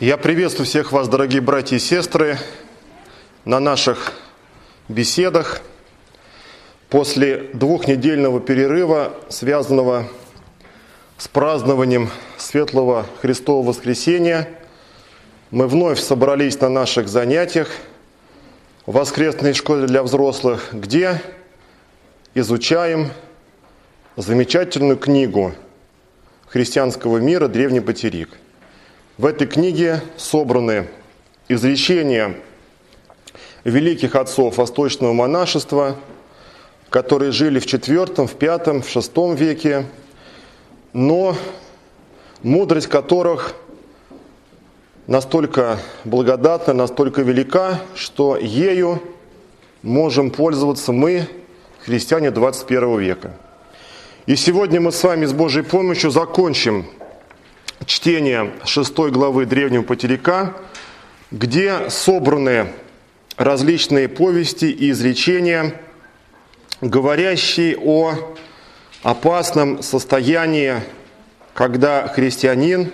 Я приветствую всех вас, дорогие братья и сестры, на наших беседах после двухнедельного перерыва, связанного с празднованием Светлого Христового Воскресения. Мы вновь собрались на наших занятиях в воскресной школе для взрослых, где изучаем замечательную книгу христианского мира «Древний потерик». В этой книге собраны изречения великих отцов восточного монашества, которые жили в IV, в V, в VI веке, но мудрость которых настолько благодатна, настолько велика, что ею можем пользоваться мы, христиане 21 века. И сегодня мы с вами с Божьей помощью закончим чтение шестой главы Древнего Потеряка, где собраны различные повести и изречения, говорящие о опасном состоянии, когда христианин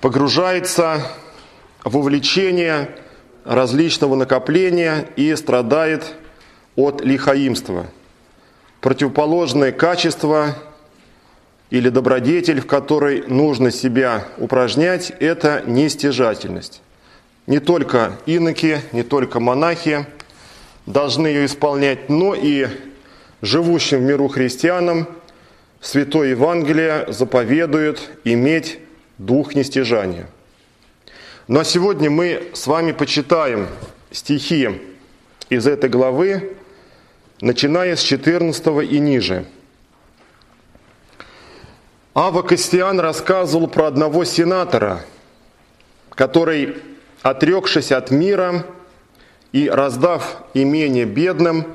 погружается в увлечение различного накопления и страдает от лихаимства. Противоположное качество или добродетель, в которой нужно себя упражнять, это нестяжательность. Не только иноки, не только монахи должны ее исполнять, но и живущим в миру христианам Святое Евангелие заповедует иметь дух нестяжания. Но сегодня мы с вами почитаем стихи из этой главы, начиная с 14 и ниже – Ава Костиан рассказывал про одного сенатора, который, отрекшись от мира и раздав имение бедным,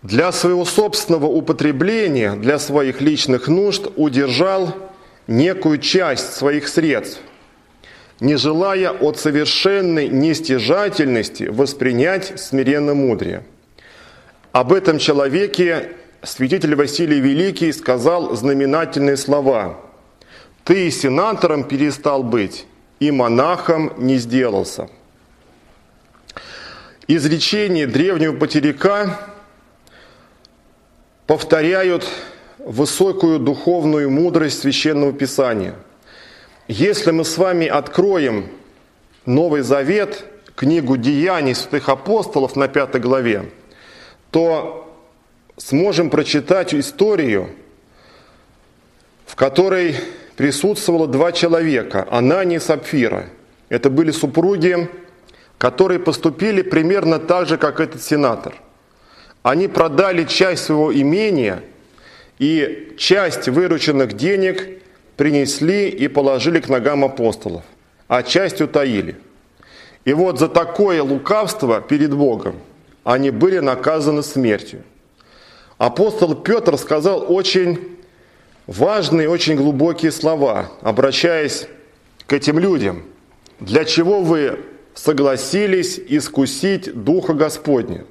для своего собственного употребления, для своих личных нужд удержал некую часть своих средств, не желая от совершенной нестяжательности воспринять смиренно мудрее. Об этом человеке святитель Василий Великий сказал знаменательные слова. «Ты сенатором перестал быть, и монахом не сделался». Изречения древнего потеряка повторяют высокую духовную мудрость Священного Писания. Если мы с вами откроем Новый Завет, книгу Деяний святых апостолов на пятой главе, то сможем прочитать историю, в которой присутствовало два человека, Анани и Сапфира. Это были супруги, которые поступили примерно так же, как этот сенатор. Они продали часть своего имения и часть вырученных денег принесли и положили к ногам апостолов, а часть утаили. И вот за такое лукавство перед Богом они были наказаны смертью апостол Петр сказал очень важные, очень глубокие слова, обращаясь к этим людям. Для чего вы согласились искусить Духа Господня?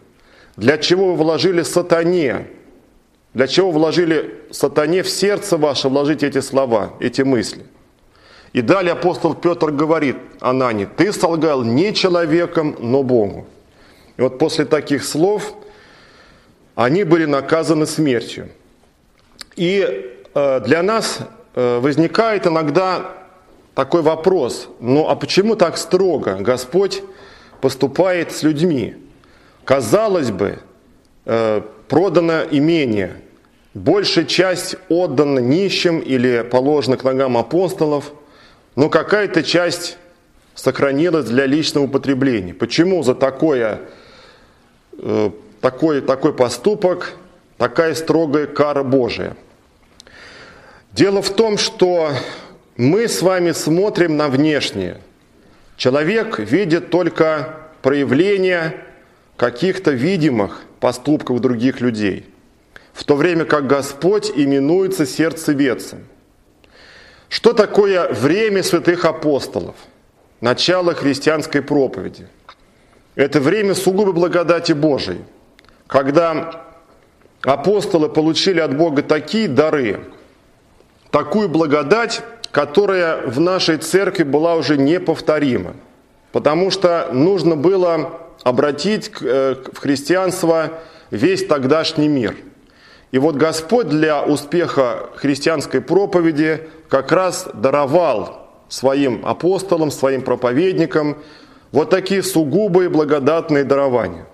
Для чего вы вложили сатане? Для чего вложили сатане в сердце ваше, вложить эти слова, эти мысли? И далее апостол Петр говорит Анане, ты солгал не человеком, но Богу. И вот после таких слов – они были наказаны смертью. И э, для нас э, возникает иногда такой вопрос, ну а почему так строго Господь поступает с людьми? Казалось бы, э, продано имение, большая часть отдана нищим или положена к ногам апостолов, но какая-то часть сохранилась для личного употребления. Почему за такое такой, такой поступок, такая строгая кара Божия. Дело в том, что мы с вами смотрим на внешнее. Человек видит только проявление каких-то видимых поступков других людей, в то время как Господь именуется сердцеведцем. Что такое время святых апостолов? Начало христианской проповеди. Это время сугубо благодати Божией когда апостолы получили от Бога такие дары, такую благодать, которая в нашей церкви была уже неповторима. Потому что нужно было обратить э, в христианство весь тогдашний мир. И вот Господь для успеха христианской проповеди как раз даровал своим апостолам, своим проповедникам вот такие сугубые благодатные дарования.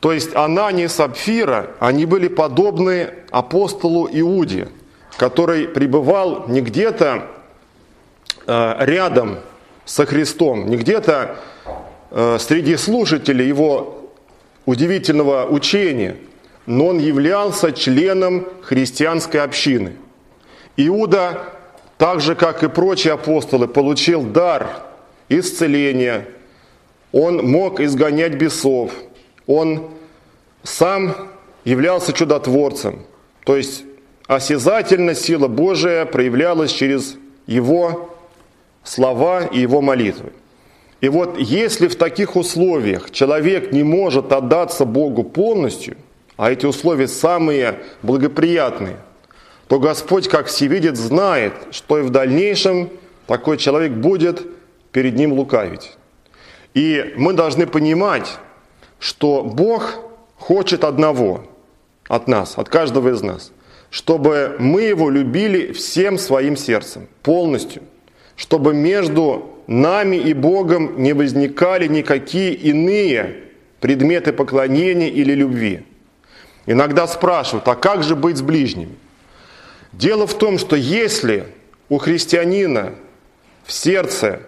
То есть Анания и Сапфира, они были подобны апостолу Иуде, который пребывал не где-то э, рядом со Христом, не где-то э, среди слушателей его удивительного учения, но он являлся членом христианской общины. Иуда, так же как и прочие апостолы, получил дар исцеления, он мог изгонять бесов, он сам являлся чудотворцем. То есть осязательно сила Божия проявлялась через его слова и его молитвы. И вот если в таких условиях человек не может отдаться Богу полностью, а эти условия самые благоприятные, то Господь, как все видит, знает, что и в дальнейшем такой человек будет перед ним лукавить. И мы должны понимать, что Бог хочет одного от нас, от каждого из нас, чтобы мы Его любили всем своим сердцем, полностью, чтобы между нами и Богом не возникали никакие иные предметы поклонения или любви. Иногда спрашивают, а как же быть с ближними? Дело в том, что если у христианина в сердце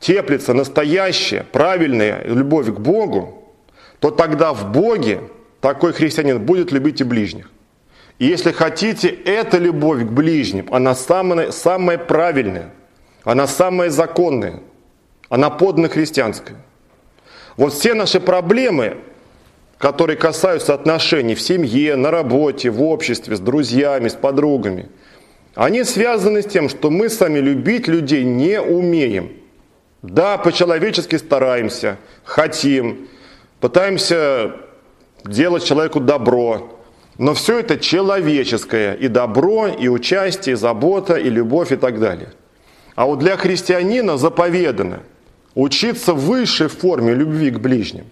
теплится настоящая, правильная любовь к Богу, то тогда в Боге такой христианин будет любить и ближних. И если хотите, эта любовь к ближним, она самая, самая правильная, она самая законная, она подно христианская. Вот все наши проблемы, которые касаются отношений в семье, на работе, в обществе, с друзьями, с подругами, они связаны с тем, что мы сами любить людей не умеем – да, по-человечески стараемся, хотим, пытаемся делать человеку добро, но все это человеческое, и добро, и участие, и забота, и любовь, и так далее. А вот для христианина заповедано учиться высшей форме любви к ближним.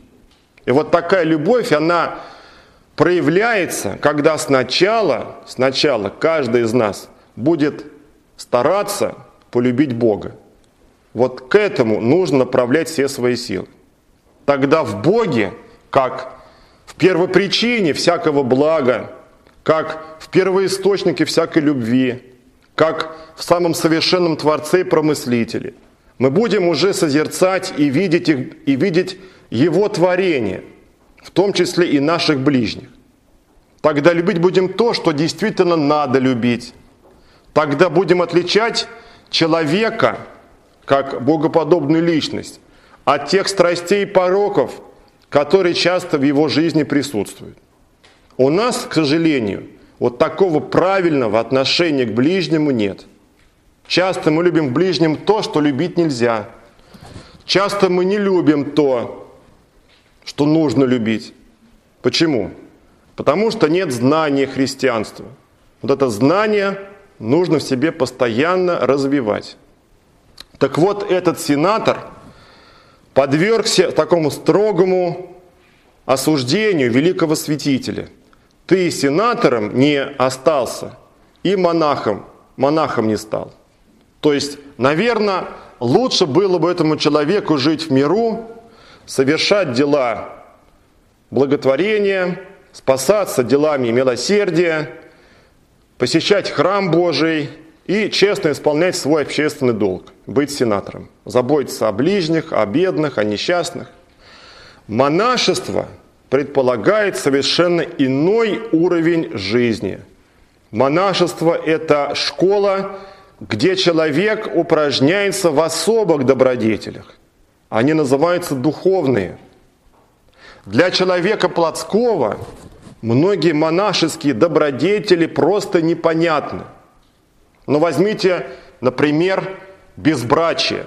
И вот такая любовь, она проявляется, когда сначала, сначала каждый из нас будет стараться полюбить Бога. Вот к этому нужно направлять все свои силы. Тогда в Боге, как в первопричине всякого блага, как в первоисточнике всякой любви, как в самом совершенном Творце и Промыслителе, мы будем уже созерцать и видеть, их, и видеть Его творение, в том числе и наших ближних. Тогда любить будем то, что действительно надо любить. Тогда будем отличать человека – как богоподобную личность, от тех страстей и пороков, которые часто в его жизни присутствуют. У нас, к сожалению, вот такого правильного отношения к ближнему нет. Часто мы любим в ближнем то, что любить нельзя. Часто мы не любим то, что нужно любить. Почему? Потому что нет знания христианства. Вот это знание нужно в себе постоянно развивать. Так вот, этот сенатор подвергся такому строгому осуждению великого святителя. Ты сенатором не остался и монахом, монахом не стал. То есть, наверное, лучше было бы этому человеку жить в миру, совершать дела благотворения, спасаться делами милосердия, посещать храм Божий и честно исполнять свой общественный долг, быть сенатором, заботиться о ближних, о бедных, о несчастных. Монашество предполагает совершенно иной уровень жизни. Монашество – это школа, где человек упражняется в особых добродетелях. Они называются духовные. Для человека плотского многие монашеские добродетели просто непонятны – но возьмите, например, безбрачие.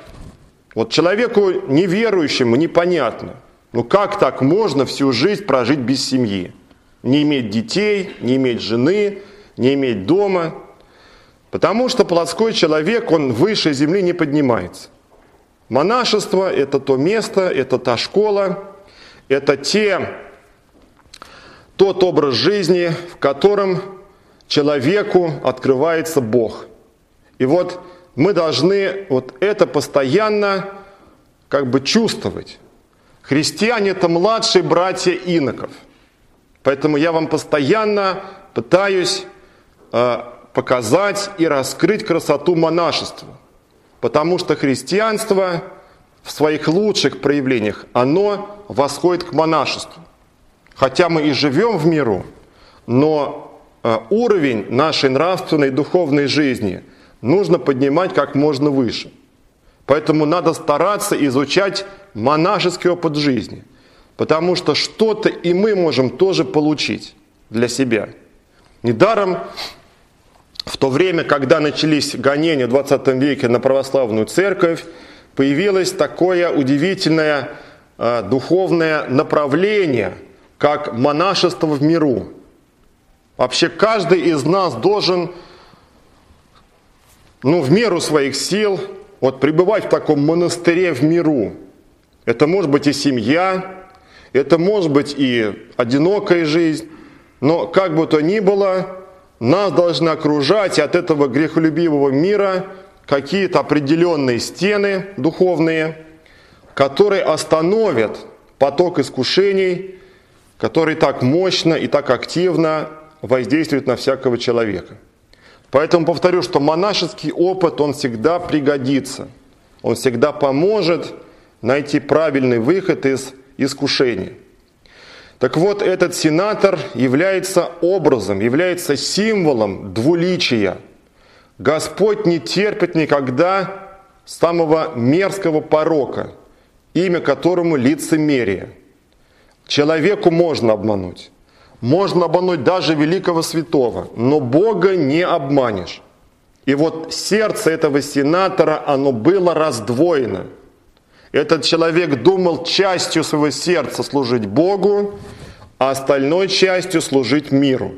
Вот человеку неверующему непонятно, ну как так можно всю жизнь прожить без семьи? Не иметь детей, не иметь жены, не иметь дома. Потому что плотской человек, он выше земли не поднимается. Монашество – это то место, это та школа, это те, тот образ жизни, в котором человеку открывается Бог. И вот мы должны вот это постоянно как бы чувствовать. Христиане – это младшие братья иноков. Поэтому я вам постоянно пытаюсь э, показать и раскрыть красоту монашества. Потому что христианство в своих лучших проявлениях, оно восходит к монашеству. Хотя мы и живем в миру, но уровень нашей нравственной и духовной жизни нужно поднимать как можно выше. Поэтому надо стараться изучать монашеский опыт жизни, потому что что-то и мы можем тоже получить для себя. Недаром в то время, когда начались гонения в 20 веке на православную церковь, появилось такое удивительное э, духовное направление, как монашество в миру. Вообще каждый из нас должен, ну, в меру своих сил, вот пребывать в таком монастыре в миру. Это может быть и семья, это может быть и одинокая жизнь, но как бы то ни было, нас должны окружать от этого грехолюбивого мира какие-то определенные стены духовные, которые остановят поток искушений, который так мощно и так активно воздействует на всякого человека. Поэтому повторю, что монашеский опыт, он всегда пригодится. Он всегда поможет найти правильный выход из искушения. Так вот, этот сенатор является образом, является символом двуличия. Господь не терпит никогда самого мерзкого порока, имя которому лицемерие. Человеку можно обмануть. Можно обмануть даже великого святого, но Бога не обманешь. И вот сердце этого сенатора, оно было раздвоено – этот человек думал частью своего сердца служить Богу, а остальной частью служить миру.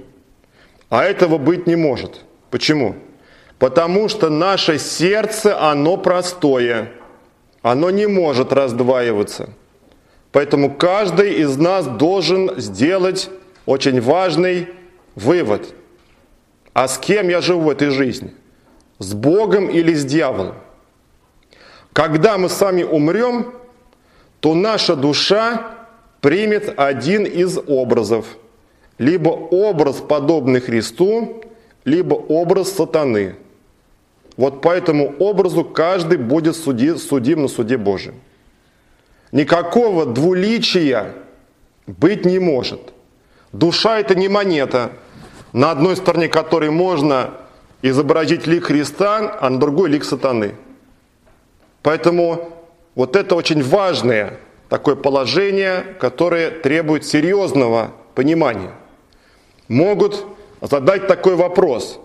А этого быть не может. Почему? Потому что наше сердце, оно простое. Оно не может раздваиваться. Поэтому каждый из нас должен сделать очень важный вывод. А с кем я живу в этой жизни? С Богом или с дьяволом? Когда мы сами умрем, то наша душа примет один из образов. Либо образ, подобный Христу, либо образ сатаны. Вот по этому образу каждый будет судим на суде Божьем. Никакого двуличия быть не может. Душа это не монета, на одной стороне которой можно изобразить лик Христа, а на другой лик сатаны – Поэтому вот это очень важное такое положение, которое требует серьезного понимания. Могут задать такой вопрос.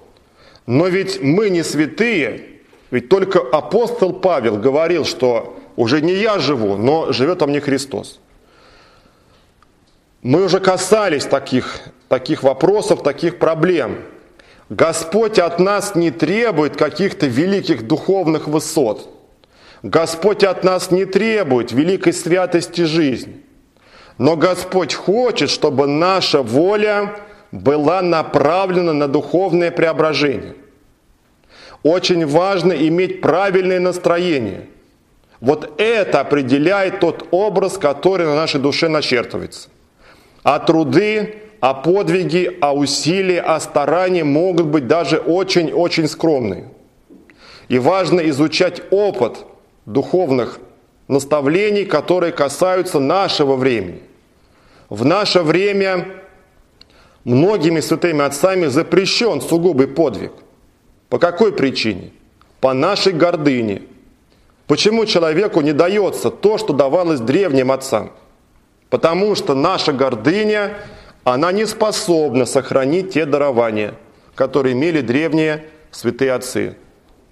Но ведь мы не святые, ведь только апостол Павел говорил, что уже не я живу, но живет во мне Христос. Мы уже касались таких, таких вопросов, таких проблем. Господь от нас не требует каких-то великих духовных высот – Господь от нас не требует великой святости жизни, но Господь хочет, чтобы наша воля была направлена на духовное преображение. Очень важно иметь правильное настроение. Вот это определяет тот образ, который на нашей душе начертывается. А труды, а подвиги, а усилия, а старания могут быть даже очень-очень скромные. И важно изучать опыт – духовных наставлений, которые касаются нашего времени. В наше время многими святыми отцами запрещен сугубый подвиг. По какой причине? По нашей гордыне. Почему человеку не дается то, что давалось древним отцам? Потому что наша гордыня, она не способна сохранить те дарования, которые имели древние святые отцы.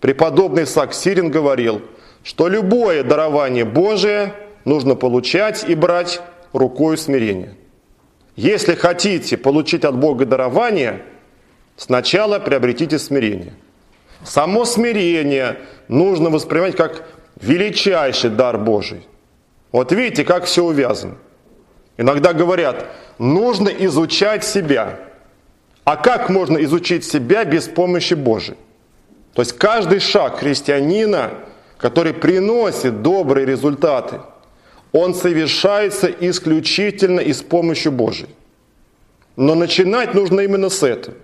Преподобный Саксирин говорил – что любое дарование Божие нужно получать и брать рукой смирения. Если хотите получить от Бога дарование, сначала приобретите смирение. Само смирение нужно воспринимать как величайший дар Божий. Вот видите, как все увязано. Иногда говорят, нужно изучать себя. А как можно изучить себя без помощи Божией? То есть каждый шаг христианина, который приносит добрые результаты, он совершается исключительно и с помощью Божией. Но начинать нужно именно с этого.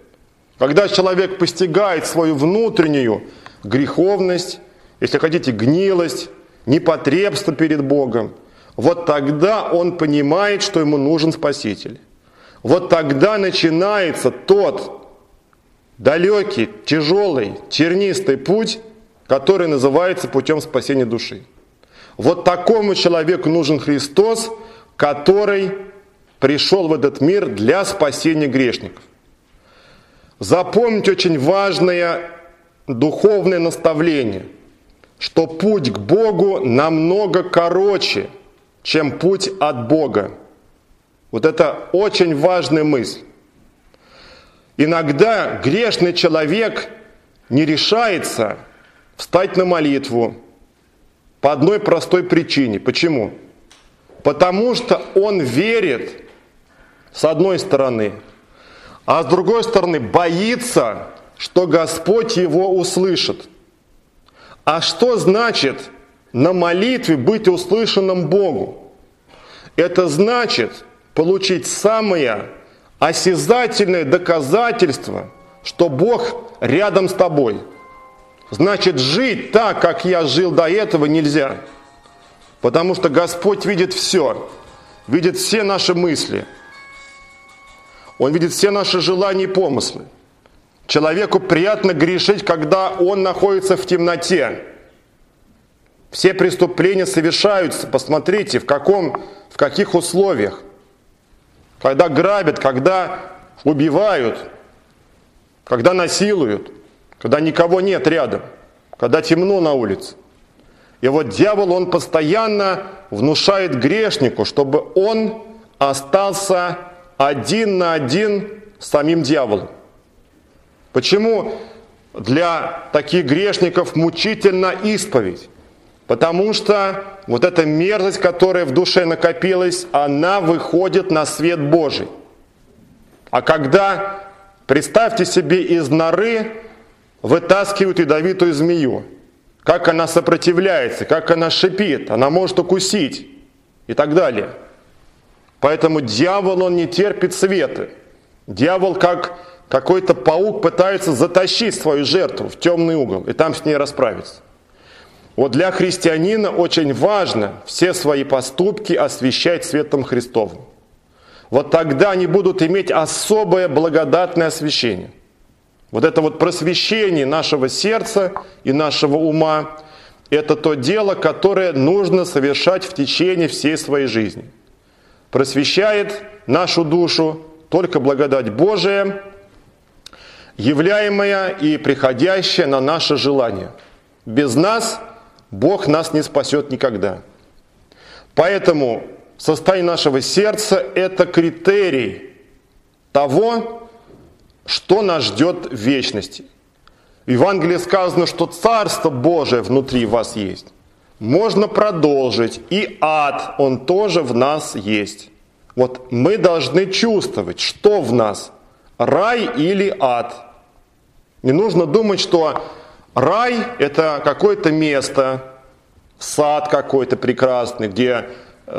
Когда человек постигает свою внутреннюю греховность, если хотите, гнилость, непотребство перед Богом, вот тогда он понимает, что ему нужен Спаситель. Вот тогда начинается тот далекий, тяжелый, тернистый путь, который называется путем спасения души. Вот такому человеку нужен Христос, который пришел в этот мир для спасения грешников. Запомните очень важное духовное наставление, что путь к Богу намного короче, чем путь от Бога. Вот это очень важная мысль. Иногда грешный человек не решается встать на молитву по одной простой причине. Почему? Потому что он верит, с одной стороны, а с другой стороны боится, что Господь его услышит. А что значит на молитве быть услышанным Богу? Это значит получить самое осязательное доказательство, что Бог рядом с тобой. Значит, жить так, как я жил до этого, нельзя. Потому что Господь видит все, видит все наши мысли. Он видит все наши желания и помыслы. Человеку приятно грешить, когда он находится в темноте. Все преступления совершаются, посмотрите, в, каком, в каких условиях когда грабят, когда убивают, когда насилуют, когда никого нет рядом, когда темно на улице. И вот дьявол, он постоянно внушает грешнику, чтобы он остался один на один с самим дьяволом. Почему для таких грешников мучительно исповедь? Потому что вот эта мерзость, которая в душе накопилась, она выходит на свет Божий. А когда, представьте себе, из норы вытаскивают ядовитую змею, как она сопротивляется, как она шипит, она может укусить и так далее. Поэтому дьявол, он не терпит света. Дьявол, как какой-то паук, пытается затащить свою жертву в темный угол и там с ней расправиться. Вот для христианина очень важно все свои поступки освещать светом Христовым. Вот тогда они будут иметь особое благодатное освещение. Вот это вот просвещение нашего сердца и нашего ума, это то дело, которое нужно совершать в течение всей своей жизни. Просвещает нашу душу только благодать Божия, являемая и приходящая на наше желание. Без нас – Бог нас не спасет никогда. Поэтому состояние нашего сердца – это критерий того, что нас ждет в вечности. В Евангелии сказано, что Царство Божие внутри вас есть. Можно продолжить. И ад, он тоже в нас есть. Вот мы должны чувствовать, что в нас – рай или ад. Не нужно думать, что Рай – это какое-то место, сад какой-то прекрасный, где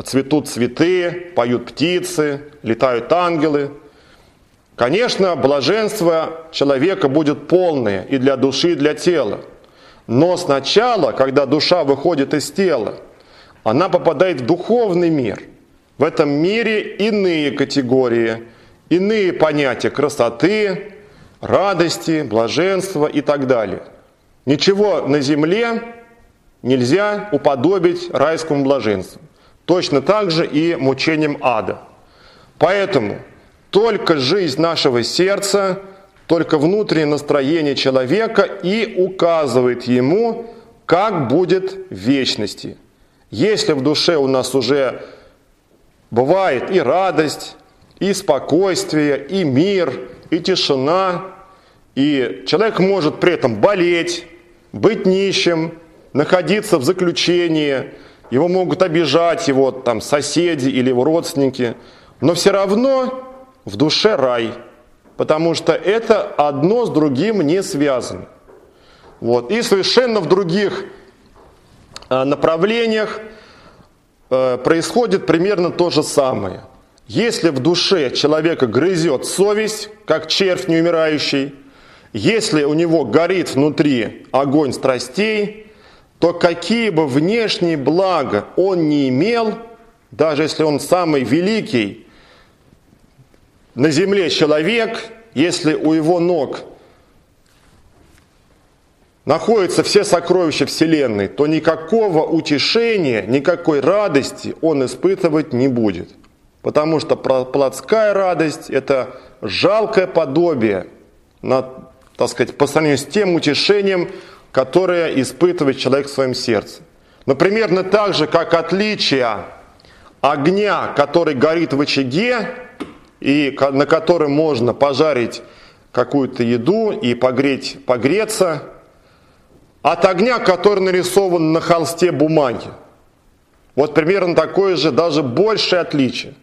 цветут цветы, поют птицы, летают ангелы. Конечно, блаженство человека будет полное и для души, и для тела. Но сначала, когда душа выходит из тела, она попадает в духовный мир. В этом мире иные категории, иные понятия красоты, радости, блаженства и так далее – Ничего на земле нельзя уподобить райскому блаженству. Точно так же и мучением ада. Поэтому только жизнь нашего сердца, только внутреннее настроение человека и указывает ему, как будет в вечности. Если в душе у нас уже бывает и радость, и спокойствие, и мир, и тишина, И человек может при этом болеть, быть нищим, находиться в заключении, его могут обижать его там соседи или его родственники, но все равно в душе рай, потому что это одно с другим не связано. Вот. И совершенно в других э, направлениях э, происходит примерно то же самое. Если в душе человека грызет совесть, как червь неумирающий, если у него горит внутри огонь страстей, то какие бы внешние блага он не имел, даже если он самый великий на земле человек, если у его ног находятся все сокровища Вселенной, то никакого утешения, никакой радости он испытывать не будет. Потому что плотская радость – это жалкое подобие, на, так сказать, по сравнению с тем утешением, которое испытывает человек в своем сердце. Но примерно так же, как отличие огня, который горит в очаге, и на котором можно пожарить какую-то еду и погреть, погреться, от огня, который нарисован на холсте бумаги. Вот примерно такое же, даже большее отличие.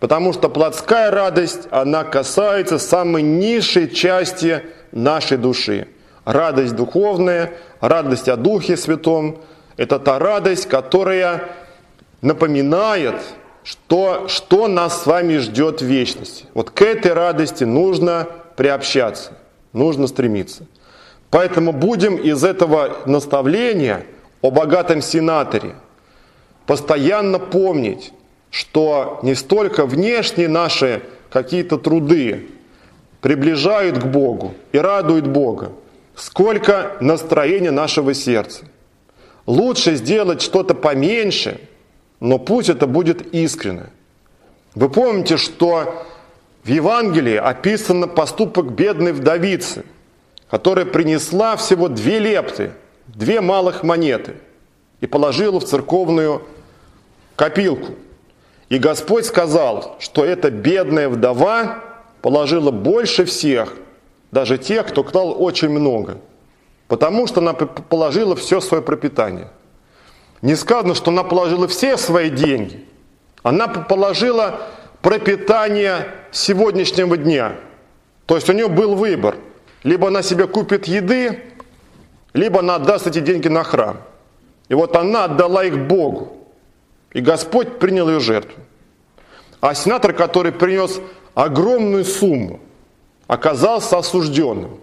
Потому что плотская радость, она касается самой низшей части нашей души. Радость духовная, радость о Духе Святом – это та радость, которая напоминает, что, что нас с вами ждет в вечности. Вот к этой радости нужно приобщаться, нужно стремиться. Поэтому будем из этого наставления о богатом сенаторе постоянно помнить, что не столько внешние наши какие-то труды приближают к Богу и радуют Бога, сколько настроение нашего сердца. Лучше сделать что-то поменьше, но пусть это будет искренне. Вы помните, что в Евангелии описан поступок бедной вдовицы – которая принесла всего две лепты, две малых монеты и положила в церковную копилку. И Господь сказал, что эта бедная вдова положила больше всех, даже тех, кто клал очень много, потому что она положила все свое пропитание. Не сказано, что она положила все свои деньги. Она положила пропитание сегодняшнего дня. То есть у нее был выбор – либо она себе купит еды, либо она отдаст эти деньги на храм. И вот она отдала их Богу. И Господь принял ее жертву. А сенатор, который принес огромную сумму, оказался осужденным,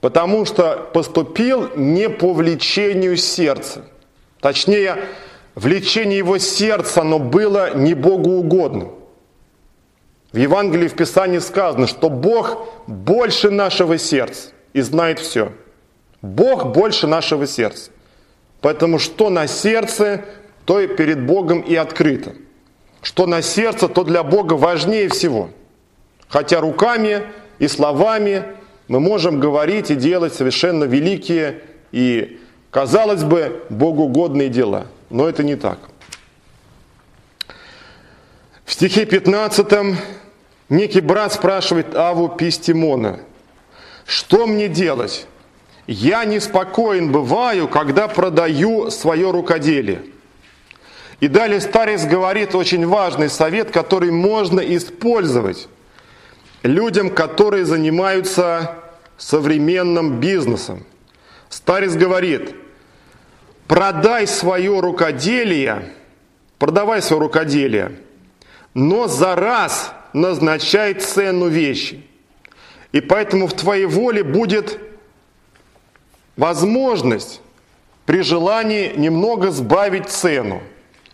потому что поступил не по влечению сердца. Точнее, влечение его сердца, оно было не Богу угодным. В Евангелии в Писании сказано, что Бог больше нашего сердца и знает все. Бог больше нашего сердца. Поэтому что на сердце, то и перед Богом и открыто. Что на сердце, то для Бога важнее всего. Хотя руками и словами мы можем говорить и делать совершенно великие и, казалось бы, богоугодные дела. Но это не так. В стихе 15 некий брат спрашивает Аву Пистимона, что мне делать? Я неспокоен бываю, когда продаю свое рукоделие. И далее старец говорит очень важный совет, который можно использовать людям, которые занимаются современным бизнесом. Старец говорит, продай свое рукоделие, продавай свое рукоделие, но за раз назначай цену вещи. И поэтому в твоей воле будет возможность при желании немного сбавить цену.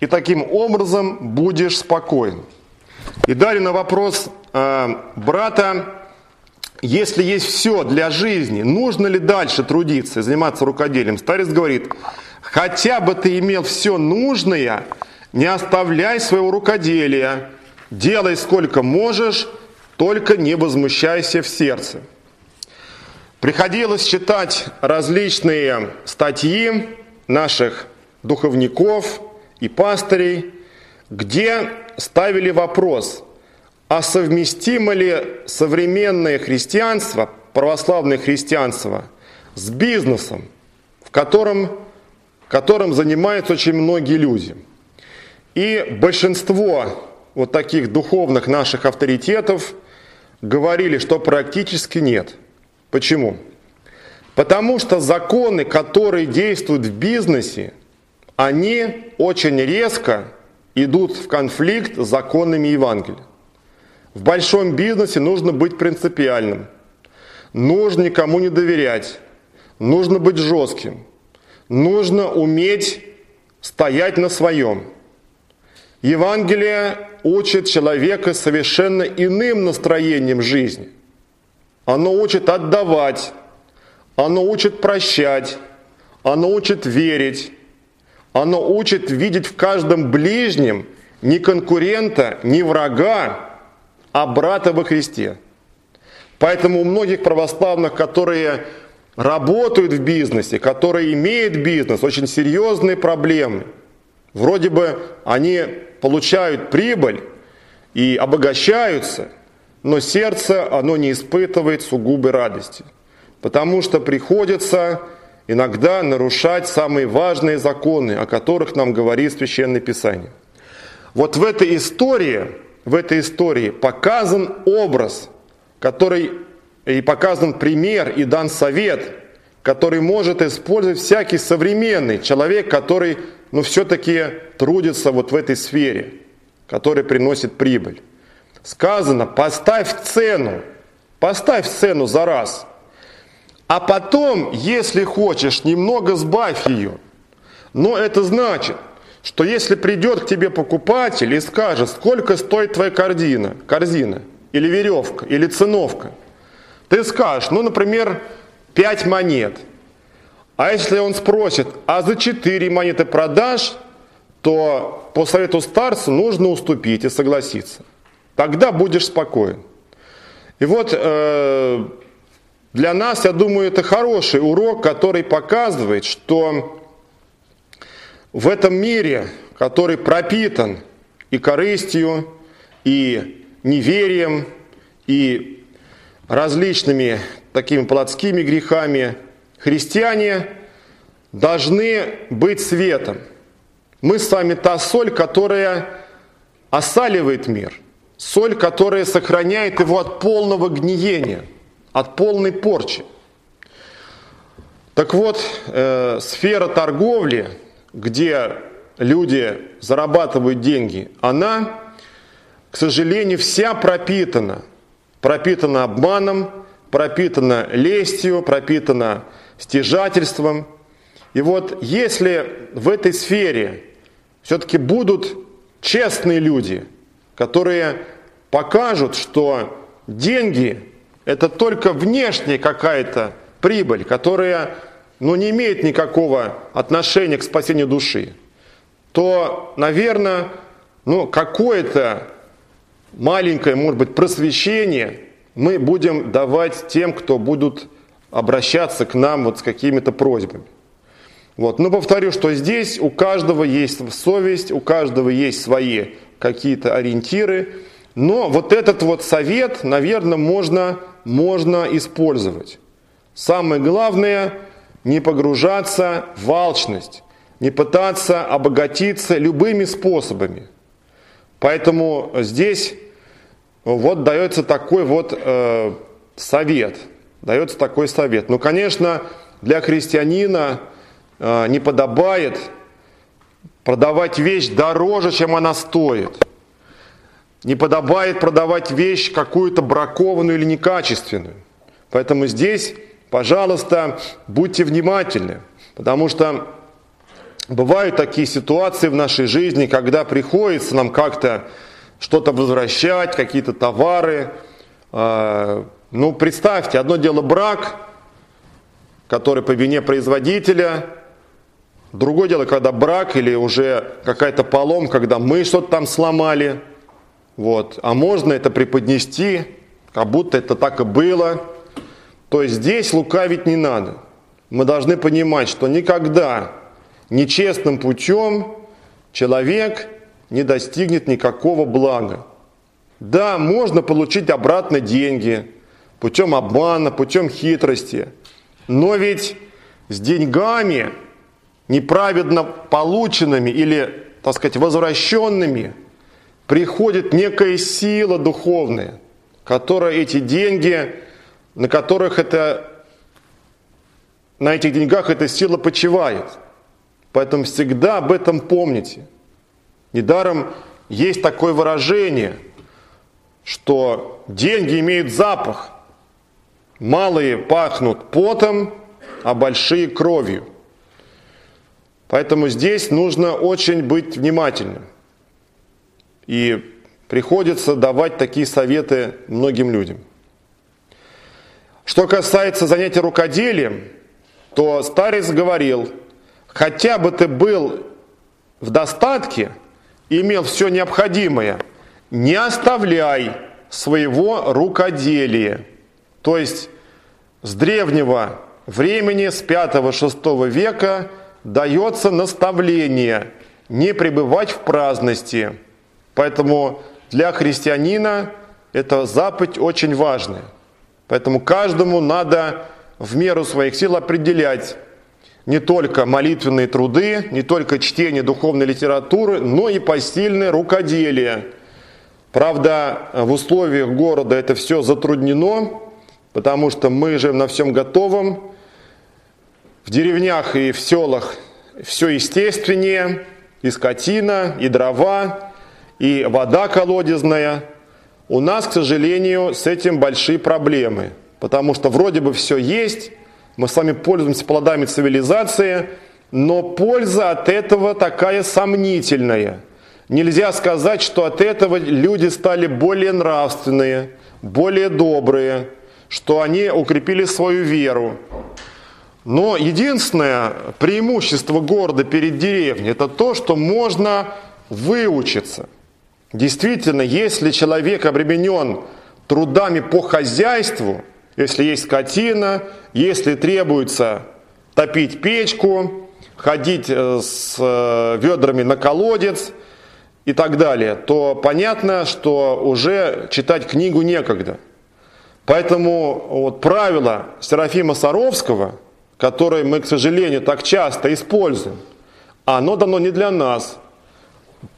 И таким образом будешь спокоен. И далее на вопрос брата, если есть все для жизни, нужно ли дальше трудиться и заниматься рукоделием? Старец говорит, хотя бы ты имел все нужное, не оставляй своего рукоделия, Делай сколько можешь, только не возмущайся в сердце. Приходилось читать различные статьи наших духовников и пастырей, где ставили вопрос, а совместимо ли современное христианство православное христианство с бизнесом, в котором, которым занимаются очень многие люди. И большинство вот таких духовных наших авторитетов говорили, что практически нет. Почему? Потому что законы, которые действуют в бизнесе, они очень резко идут в конфликт с законами Евангелия. В большом бизнесе нужно быть принципиальным. Нужно никому не доверять. Нужно быть жестким. Нужно уметь стоять на своем. Евангелие учит человека совершенно иным настроением жизни. Оно учит отдавать, оно учит прощать, оно учит верить, оно учит видеть в каждом ближнем не конкурента, не врага, а брата во Христе. Поэтому у многих православных, которые работают в бизнесе, которые имеют бизнес, очень серьезные проблемы. Вроде бы они получают прибыль и обогащаются, но сердце оно не испытывает сугубой радости потому что приходится иногда нарушать самые важные законы, о которых нам говорит Священное Писание. Вот в этой истории, в этой истории показан образ, который и показан пример и дан совет, который может использовать всякий современный человек, который ну, все-таки трудится вот в этой сфере, который приносит прибыль. Сказано, поставь цену, поставь цену за раз – а потом, если хочешь, немного сбавь ее. Но это значит, что если придет к тебе покупатель и скажет, сколько стоит твоя корзина, корзина или веревка, или циновка, ты скажешь, ну, например, 5 монет. А если он спросит, а за 4 монеты продашь, то по совету старца нужно уступить и согласиться. Тогда будешь спокоен. И вот э, для нас, я думаю, это хороший урок, который показывает, что в этом мире, который пропитан и корыстью, и неверием, и различными такими плотскими грехами, христиане должны быть светом. Мы с вами та соль, которая осаливает мир, соль, которая сохраняет его от полного гниения – от полной порчи. Так вот, э, сфера торговли, где люди зарабатывают деньги, она, к сожалению, вся пропитана. Пропитана обманом, пропитана лестью, пропитана стяжательством. И вот если в этой сфере все-таки будут честные люди, которые покажут, что деньги это только внешняя какая-то прибыль, которая ну, не имеет никакого отношения к спасению души, то, наверное, ну, какое-то маленькое, может быть, просвещение мы будем давать тем, кто будут обращаться к нам вот с какими-то просьбами. Вот. Но повторю, что здесь у каждого есть совесть, у каждого есть свои какие-то ориентиры, но вот этот вот совет, наверное, можно можно использовать. Самое главное – не погружаться в алчность, не пытаться обогатиться любыми способами. Поэтому здесь вот дается такой вот э, совет, дается такой совет. Ну, конечно, для христианина э, не подобает продавать вещь дороже, чем она стоит. Не подобает продавать вещь какую-то бракованную или некачественную. Поэтому здесь, пожалуйста, будьте внимательны, потому что бывают такие ситуации в нашей жизни, когда приходится нам как-то что-то возвращать, какие-то товары. А, ну, представьте, одно дело брак, который по вине производителя, другое дело, когда брак или уже какая-то полом, когда мы что-то там сломали – вот. А можно это преподнести, как будто это так и было. То есть здесь лукавить не надо. Мы должны понимать, что никогда нечестным путем человек не достигнет никакого блага. Да, можно получить обратно деньги, путем обмана, путем хитрости. Но ведь с деньгами, неправедно полученными или, так сказать, возвращенными, приходит некая сила духовная, которая эти деньги, на которых это, на этих деньгах эта сила почивает. Поэтому всегда об этом помните. Недаром есть такое выражение, что деньги имеют запах. Малые пахнут потом, а большие кровью. Поэтому здесь нужно очень быть внимательным. И приходится давать такие советы многим людям. Что касается занятия рукоделием, то старец говорил, хотя бы ты был в достатке, имел все необходимое, не оставляй своего рукоделия. То есть с древнего времени, с 5-6 века дается наставление не пребывать в праздности. Поэтому для христианина это заповедь очень важная. Поэтому каждому надо в меру своих сил определять не только молитвенные труды, не только чтение духовной литературы, но и посильное рукоделие. Правда, в условиях города это все затруднено, потому что мы живем на всем готовом. В деревнях и в селах все естественнее, и скотина, и дрова, и вода колодезная. У нас, к сожалению, с этим большие проблемы, потому что вроде бы все есть, мы с вами пользуемся плодами цивилизации, но польза от этого такая сомнительная. Нельзя сказать, что от этого люди стали более нравственные, более добрые, что они укрепили свою веру. Но единственное преимущество города перед деревней – это то, что можно выучиться. Действительно, если человек обременен трудами по хозяйству – если есть скотина, если требуется топить печку, ходить э, с э, ведрами на колодец и так далее, то понятно, что уже читать книгу некогда. Поэтому вот правило Серафима Саровского, которое мы, к сожалению, так часто используем, оно дано не для нас.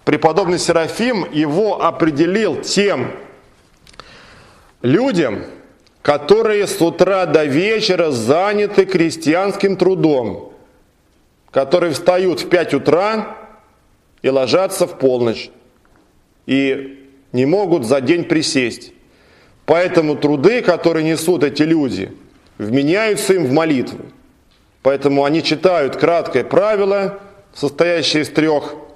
Преподобный Серафим его определил тем людям, которые с утра до вечера заняты крестьянским трудом, которые встают в 5 утра и ложатся в полночь, и не могут за день присесть. Поэтому труды, которые несут эти люди, вменяются им в молитву. Поэтому они читают краткое правило, состоящее из трех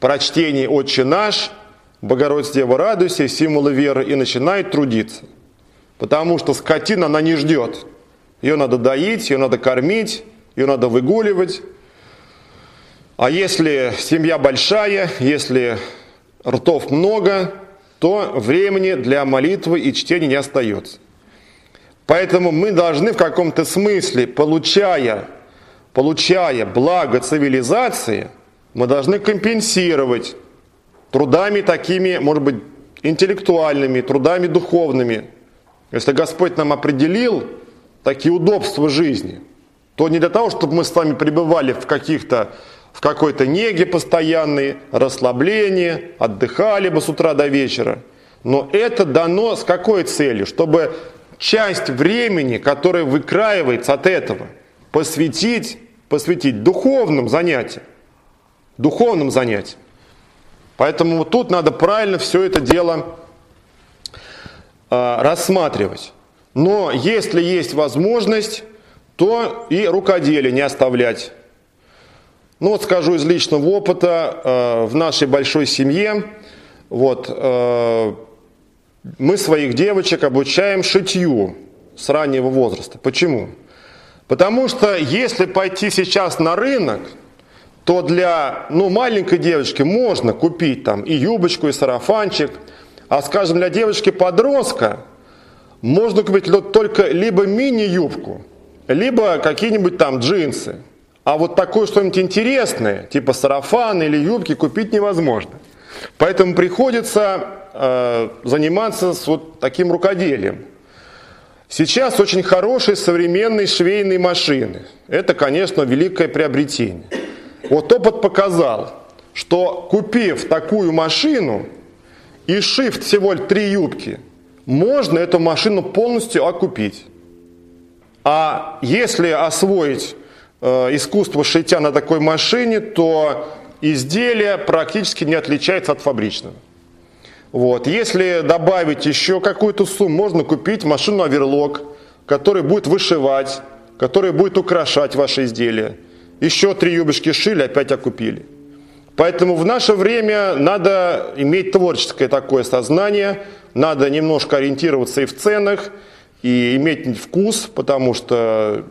прочтений «Отче наш», «Богородица Дева радуйся», «Символы веры» и начинают трудиться. Потому что скотина, она не ждет. Ее надо доить, ее надо кормить, ее надо выгуливать. А если семья большая, если ртов много, то времени для молитвы и чтения не остается. Поэтому мы должны в каком-то смысле, получая, получая благо цивилизации, мы должны компенсировать трудами такими, может быть, интеллектуальными, трудами духовными, если Господь нам определил такие удобства жизни, то не для того, чтобы мы с вами пребывали в каких-то в какой-то неге постоянной, расслаблении, отдыхали бы с утра до вечера. Но это дано с какой целью? Чтобы часть времени, которая выкраивается от этого, посвятить, посвятить духовным занятиям. Духовным занятиям. Поэтому вот тут надо правильно все это дело а, рассматривать. Но если есть возможность, то и рукоделие не оставлять. Ну вот скажу из личного опыта, э, в нашей большой семье, вот, э, мы своих девочек обучаем шитью с раннего возраста. Почему? Потому что если пойти сейчас на рынок, то для ну, маленькой девочки можно купить там и юбочку, и сарафанчик – а скажем, для девочки-подростка можно купить только либо мини-юбку, либо какие-нибудь там джинсы. А вот такое что-нибудь интересное, типа сарафан или юбки, купить невозможно. Поэтому приходится э, заниматься с вот таким рукоделием. Сейчас очень хорошие современные швейные машины. Это, конечно, великое приобретение. Вот опыт показал, что купив такую машину и шив всего три юбки, можно эту машину полностью окупить. А если освоить э, искусство шитья на такой машине, то изделие практически не отличается от фабричного. Вот. Если добавить еще какую-то сумму, можно купить машину оверлок, который будет вышивать, который будет украшать ваши изделия. Еще три юбочки шили, опять окупили. Поэтому в наше время надо иметь творческое такое сознание, надо немножко ориентироваться и в ценах, и иметь вкус, потому что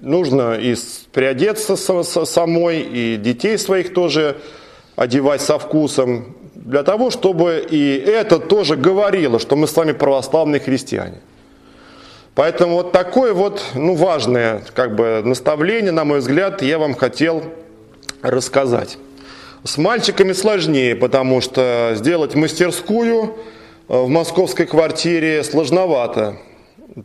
нужно и приодеться самой, и детей своих тоже одевать со вкусом, для того, чтобы и это тоже говорило, что мы с вами православные христиане. Поэтому вот такое вот ну, важное как бы, наставление, на мой взгляд, я вам хотел рассказать. С мальчиками сложнее, потому что сделать мастерскую э, в московской квартире сложновато.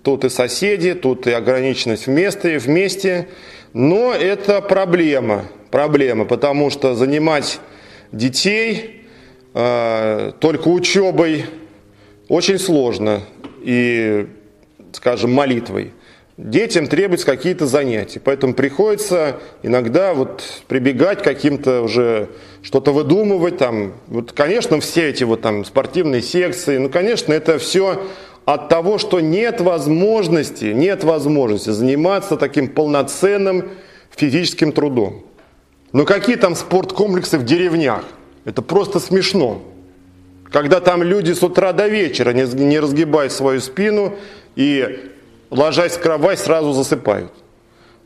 Тут и соседи, тут и ограниченность вместе, вместе. Но это проблема, проблема, потому что занимать детей э, только учебой очень сложно и, скажем, молитвой. Детям требуются какие-то занятия, поэтому приходится иногда вот прибегать к каким-то уже что-то выдумывать там. Вот, конечно, все эти вот там спортивные секции, ну, конечно, это все от того, что нет возможности, нет возможности заниматься таким полноценным физическим трудом. Но какие там спорткомплексы в деревнях? Это просто смешно. Когда там люди с утра до вечера не, не разгибают свою спину и, ложась в кровать, сразу засыпают.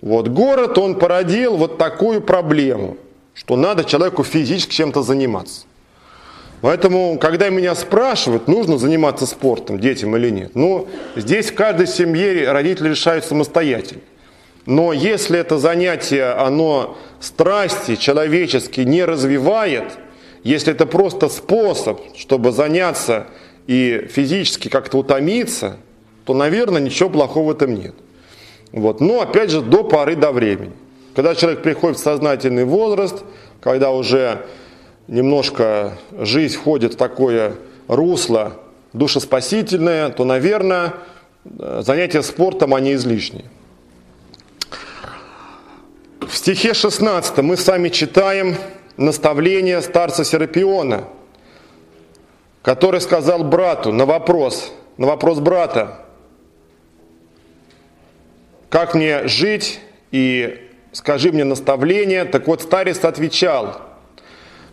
Вот город, он породил вот такую проблему, что надо человеку физически чем-то заниматься. Поэтому, когда меня спрашивают, нужно заниматься спортом детям или нет, ну, здесь в каждой семье родители решают самостоятельно. Но если это занятие, оно страсти человеческие не развивает, если это просто способ, чтобы заняться и физически как-то утомиться, то, наверное, ничего плохого в этом нет. Вот. Но, опять же, до поры до времени. Когда человек приходит в сознательный возраст, когда уже немножко жизнь входит в такое русло душеспасительное, то, наверное, занятия спортом, они излишни. В стихе 16 мы сами читаем наставление старца Серапиона, который сказал брату на вопрос, на вопрос брата, как мне жить и скажи мне наставление. Так вот старец отвечал,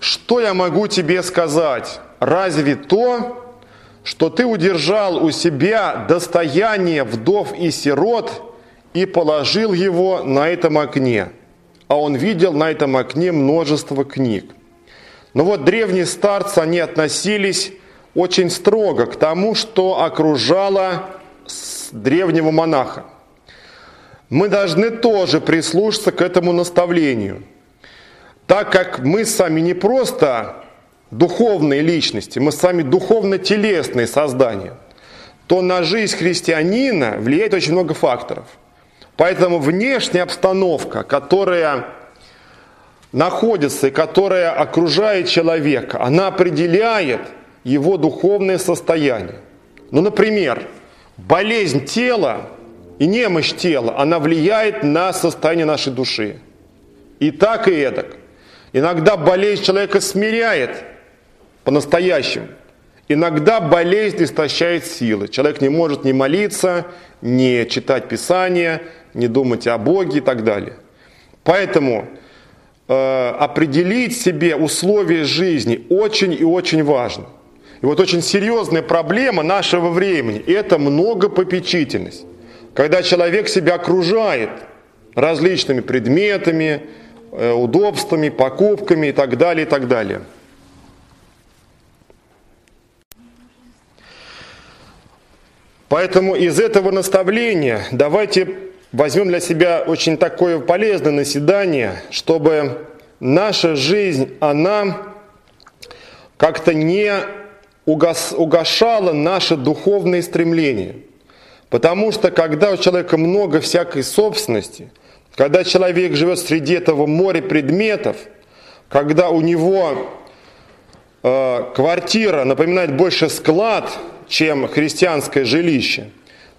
что я могу тебе сказать? Разве то, что ты удержал у себя достояние вдов и сирот и положил его на этом окне? А он видел на этом окне множество книг. Но вот древние старцы, они относились очень строго к тому, что окружало древнего монаха. Мы должны тоже прислушаться к этому наставлению, так как мы сами не просто духовные личности, мы сами духовно-телесные создания, то на жизнь христианина влияет очень много факторов – Поэтому внешняя обстановка, которая находится и которая окружает человека, она определяет его духовное состояние. Ну, например, болезнь тела и немощь тела, она влияет на состояние нашей души. И так, и эдак. Иногда болезнь человека смиряет по-настоящему. Иногда болезнь истощает силы. Человек не может ни молиться, ни читать Писание, не думать о Боге и так далее. Поэтому э, определить себе условия жизни очень и очень важно. И вот очень серьезная проблема нашего времени – это многопопечительность. Когда человек себя окружает различными предметами, э, удобствами, покупками и так далее, и так далее. Поэтому из этого наставления давайте возьмем для себя очень такое полезное наседание, чтобы наша жизнь, она как-то не угас, угошала наши духовные стремления. Потому что когда у человека много всякой собственности, когда человек живет среди этого моря предметов, когда у него э, квартира напоминает больше склад, чем христианское жилище,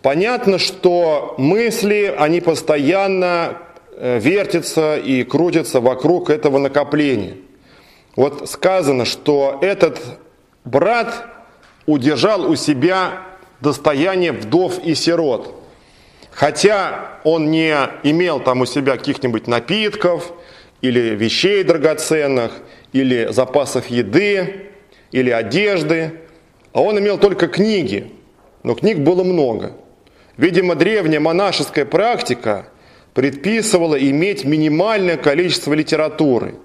понятно, что мысли, они постоянно э, вертятся и крутятся вокруг этого накопления. Вот сказано, что этот брат удержал у себя достояние вдов и сирот. Хотя он не имел там у себя каких-нибудь напитков или вещей драгоценных, или запасов еды, или одежды, а он имел только книги, но книг было много. Видимо, древняя монашеская практика предписывала иметь минимальное количество литературы.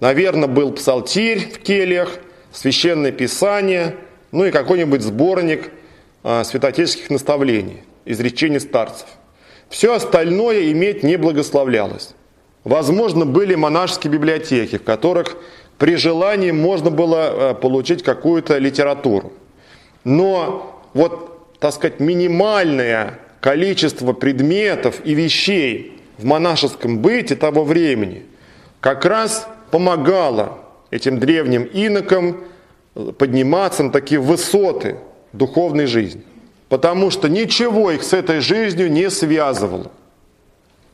Наверное, был псалтирь в кельях, священное писание, ну и какой-нибудь сборник святоотеческих наставлений, изречений старцев. Все остальное иметь не благословлялось. Возможно, были монашеские библиотеки, в которых при желании можно было а, получить какую-то литературу. Но вот, так сказать, минимальное количество предметов и вещей в монашеском быте того времени как раз помогало этим древним инокам подниматься на такие высоты – духовной жизни. Потому что ничего их с этой жизнью не связывало.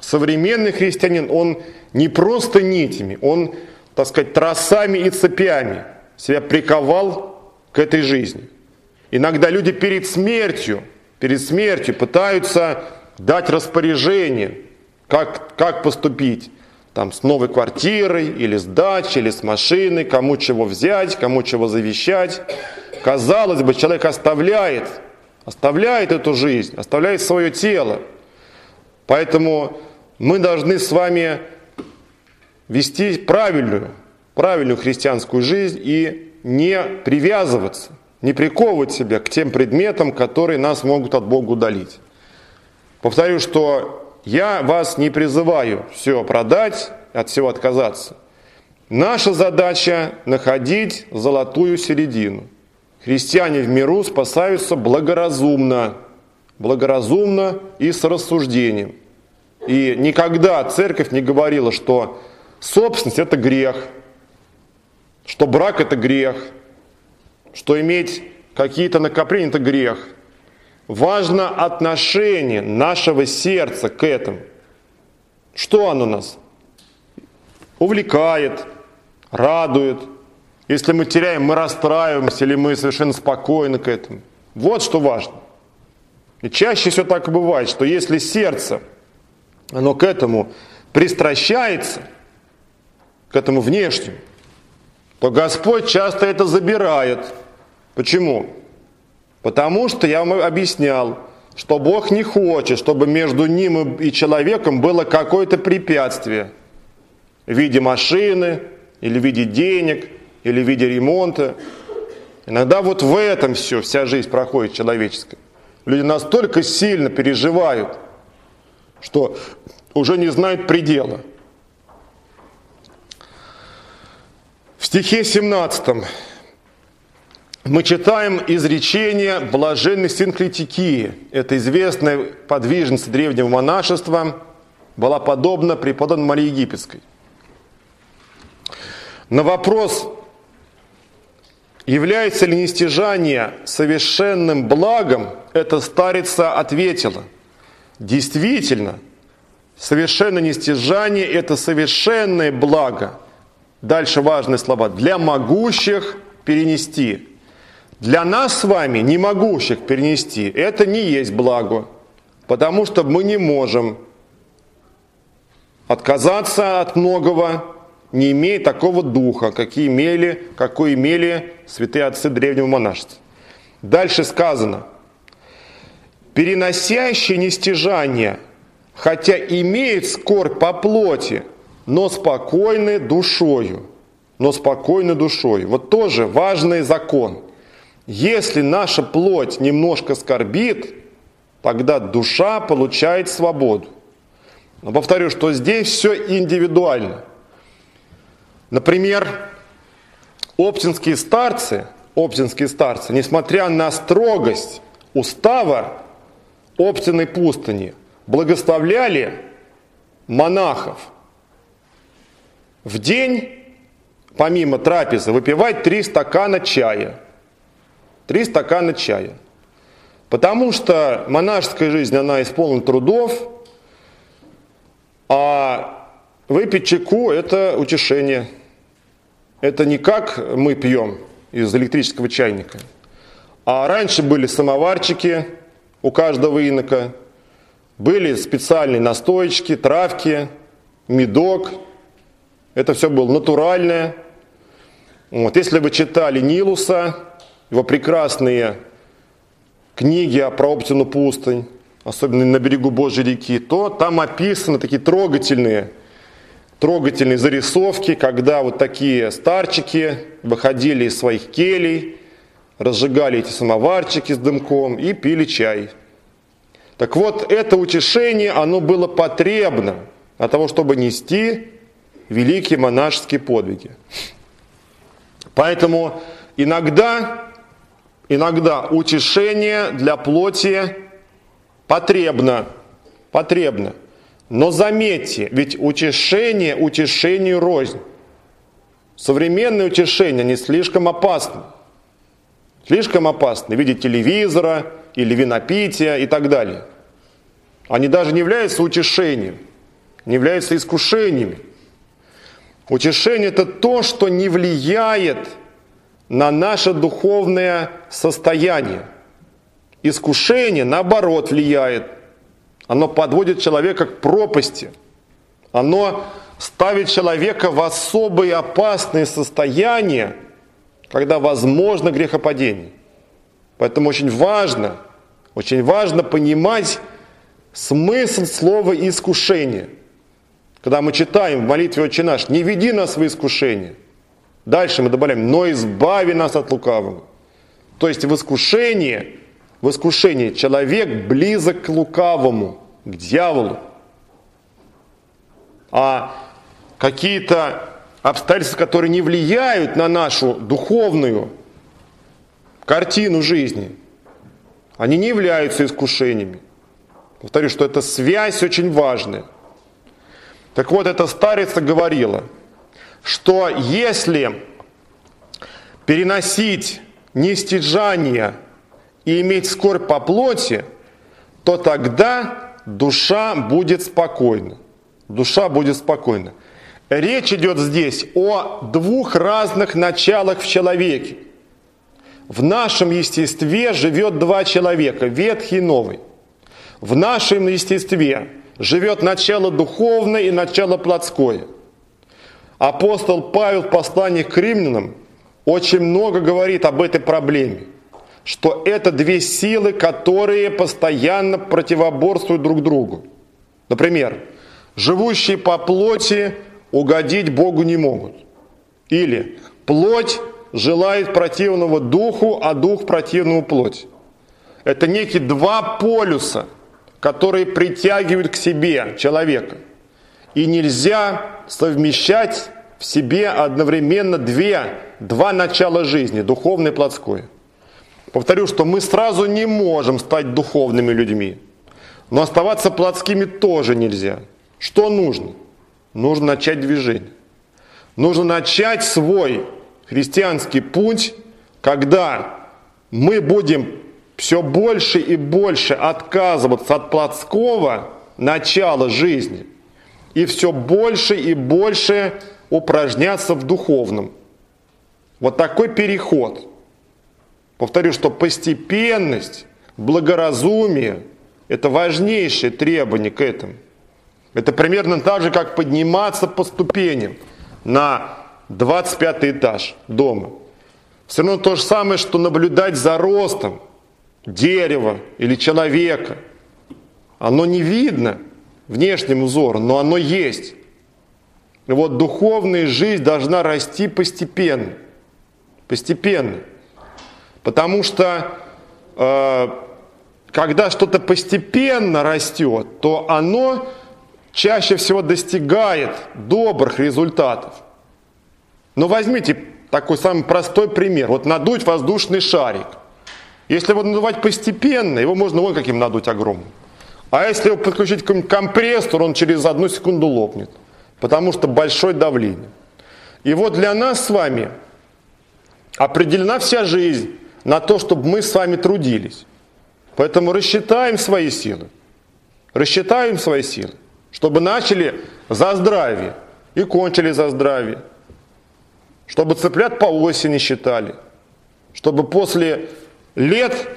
Современный христианин, он не просто нитями, он, так сказать, тросами и цепями себя приковал к этой жизни. Иногда люди перед смертью, перед смертью пытаются дать распоряжение, как, как поступить там, с новой квартирой, или с дачей, или с машиной, кому чего взять, кому чего завещать. Казалось бы, человек оставляет, оставляет эту жизнь, оставляет свое тело. Поэтому мы должны с вами вести правильную, правильную христианскую жизнь и не привязываться, не приковывать себя к тем предметам, которые нас могут от Бога удалить. Повторю, что я вас не призываю все продать, от всего отказаться. Наша задача находить золотую середину христиане в миру спасаются благоразумно, благоразумно и с рассуждением. И никогда церковь не говорила, что собственность это грех, что брак это грех, что иметь какие-то накопления это грех. Важно отношение нашего сердца к этому. Что оно нас увлекает, радует – если мы теряем, мы расстраиваемся, или мы совершенно спокойны к этому. Вот что важно. И чаще всего так и бывает, что если сердце, оно к этому пристращается, к этому внешнему, то Господь часто это забирает. Почему? Потому что я вам объяснял, что Бог не хочет, чтобы между ним и человеком было какое-то препятствие в виде машины или в виде денег – или в виде ремонта. Иногда вот в этом все, вся жизнь проходит человеческая. Люди настолько сильно переживают, что уже не знают предела. В стихе 17 мы читаем изречение блаженной синклитикии. Это известная подвижница древнего монашества, была подобна преподобной Марии Египетской. На вопрос, Является ли нестяжание совершенным благом, эта старица ответила. Действительно, совершенное нестяжание – это совершенное благо. Дальше важные слова. Для могущих перенести. Для нас с вами, не могущих перенести, это не есть благо. Потому что мы не можем отказаться от многого, не имея такого духа, какие имели, какой имели святые отцы древнего монашества. Дальше сказано, переносящие нестяжание, хотя имеют скорбь по плоти, но спокойны душою. Но спокойны душой. Вот тоже важный закон. Если наша плоть немножко скорбит, тогда душа получает свободу. Но повторю, что здесь все индивидуально – Например, оптинские старцы, оптинские старцы, несмотря на строгость устава, Оптиной пустыни благословляли монахов в день, помимо трапезы, выпивать три стакана чая. Три стакана чая. Потому что монашеская жизнь, она исполнена трудов, а выпить чеку – это утешение. Это не как мы пьем из электрического чайника. А раньше были самоварчики у каждого инока, были специальные настоечки, травки, медок. Это все было натуральное. Вот. Если вы читали Нилуса, его прекрасные книги про Оптину пустынь, особенно на берегу Божьей реки, то там описаны такие трогательные, трогательные зарисовки, когда вот такие старчики выходили из своих келей, разжигали эти самоварчики с дымком и пили чай. Так вот, это утешение, оно было потребно для того, чтобы нести великие монашеские подвиги. Поэтому иногда, иногда утешение для плоти потребно, потребно. Но заметьте, ведь утешение утешению рознь. Современное утешение не слишком опасно. Слишком опасно в виде телевизора или винопития и так далее. Они даже не являются утешением, не являются искушениями. Утешение – это то, что не влияет на наше духовное состояние. Искушение, наоборот, влияет. Оно подводит человека к пропасти. Оно ставит человека в особые опасные состояния, когда возможно грехопадение. Поэтому очень важно, очень важно понимать смысл слова искушение. Когда мы читаем в молитве «Отче наш», «Не веди нас в искушение». Дальше мы добавляем «Но избави нас от лукавого». То есть в искушении в искушении человек близок к лукавому, к дьяволу. А какие-то обстоятельства, которые не влияют на нашу духовную картину жизни, они не являются искушениями. Повторю, что эта связь очень важная. Так вот, эта старица говорила, что если переносить нестяжание и иметь скорбь по плоти, то тогда душа будет спокойна. Душа будет спокойна. Речь идет здесь о двух разных началах в человеке. В нашем естестве живет два человека, ветхий и новый. В нашем естестве живет начало духовное и начало плотское. Апостол Павел в послании к римлянам очень много говорит об этой проблеме что это две силы, которые постоянно противоборствуют друг другу. Например, живущие по плоти угодить Богу не могут. Или плоть желает противного духу, а дух противному плоть. Это некие два полюса, которые притягивают к себе человека. И нельзя совмещать в себе одновременно две, два начала жизни, духовное и плотское. Повторю, что мы сразу не можем стать духовными людьми. Но оставаться плотскими тоже нельзя. Что нужно? Нужно начать движение. Нужно начать свой христианский путь, когда мы будем все больше и больше отказываться от плотского начала жизни и все больше и больше упражняться в духовном. Вот такой переход – Повторю, что постепенность, благоразумие – это важнейшее требование к этому. Это примерно так же, как подниматься по ступеням на 25 этаж дома. Все равно то же самое, что наблюдать за ростом дерева или человека. Оно не видно внешнему взору, но оно есть. Вот духовная жизнь должна расти постепенно. Постепенно. Потому что э, когда что-то постепенно растет, то оно чаще всего достигает добрых результатов. Но возьмите такой самый простой пример. Вот надуть воздушный шарик. Если его надувать постепенно, его можно вон каким надуть огромным. А если его подключить к компрессор, он через одну секунду лопнет. Потому что большое давление. И вот для нас с вами определена вся жизнь на то, чтобы мы с вами трудились. Поэтому рассчитаем свои силы. Рассчитаем свои силы, чтобы начали за здравие и кончили за здравие. Чтобы цыплят по осени считали. Чтобы после лет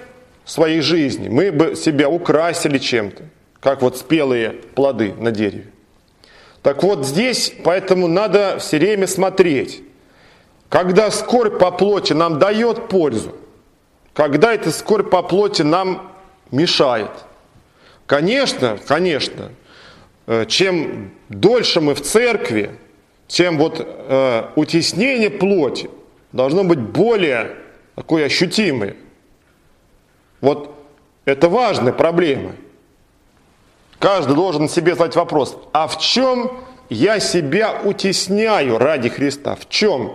своей жизни мы бы себя украсили чем-то, как вот спелые плоды на дереве. Так вот здесь, поэтому надо все время смотреть, когда скорбь по плоти нам дает пользу, когда эта скорбь по плоти нам мешает. Конечно, конечно, э, чем дольше мы в церкви, тем вот э, утеснение плоти должно быть более такое ощутимое. Вот это важная проблема. Каждый должен себе задать вопрос, а в чем я себя утесняю ради Христа? В чем?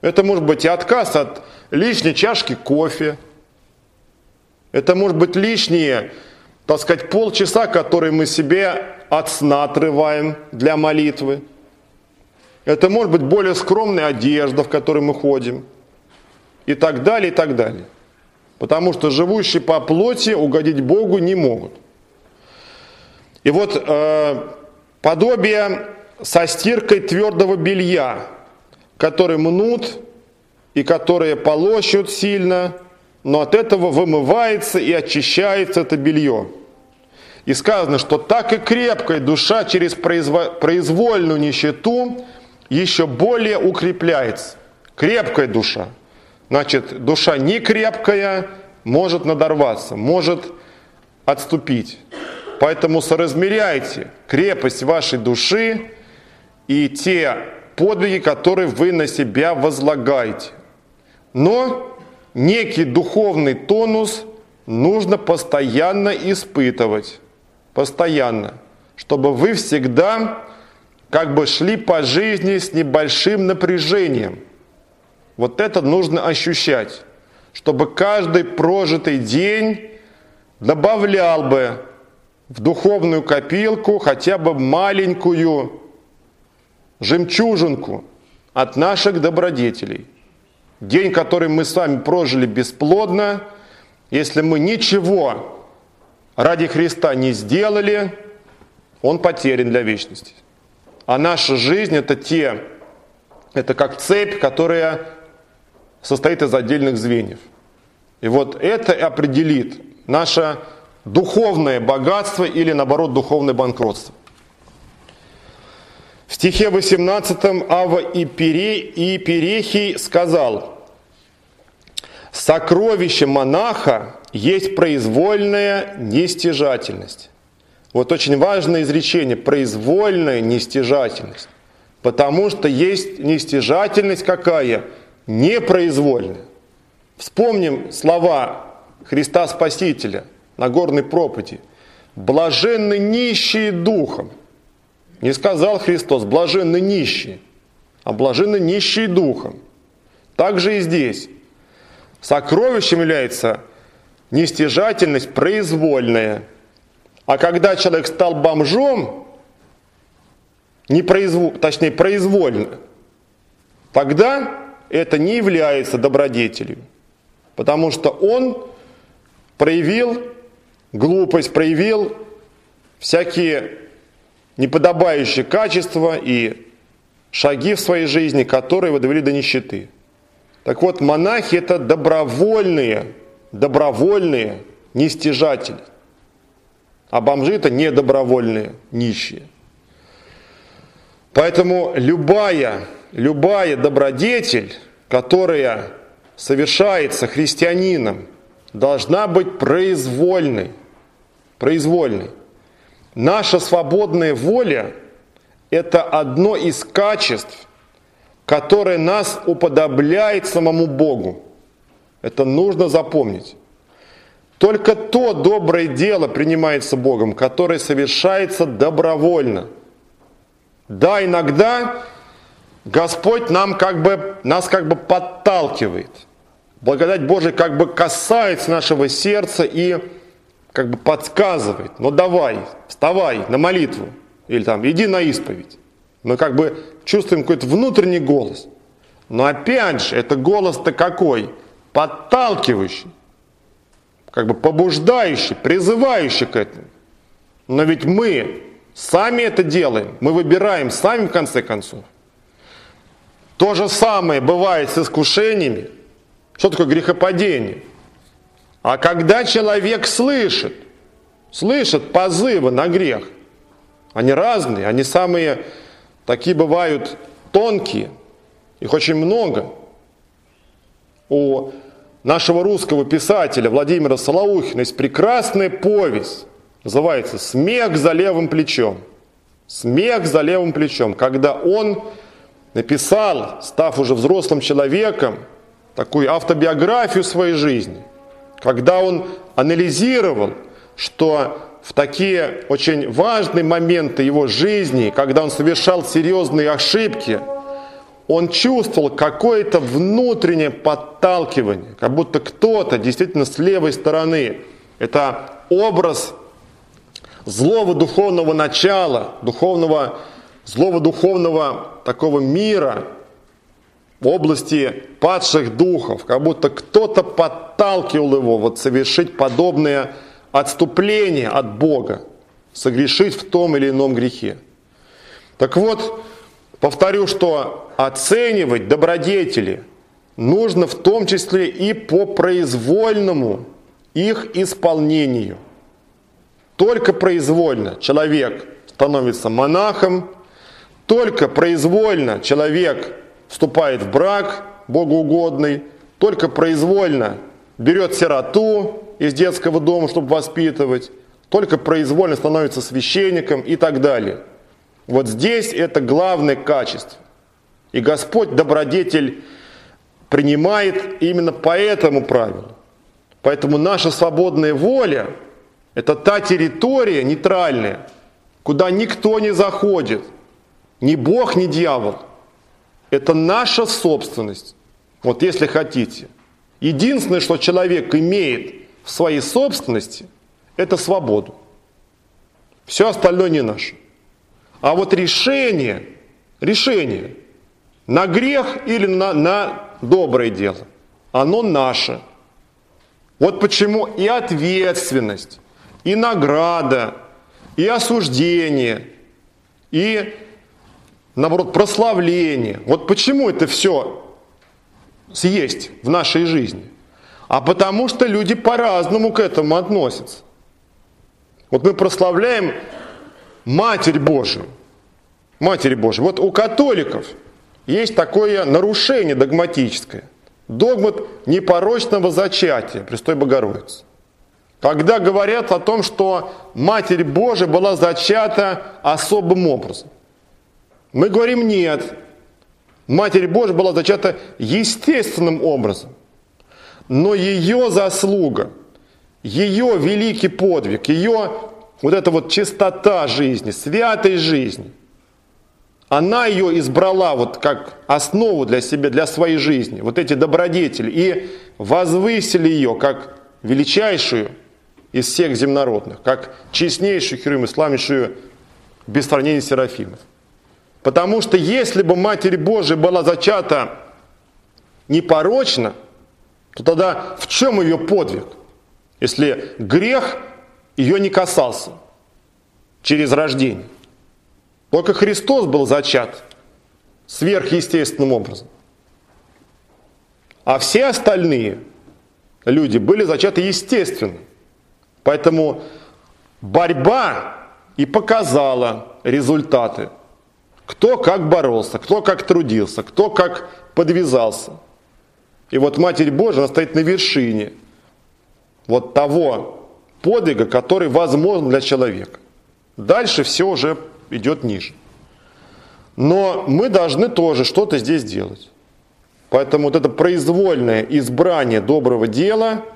Это может быть и отказ от лишней чашки кофе. Это может быть лишние, так сказать, полчаса, которые мы себе от сна отрываем для молитвы. Это может быть более скромная одежда, в которой мы ходим. И так далее, и так далее. Потому что живущие по плоти угодить Богу не могут. И вот э, подобие со стиркой твердого белья, который мнут и которые полощут сильно, но от этого вымывается и очищается это белье. И сказано, что так и крепкая душа через произвольную нищету еще более укрепляется. Крепкая душа. Значит, душа не крепкая, может надорваться, может отступить. Поэтому соразмеряйте крепость вашей души и те подвиги, которые вы на себя возлагаете. Но некий духовный тонус нужно постоянно испытывать. Постоянно. Чтобы вы всегда как бы шли по жизни с небольшим напряжением. Вот это нужно ощущать. Чтобы каждый прожитый день добавлял бы в духовную копилку хотя бы маленькую жемчужинку от наших добродетелей. День, который мы с вами прожили бесплодно, если мы ничего ради Христа не сделали, он потерян для вечности. А наша жизнь это те, это как цепь, которая состоит из отдельных звеньев. И вот это определит наше духовное богатство или наоборот духовное банкротство. В стихе 18 Ава и, Пере, и Перехий сказал, «Сокровище монаха есть произвольная нестяжательность». Вот очень важное изречение, произвольная нестяжательность. Потому что есть нестяжательность какая? Непроизвольная. Вспомним слова Христа Спасителя – на горной пропади. Блаженны нищие духом. Не сказал Христос, блаженны нищие, а блаженны нищие духом. Так же и здесь. Сокровищем является нестяжательность произвольная. А когда человек стал бомжом, не произвол, точнее произвольно, тогда это не является добродетелью, потому что он проявил глупость, проявил всякие неподобающие качества и шаги в своей жизни, которые его довели до нищеты. Так вот, монахи это добровольные, добровольные нестяжатели. А бомжи это недобровольные, нищие. Поэтому любая, любая добродетель, которая совершается христианином, должна быть произвольной произвольный. Наша свободная воля – это одно из качеств, которое нас уподобляет самому Богу. Это нужно запомнить. Только то доброе дело принимается Богом, которое совершается добровольно. Да, иногда Господь нам как бы, нас как бы подталкивает. Благодать Божия как бы касается нашего сердца и как бы подсказывает, ну давай, вставай на молитву, или там иди на исповедь. Мы как бы чувствуем какой-то внутренний голос. Но опять же, это голос-то какой? Подталкивающий, как бы побуждающий, призывающий к этому. Но ведь мы сами это делаем, мы выбираем сами в конце концов. То же самое бывает с искушениями. Что такое грехопадение? А когда человек слышит, слышит позывы на грех, они разные, они самые такие бывают тонкие, их очень много. У нашего русского писателя Владимира Солоухина есть прекрасная повесть, называется «Смех за левым плечом». Смех за левым плечом, когда он написал, став уже взрослым человеком, такую автобиографию своей жизни, когда он анализировал, что в такие очень важные моменты его жизни, когда он совершал серьезные ошибки, он чувствовал какое-то внутреннее подталкивание, как будто кто-то действительно с левой стороны. Это образ злого духовного начала, духовного, злого духовного такого мира области падших духов, как будто кто-то подталкивал его вот совершить подобное отступление от Бога, согрешить в том или ином грехе. Так вот, повторю, что оценивать добродетели нужно в том числе и по произвольному их исполнению – только произвольно человек становится монахом, только произвольно человек вступает в брак богоугодный, только произвольно берет сироту из детского дома, чтобы воспитывать, только произвольно становится священником и так далее. Вот здесь это главное качество. И Господь добродетель принимает именно по этому правилу. Поэтому наша свободная воля – это та территория нейтральная, куда никто не заходит. Ни Бог, ни дьявол. Это наша собственность. Вот если хотите. Единственное, что человек имеет в своей собственности, это свободу. Все остальное не наше. А вот решение, решение на грех или на, на доброе дело, оно наше. Вот почему и ответственность, и награда, и осуждение, и, наоборот, прославление. Вот почему это все есть в нашей жизни? А потому что люди по-разному к этому относятся. Вот мы прославляем Матерь Божию. Матерь Божию. Вот у католиков есть такое нарушение догматическое. Догмат непорочного зачатия Престой Богородицы. Когда говорят о том, что Матерь Божия была зачата особым образом. Мы говорим нет. Матерь Божия была зачата естественным образом. Но ее заслуга, ее великий подвиг, ее вот эта вот чистота жизни, святость жизни, она ее избрала вот как основу для себя, для своей жизни, вот эти добродетели, и возвысили ее как величайшую из всех земнородных, как честнейшую Херувим и славнейшую без сравнения Серафимов. Потому что если бы Матерь Божия была зачата непорочно, то тогда в чем ее подвиг? Если грех ее не касался через рождение. Только Христос был зачат сверхъестественным образом. А все остальные люди были зачаты естественно. Поэтому борьба и показала результаты. Кто как боролся, кто как трудился, кто как подвязался. И вот Матерь Божия, она стоит на вершине вот того подвига, который возможен для человека. Дальше все уже идет ниже. Но мы должны тоже что-то здесь делать. Поэтому вот это произвольное избрание доброго дела –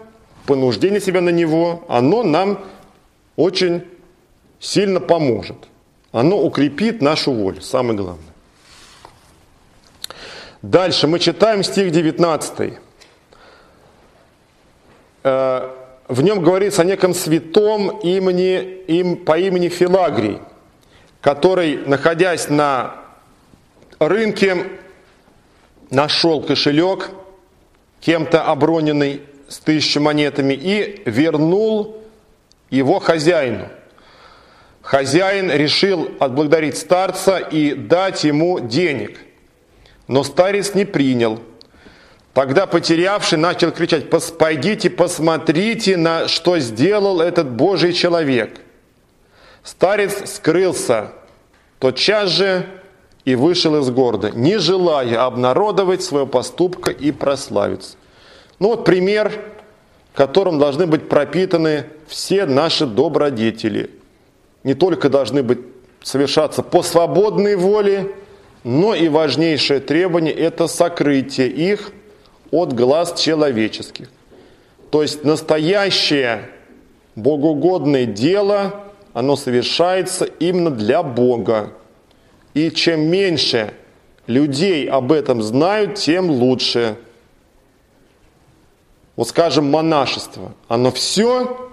понуждение себя на него, оно нам очень сильно поможет. Оно укрепит нашу волю, самое главное. Дальше мы читаем стих 19. э, в нем говорится о неком святом имени, им, по имени Филагрий, который, находясь на рынке, нашел кошелек, кем-то оброненный с тысячу монетами, и вернул его хозяину. Хозяин решил отблагодарить старца и дать ему денег, но старец не принял. Тогда потерявший начал кричать, «Пойдите, посмотрите, на что сделал этот Божий человек». Старец скрылся тотчас же и вышел из города, не желая обнародовать своего поступка и прославиться. Ну вот пример, которым должны быть пропитаны все наши добродетели. Не только должны быть совершаться по свободной воле, но и важнейшее требование – это сокрытие их от глаз человеческих. То есть настоящее богоугодное дело, оно совершается именно для Бога. И чем меньше людей об этом знают, тем лучше. Вот скажем, монашество, оно все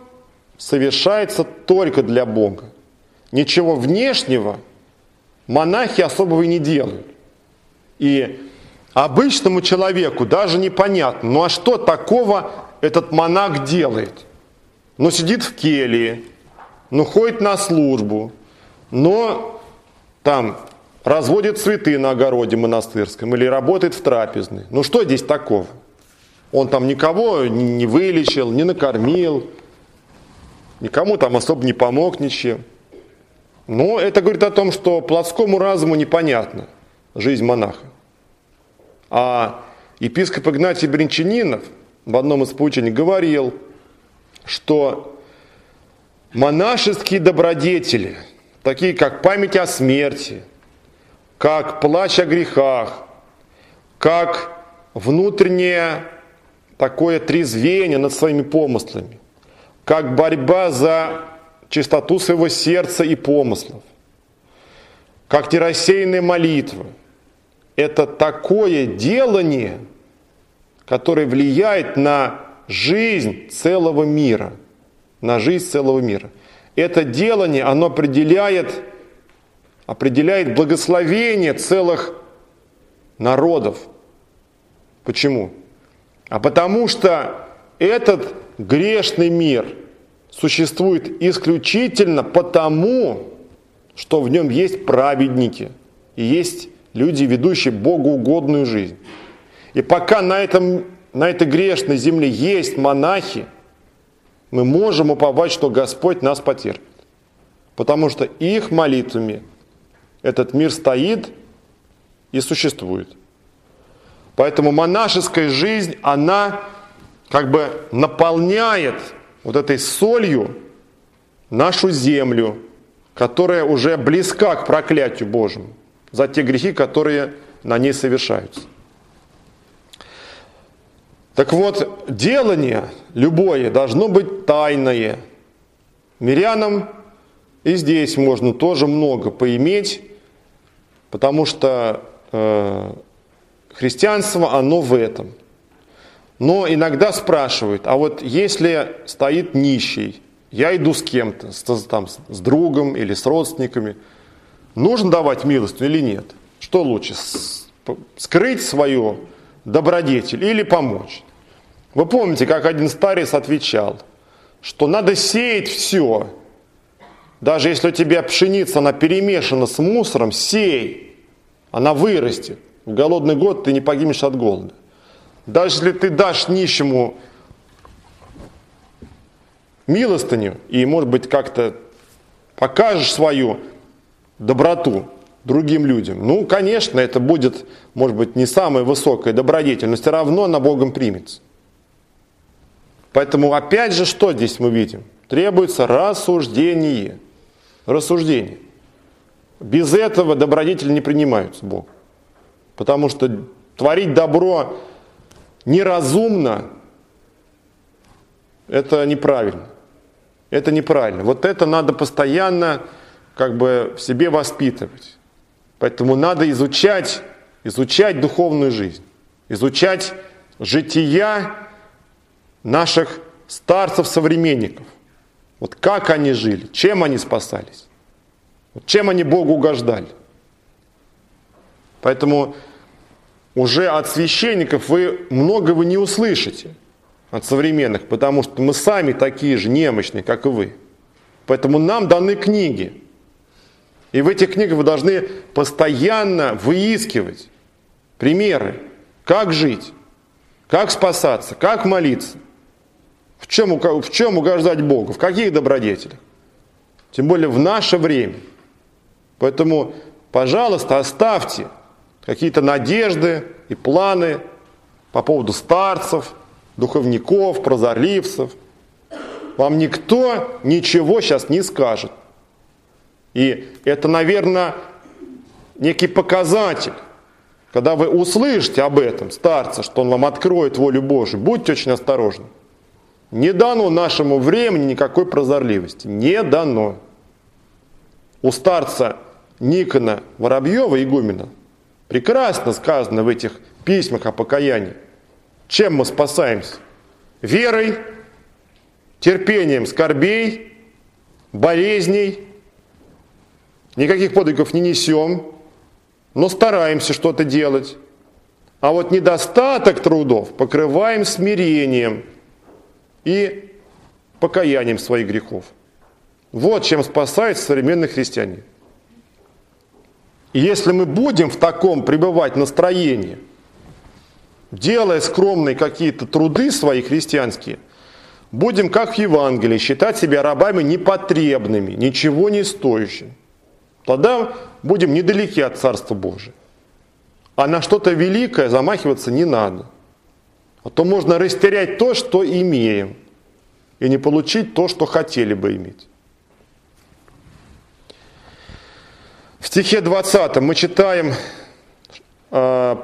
совершается только для Бога. Ничего внешнего монахи особого и не делают. И обычному человеку даже непонятно, ну а что такого этот монах делает? Ну сидит в келье, ну ходит на службу, но там разводит цветы на огороде монастырском или работает в трапезной. Ну что здесь такого? Он там никого не вылечил, не накормил, никому там особо не помог ничем. Но это говорит о том, что плотскому разуму непонятна жизнь монаха. А епископ Игнатий Бринчанинов в одном из поучений говорил, что монашеские добродетели, такие как память о смерти, как плач о грехах, как внутреннее такое трезвение над своими помыслами, как борьба за чистоту своего сердца и помыслов, как нерассеянная молитва. Это такое делание, которое влияет на жизнь целого мира, на жизнь целого мира. Это делание, оно определяет определяет благословение целых народов. Почему? А потому что этот грешный мир существует исключительно потому, что в нем есть праведники и есть люди, ведущие Богу угодную жизнь. И пока на, этом, на этой грешной земле есть монахи, мы можем уповать, что Господь нас потерпит. Потому что их молитвами – этот мир стоит и существует. Поэтому монашеская жизнь, она как бы наполняет вот этой солью нашу землю, которая уже близка к проклятию Божьему за те грехи, которые на ней совершаются. Так вот, делание любое должно быть тайное. Мирянам и здесь можно тоже много поиметь, Потому что э, христианство, оно в этом. Но иногда спрашивают, а вот если стоит нищий, я иду с кем-то, с, там, с другом или с родственниками, нужно давать милостыню или нет? Что лучше, скрыть свою добродетель или помочь? Вы помните, как один старец отвечал, что надо сеять все, даже если у тебя пшеница, она перемешана с мусором, сей, она вырастет. В голодный год ты не погибнешь от голода. Даже если ты дашь нищему милостыню и, может быть, как-то покажешь свою доброту другим людям, ну, конечно, это будет, может быть, не самая высокая добродетель, но все равно на Богом примется. Поэтому опять же, что здесь мы видим? Требуется рассуждение рассуждение. Без этого добродетели не принимаются Бог. Потому что творить добро неразумно, это неправильно. Это неправильно. Вот это надо постоянно как бы в себе воспитывать. Поэтому надо изучать, изучать духовную жизнь, изучать жития наших старцев-современников. Вот как они жили, чем они спасались, чем они Богу угождали. Поэтому уже от священников вы много вы не услышите от современных, потому что мы сами такие же немощные, как и вы. Поэтому нам даны книги. И в этих книгах вы должны постоянно выискивать примеры, как жить, как спасаться, как молиться, в чем, в чем угождать Богу, в каких добродетелях. Тем более в наше время. Поэтому, пожалуйста, оставьте какие-то надежды и планы по поводу старцев, духовников, прозорливцев. Вам никто ничего сейчас не скажет. И это, наверное, некий показатель. Когда вы услышите об этом, старца, что он вам откроет волю Божию, будьте очень осторожны. Не дано нашему времени никакой прозорливости. Не дано. У старца Никона Воробьева, игумена, Прекрасно сказано в этих письмах о покаянии. Чем мы спасаемся? Верой, терпением скорбей, болезней. Никаких подвигов не несем, но стараемся что-то делать. А вот недостаток трудов покрываем смирением и покаянием своих грехов. Вот чем спасает современный христианин. И если мы будем в таком пребывать настроении, делая скромные какие-то труды свои христианские, будем, как в Евангелии, считать себя рабами непотребными, ничего не стоящими. Тогда будем недалеки от Царства Божия. А на что-то великое замахиваться не надо. А то можно растерять то, что имеем, и не получить то, что хотели бы иметь. В стихе 20 мы читаем э,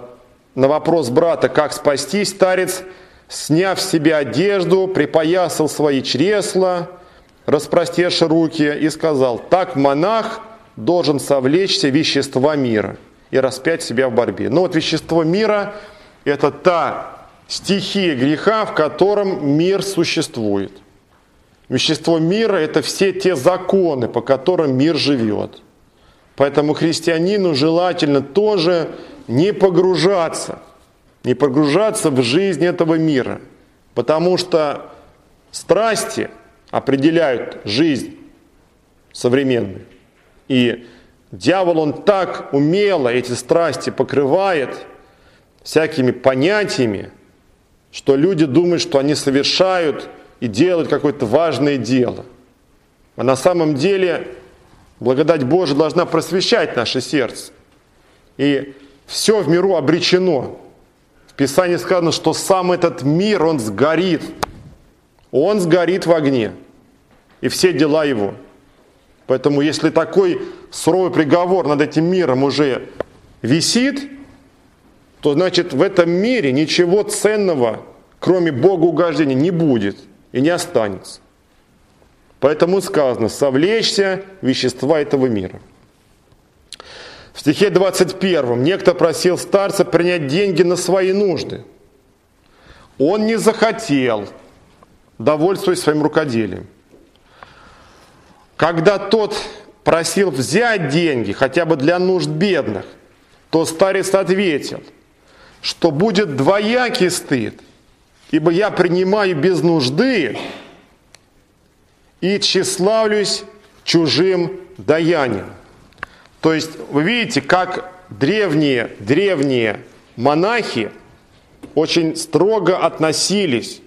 на вопрос брата, как спастись, старец, сняв с себя одежду, припоясал свои чресла, распростерши руки и сказал, так монах должен совлечься вещества мира и распять себя в борьбе. Но вот вещество мира – это та стихия греха, в котором мир существует. Вещество мира – это все те законы, по которым мир живет – Поэтому христианину желательно тоже не погружаться, не погружаться в жизнь этого мира, потому что страсти определяют жизнь современную. И дьявол, он так умело эти страсти покрывает всякими понятиями, что люди думают, что они совершают и делают какое-то важное дело. А на самом деле Благодать Божия должна просвещать наше сердце. И все в миру обречено. В Писании сказано, что сам этот мир, он сгорит. Он сгорит в огне. И все дела его. Поэтому если такой суровый приговор над этим миром уже висит, то значит в этом мире ничего ценного, кроме Бога угождения, не будет и не останется. Поэтому сказано, совлечься вещества этого мира. В стихе 21 некто просил старца принять деньги на свои нужды. Он не захотел, довольствуясь своим рукоделием. Когда тот просил взять деньги хотя бы для нужд бедных, то старец ответил, что будет двоякий стыд, ибо я принимаю без нужды и тщеславлюсь чужим даянием. То есть вы видите, как древние, древние монахи очень строго относились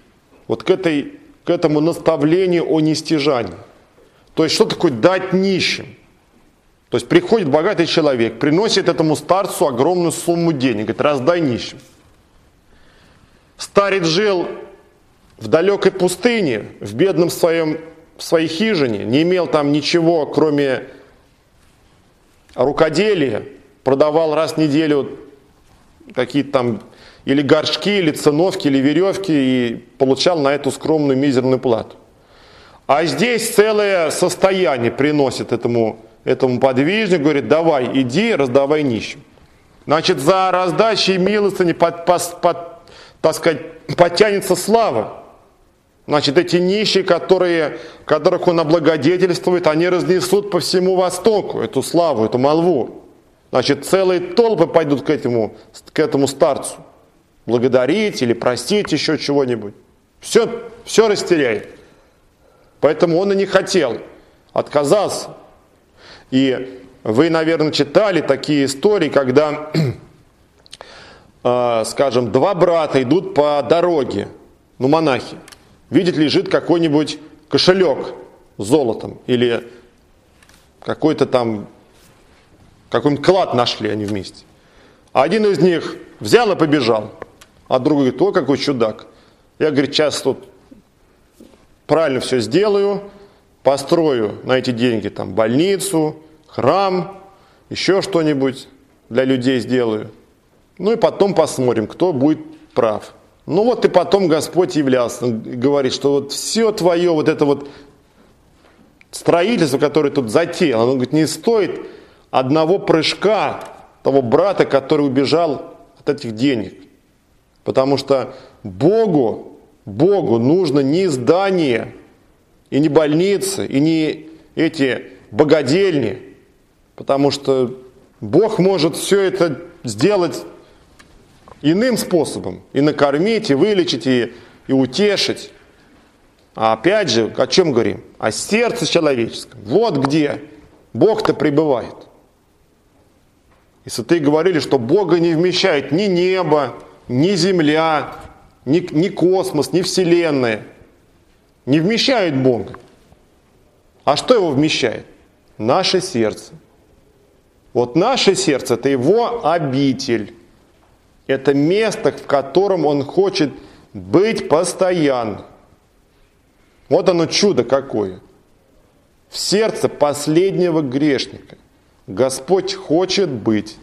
вот к, этой, к этому наставлению о нестяжании. То есть что такое дать нищим? То есть приходит богатый человек, приносит этому старцу огромную сумму денег, говорит, раздай нищим. Старец жил в далекой пустыне, в бедном своем в своей хижине, не имел там ничего, кроме рукоделия, продавал раз в неделю какие-то там или горшки, или циновки, или веревки и получал на эту скромную мизерную плату. А здесь целое состояние приносит этому, этому подвижнику, говорит, давай, иди, раздавай нищим. Значит, за раздачей милостыни, под, под, под, так сказать, подтянется слава. Значит, эти нищие, которые, которых он облагодетельствует, они разнесут по всему Востоку эту славу, эту молву. Значит, целые толпы пойдут к этому, к этому старцу. Благодарить или простить еще чего-нибудь. Все, все растеряет. Поэтому он и не хотел, отказался. И вы, наверное, читали такие истории, когда, э, скажем, два брата идут по дороге, ну, монахи, видят, лежит какой-нибудь кошелек с золотом или какой-то там, какой-нибудь клад нашли они вместе. А один из них взял и побежал, а другой говорит, о, какой чудак. Я, говорит, сейчас тут правильно все сделаю, построю на эти деньги там больницу, храм, еще что-нибудь для людей сделаю. Ну и потом посмотрим, кто будет прав. Ну вот и потом Господь являлся, говорит, что вот все твое вот это вот строительство, которое тут затеял, оно говорит, не стоит одного прыжка того брата, который убежал от этих денег. Потому что Богу, Богу нужно не здание, и не больницы, и не эти богадельни, потому что Бог может все это сделать иным способом, и накормить, и вылечить, и, и утешить. А опять же, о чем говорим? О сердце человеческом. Вот где Бог-то пребывает. И святые говорили, что Бога не вмещает ни небо, ни земля, ни, ни космос, ни вселенная. Не вмещает Бога. А что его вмещает? Наше сердце. Вот наше сердце – это его обитель. Это место, в котором он хочет быть постоянно. Вот оно чудо какое. В сердце последнего грешника Господь хочет быть.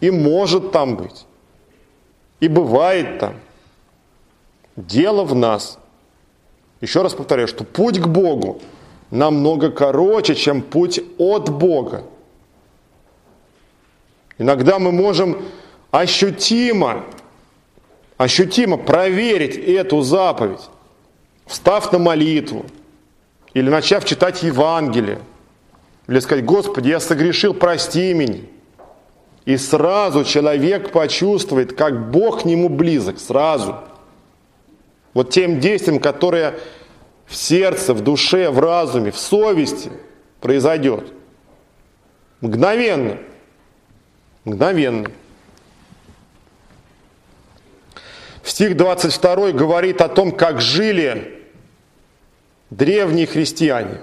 И может там быть. И бывает там. Дело в нас. Еще раз повторяю, что путь к Богу намного короче, чем путь от Бога. Иногда мы можем ощутимо, ощутимо проверить эту заповедь, встав на молитву или начав читать Евангелие, или сказать, Господи, я согрешил, прости меня. И сразу человек почувствует, как Бог к нему близок, сразу. Вот тем действием, которое в сердце, в душе, в разуме, в совести произойдет. Мгновенно. Мгновенно. Стих 22 говорит о том, как жили древние христиане.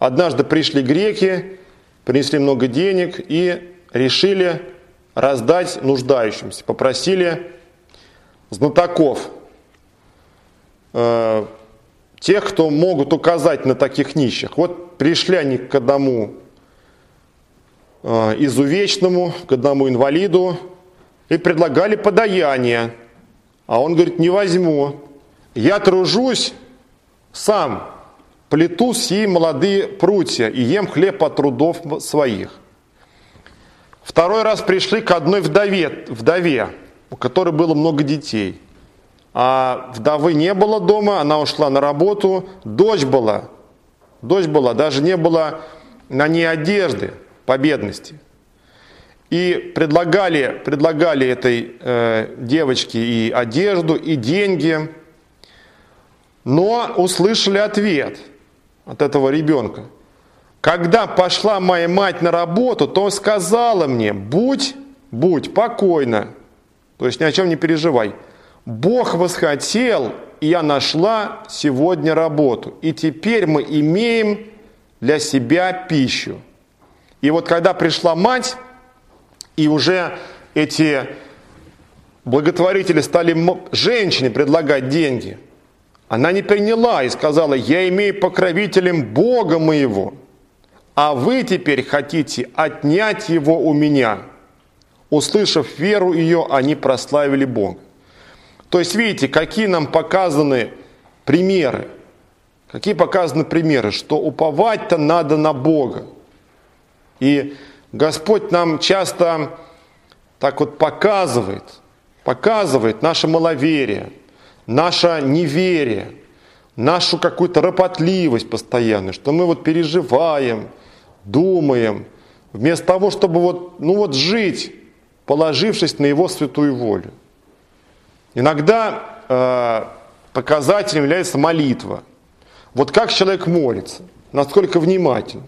Однажды пришли греки, принесли много денег и решили раздать нуждающимся. Попросили знатоков, э, тех, кто могут указать на таких нищих. Вот пришли они к одному э, изувечному, к одному инвалиду и предлагали подаяние – а он говорит, не возьму. Я тружусь сам, плету сии молодые прутья и ем хлеб от трудов своих. Второй раз пришли к одной вдове, вдове, у которой было много детей. А вдовы не было дома, она ушла на работу, дочь была, дочь была, даже не было на ней одежды по бедности и предлагали, предлагали этой э, девочке и одежду, и деньги, но услышали ответ от этого ребенка. Когда пошла моя мать на работу, то сказала мне, будь, будь покойна, то есть ни о чем не переживай. Бог восхотел, и я нашла сегодня работу. И теперь мы имеем для себя пищу. И вот когда пришла мать, и уже эти благотворители стали женщине предлагать деньги. Она не приняла и сказала, я имею покровителем Бога моего, а вы теперь хотите отнять его у меня. Услышав веру ее, они прославили Бога. То есть, видите, какие нам показаны примеры. Какие показаны примеры, что уповать-то надо на Бога. И Господь нам часто так вот показывает, показывает наше маловерие, наше неверие, нашу какую-то ропотливость постоянную, что мы вот переживаем, думаем, вместо того, чтобы вот, ну вот жить, положившись на Его святую волю. Иногда э, показателем является молитва. Вот как человек молится, насколько внимателен.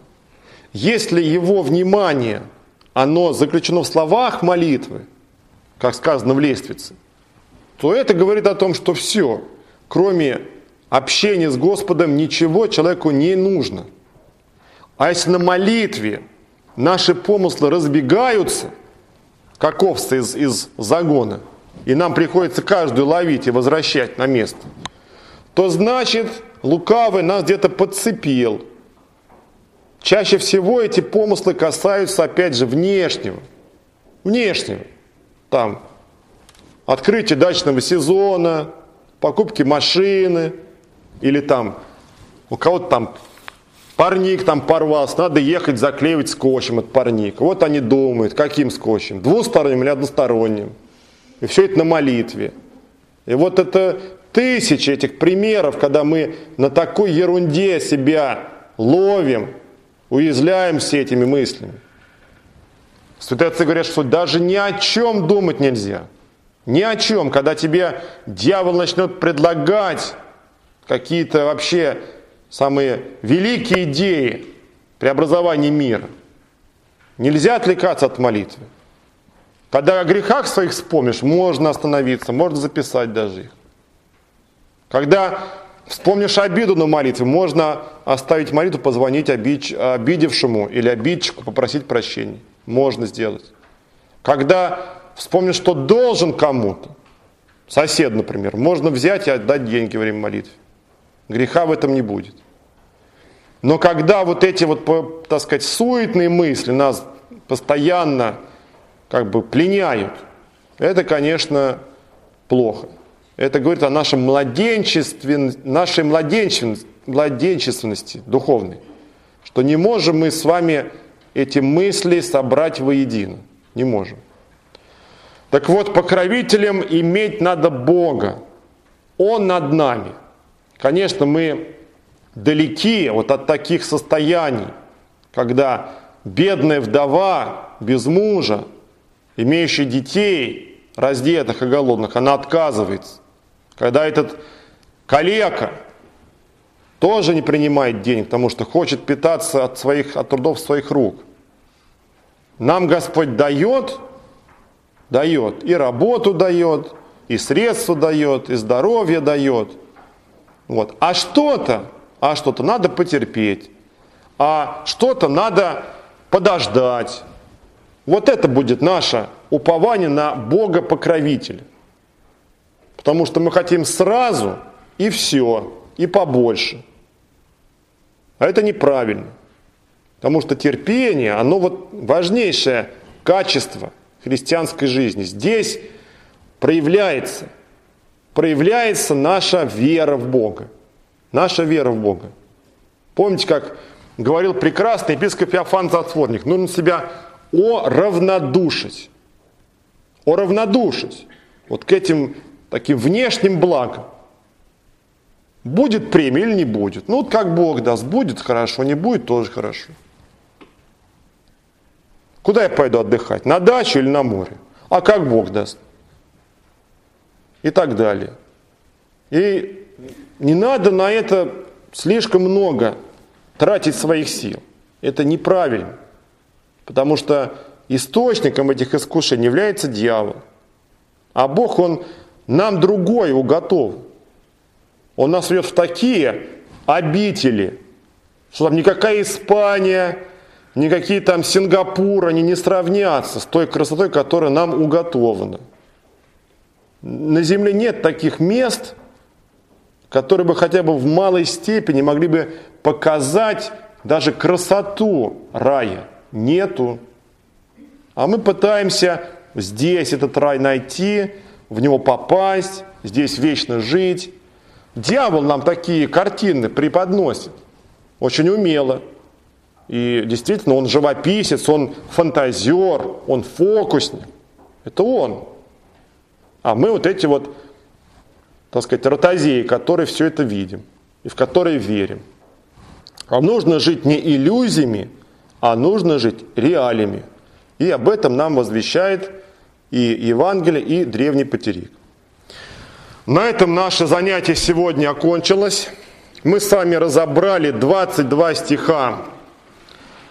Если его внимание, оно заключено в словах молитвы, как сказано в лествице, то это говорит о том, что все, кроме общения с Господом, ничего человеку не нужно. А если на молитве наши помыслы разбегаются, как овцы из, из загона, и нам приходится каждую ловить и возвращать на место, то значит лукавый нас где-то подцепил. Чаще всего эти помыслы касаются, опять же, внешнего. Внешнего. Там открытие дачного сезона, покупки машины, или там у кого-то там парник там порвался, надо ехать заклеивать скотчем от парника. Вот они думают, каким скотчем, двусторонним или односторонним. И все это на молитве. И вот это тысячи этих примеров, когда мы на такой ерунде себя ловим, уязвляемся этими мыслями. Святые отцы говорят, что даже ни о чем думать нельзя – ни о чем, когда тебе дьявол начнет предлагать какие-то вообще самые великие идеи преобразования мира. Нельзя отвлекаться от молитвы. Когда о грехах своих вспомнишь, можно остановиться, можно записать даже их. Когда вспомнишь обиду на молитве, можно оставить молитву, позвонить обидч, обидевшему или обидчику, попросить прощения. Можно сделать. Когда вспомнишь, что должен кому-то, сосед, например, можно взять и отдать деньги во время молитвы. Греха в этом не будет. Но когда вот эти вот, так сказать, суетные мысли нас постоянно как бы пленяют, это, конечно, плохо. Это говорит о нашем младенчестве, нашей младенчественности духовной. Что не можем мы с вами эти мысли собрать воедино. Не можем. Так вот, покровителем иметь надо Бога. Он над нами. Конечно, мы далеки вот от таких состояний, когда бедная вдова без мужа, имеющая детей, раздетых и голодных, она отказывается. Когда этот калека тоже не принимает денег, потому что хочет питаться от, своих, от трудов своих рук. Нам Господь дает, дает. И работу дает, и средства дает, и здоровье дает. Вот. А что-то, а что-то надо потерпеть, а что-то надо подождать. Вот это будет наше упование на Бога покровителя. Потому что мы хотим сразу и все, и побольше. А это неправильно. Потому что терпение, оно вот важнейшее качество христианской жизни. Здесь проявляется, проявляется наша вера в Бога. Наша вера в Бога. Помните, как говорил прекрасный епископ Иофан Затворник, нужно себя оравнодушить. Оравнодушить. Вот к этим таким внешним благам. Будет премия или не будет? Ну, вот как Бог даст, будет хорошо, не будет тоже хорошо. Куда я пойду отдыхать? На дачу или на море? А как Бог даст? И так далее. И не надо на это слишком много тратить своих сил. Это неправильно. Потому что источником этих искушений является дьявол. А Бог, Он нам другое уготовил. Он нас ведет в такие обители, что там никакая Испания, никакие там Сингапур, они не сравнятся с той красотой, которая нам уготована. На Земле нет таких мест, которые бы хотя бы в малой степени могли бы показать даже красоту рая. Нету. А мы пытаемся здесь этот рай найти, в него попасть, здесь вечно жить. Дьявол нам такие картины преподносит очень умело. И действительно, он живописец, он фантазер, он фокусник. Это он. А мы вот эти вот так сказать, ротозеи, которые все это видим и в которые верим. А нужно жить не иллюзиями, а нужно жить реалиями. И об этом нам возвещает и Евангелие, и древний потерик. На этом наше занятие сегодня окончилось. Мы с вами разобрали 22 стиха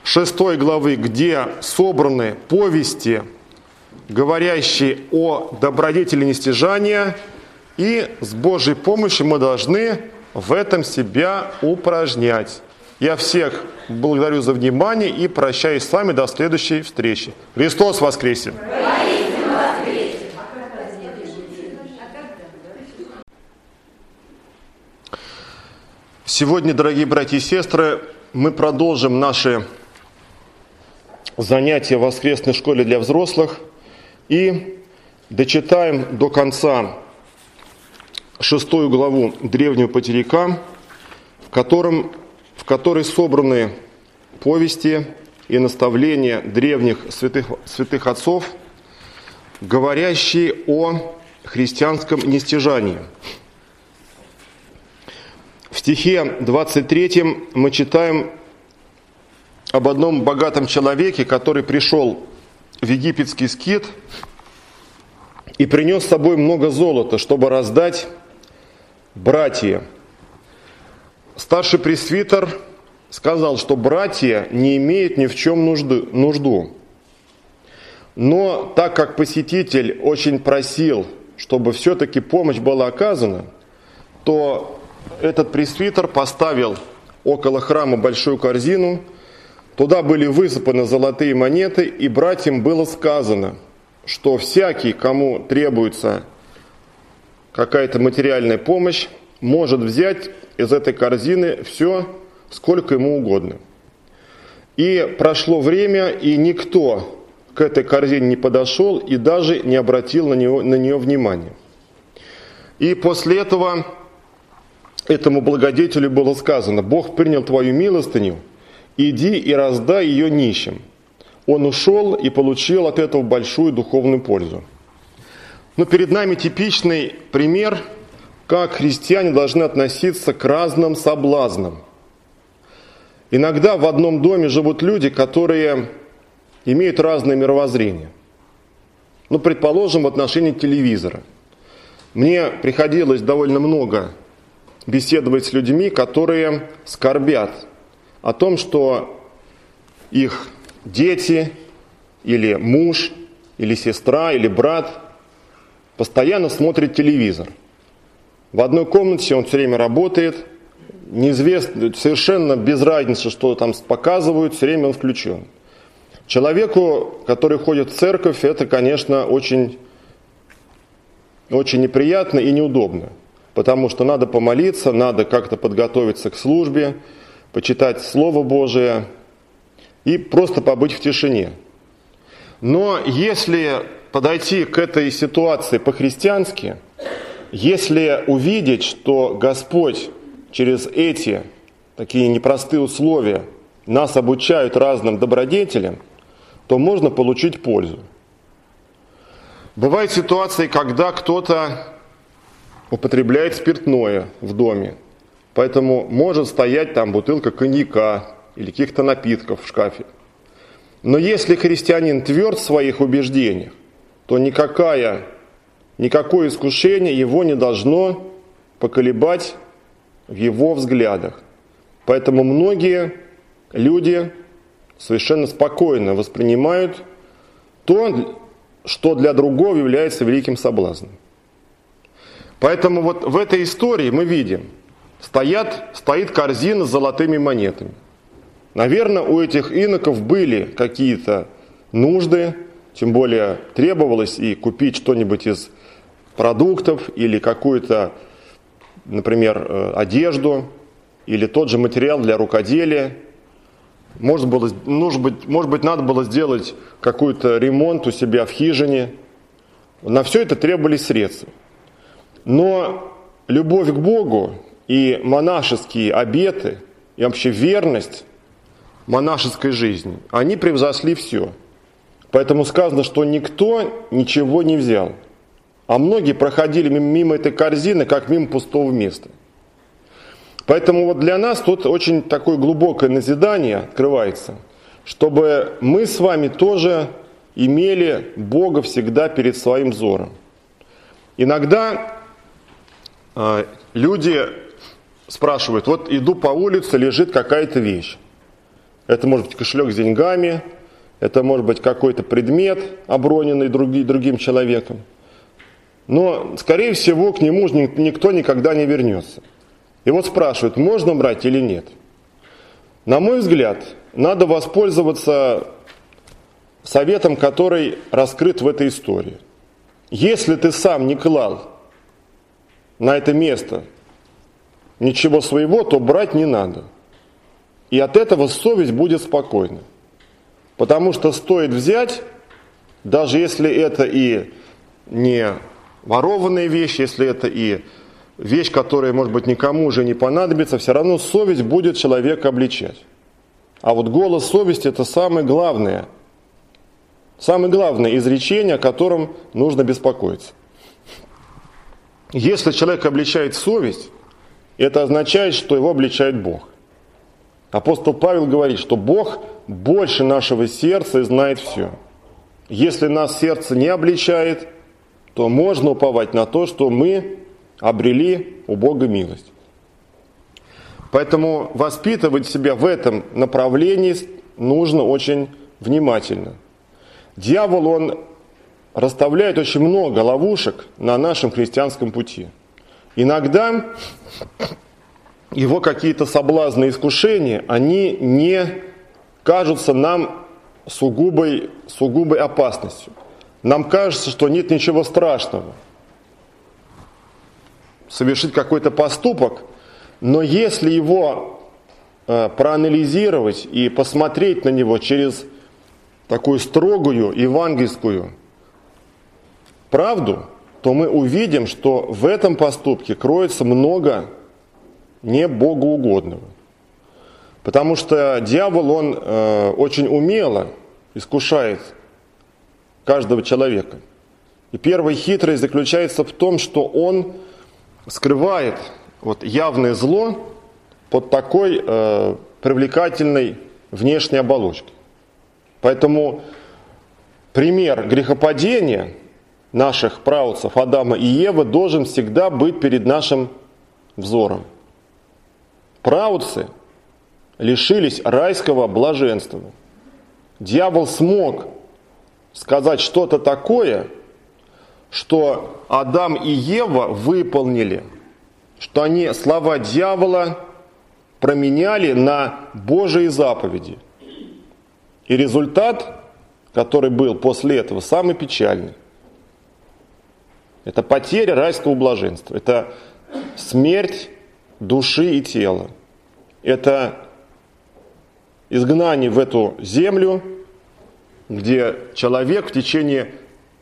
6 главы, где собраны повести, говорящие о добродетели нестяжания, и с Божьей помощью мы должны в этом себя упражнять. Я всех благодарю за внимание и прощаюсь с вами до следующей встречи. Христос воскресе! Сегодня, дорогие братья и сестры, мы продолжим наши занятия в воскресной школе для взрослых и дочитаем до конца шестую главу древнего потеряка, в котором которой собраны повести и наставления древних святых, святых отцов, говорящие о христианском нестяжании. В стихе 23 мы читаем об одном богатом человеке, который пришел в египетский скит и принес с собой много золота, чтобы раздать братьям старший пресвитер сказал, что братья не имеют ни в чем нужды, нужду. Но так как посетитель очень просил, чтобы все-таки помощь была оказана, то этот пресвитер поставил около храма большую корзину, туда были высыпаны золотые монеты, и братьям было сказано, что всякий, кому требуется какая-то материальная помощь, может взять из этой корзины все, сколько ему угодно. И прошло время, и никто к этой корзине не подошел и даже не обратил на, него, на нее внимания. И после этого этому благодетелю было сказано, Бог принял твою милостыню, иди и раздай ее нищим. Он ушел и получил от этого большую духовную пользу. Но перед нами типичный пример – как христиане должны относиться к разным соблазнам. Иногда в одном доме живут люди, которые имеют разное мировоззрение. Ну, предположим, в отношении телевизора. Мне приходилось довольно много беседовать с людьми, которые скорбят о том, что их дети или муж, или сестра, или брат постоянно смотрят телевизор – в одной комнате он все время работает, неизвестно, совершенно без разницы, что там показывают, все время он включен. Человеку, который ходит в церковь, это, конечно, очень, очень неприятно и неудобно, потому что надо помолиться, надо как-то подготовиться к службе, почитать Слово Божие и просто побыть в тишине. Но если подойти к этой ситуации по-христиански – если увидеть, что Господь через эти такие непростые условия нас обучают разным добродетелям, то можно получить пользу. Бывают ситуации, когда кто-то употребляет спиртное в доме, поэтому может стоять там бутылка коньяка или каких-то напитков в шкафе. Но если христианин тверд в своих убеждениях, то никакая Никакое искушение его не должно поколебать в его взглядах. Поэтому многие люди совершенно спокойно воспринимают то, что для другого является великим соблазном. Поэтому вот в этой истории мы видим, стоят, стоит корзина с золотыми монетами. Наверное, у этих иноков были какие-то нужды, тем более требовалось и купить что-нибудь из продуктов или какую-то, например, э, одежду или тот же материал для рукоделия. Может, было, может, быть, может быть, надо было сделать какой-то ремонт у себя в хижине. На все это требовались средства. Но любовь к Богу и монашеские обеты, и вообще верность монашеской жизни, они превзошли все. Поэтому сказано, что никто ничего не взял – а многие проходили мимо этой корзины, как мимо пустого места. Поэтому вот для нас тут очень такое глубокое назидание открывается, чтобы мы с вами тоже имели Бога всегда перед своим взором. Иногда люди спрашивают, вот иду по улице, лежит какая-то вещь. Это может быть кошелек с деньгами, это может быть какой-то предмет, оброненный други, другим человеком. Но, скорее всего, к нему никто никогда не вернется. И вот спрашивают, можно брать или нет. На мой взгляд, надо воспользоваться советом, который раскрыт в этой истории. Если ты сам не клал на это место ничего своего, то брать не надо. И от этого совесть будет спокойна. Потому что стоит взять, даже если это и не ворованная вещь, если это и вещь, которая, может быть, никому уже не понадобится, все равно совесть будет человека обличать. А вот голос совести – это самое главное, самое главное изречение, о котором нужно беспокоиться. Если человек обличает совесть, это означает, что его обличает Бог. Апостол Павел говорит, что Бог больше нашего сердца и знает все. Если нас сердце не обличает, то можно уповать на то, что мы обрели у Бога милость. Поэтому воспитывать себя в этом направлении нужно очень внимательно. Дьявол, он расставляет очень много ловушек на нашем христианском пути. Иногда его какие-то соблазны и искушения, они не кажутся нам сугубой, сугубой опасностью. Нам кажется, что нет ничего страшного – совершить какой-то поступок, но если его э, проанализировать и посмотреть на него через такую строгую евангельскую правду, то мы увидим, что в этом поступке кроется много не богоугодного. Потому что дьявол, он э, очень умело искушает каждого человека. И первая хитрость заключается в том, что он скрывает вот явное зло под такой э, привлекательной внешней оболочкой. Поэтому пример грехопадения наших праотцев Адама и Евы должен всегда быть перед нашим взором. Праотцы лишились райского блаженства. Дьявол смог сказать что-то такое, что Адам и Ева выполнили, что они слова дьявола променяли на Божьи заповеди. И результат, который был после этого, самый печальный. Это потеря райского блаженства. Это смерть души и тела. Это изгнание в эту землю, где человек в течение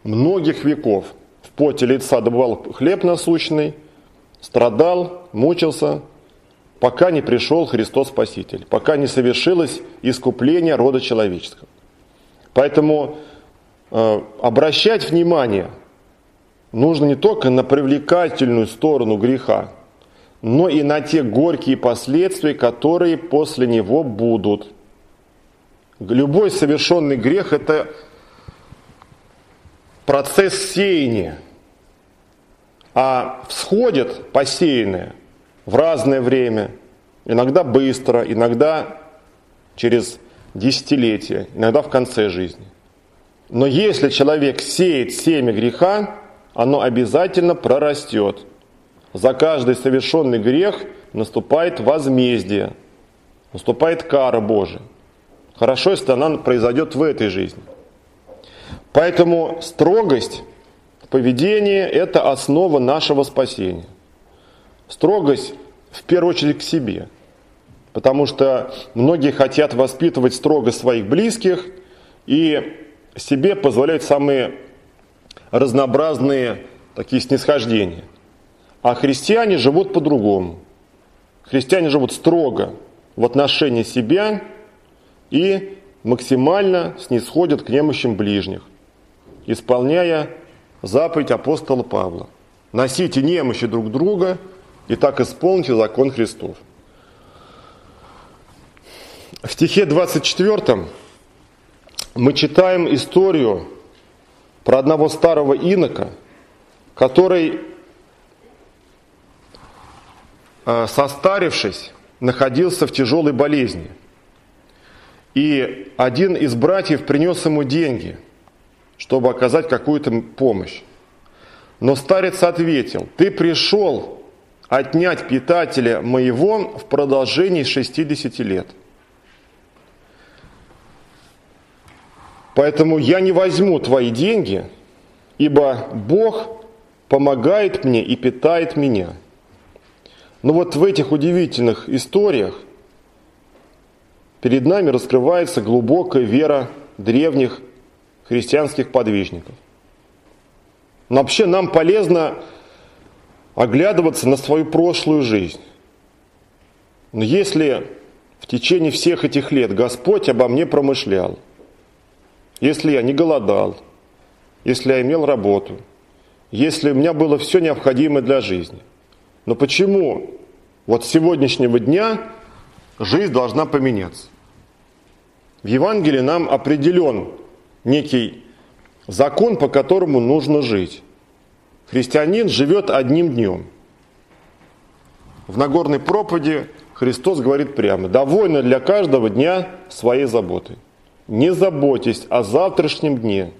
многих веков в поте лица добывал хлеб насущный, страдал, мучился, пока не пришел Христос Спаситель, пока не совершилось искупление рода человеческого. Поэтому э, обращать внимание нужно не только на привлекательную сторону греха, но и на те горькие последствия, которые после него будут. Любой совершенный грех – это процесс сеяния, а всходит посеянное в разное время, иногда быстро, иногда через десятилетия, иногда в конце жизни. Но если человек сеет семя греха, оно обязательно прорастет. За каждый совершенный грех наступает возмездие, наступает кара Божия. Хорошо, если она произойдет в этой жизни. Поэтому строгость в поведении – это основа нашего спасения. Строгость в первую очередь к себе. Потому что многие хотят воспитывать строго своих близких и себе позволяют самые разнообразные такие снисхождения. А христиане живут по-другому. Христиане живут строго в отношении себя и максимально снисходят к немощам ближних исполняя заповедь апостола Павла. Носите немощи друг друга и так исполните закон Христов. В стихе 24 мы читаем историю про одного старого инока, который, э, состарившись, находился в тяжелой болезни. И один из братьев принес ему деньги, чтобы оказать какую-то помощь. Но старец ответил, ты пришел отнять питателя моего в продолжении 60 лет. Поэтому я не возьму твои деньги, ибо Бог помогает мне и питает меня. Но вот в этих удивительных историях перед нами раскрывается глубокая вера древних христианских подвижников. Но вообще нам полезно оглядываться на свою прошлую жизнь. Но если в течение всех этих лет Господь обо мне промышлял, если я не голодал, если я имел работу, если у меня было все необходимое для жизни, но почему вот с сегодняшнего дня жизнь должна поменяться? В Евангелии нам определен некий закон, по которому нужно жить. Христианин живет одним днем. В Нагорной проповеди Христос говорит прямо, довольно для каждого дня своей заботы. Не заботьтесь о завтрашнем дне,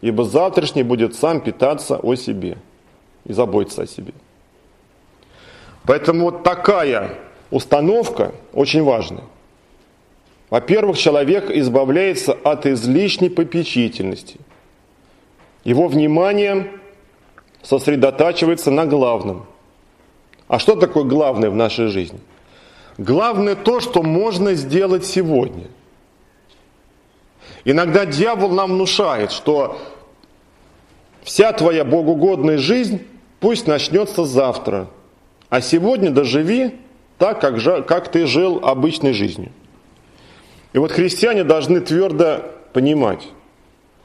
ибо завтрашний будет сам питаться о себе и заботиться о себе. Поэтому вот такая установка очень важна. Во-первых, человек избавляется от излишней попечительности. Его внимание сосредотачивается на главном. А что такое главное в нашей жизни? Главное то, что можно сделать сегодня. Иногда дьявол нам внушает, что вся твоя богоугодная жизнь пусть начнется завтра, а сегодня доживи так, как, как ты жил обычной жизнью. И вот христиане должны твердо понимать,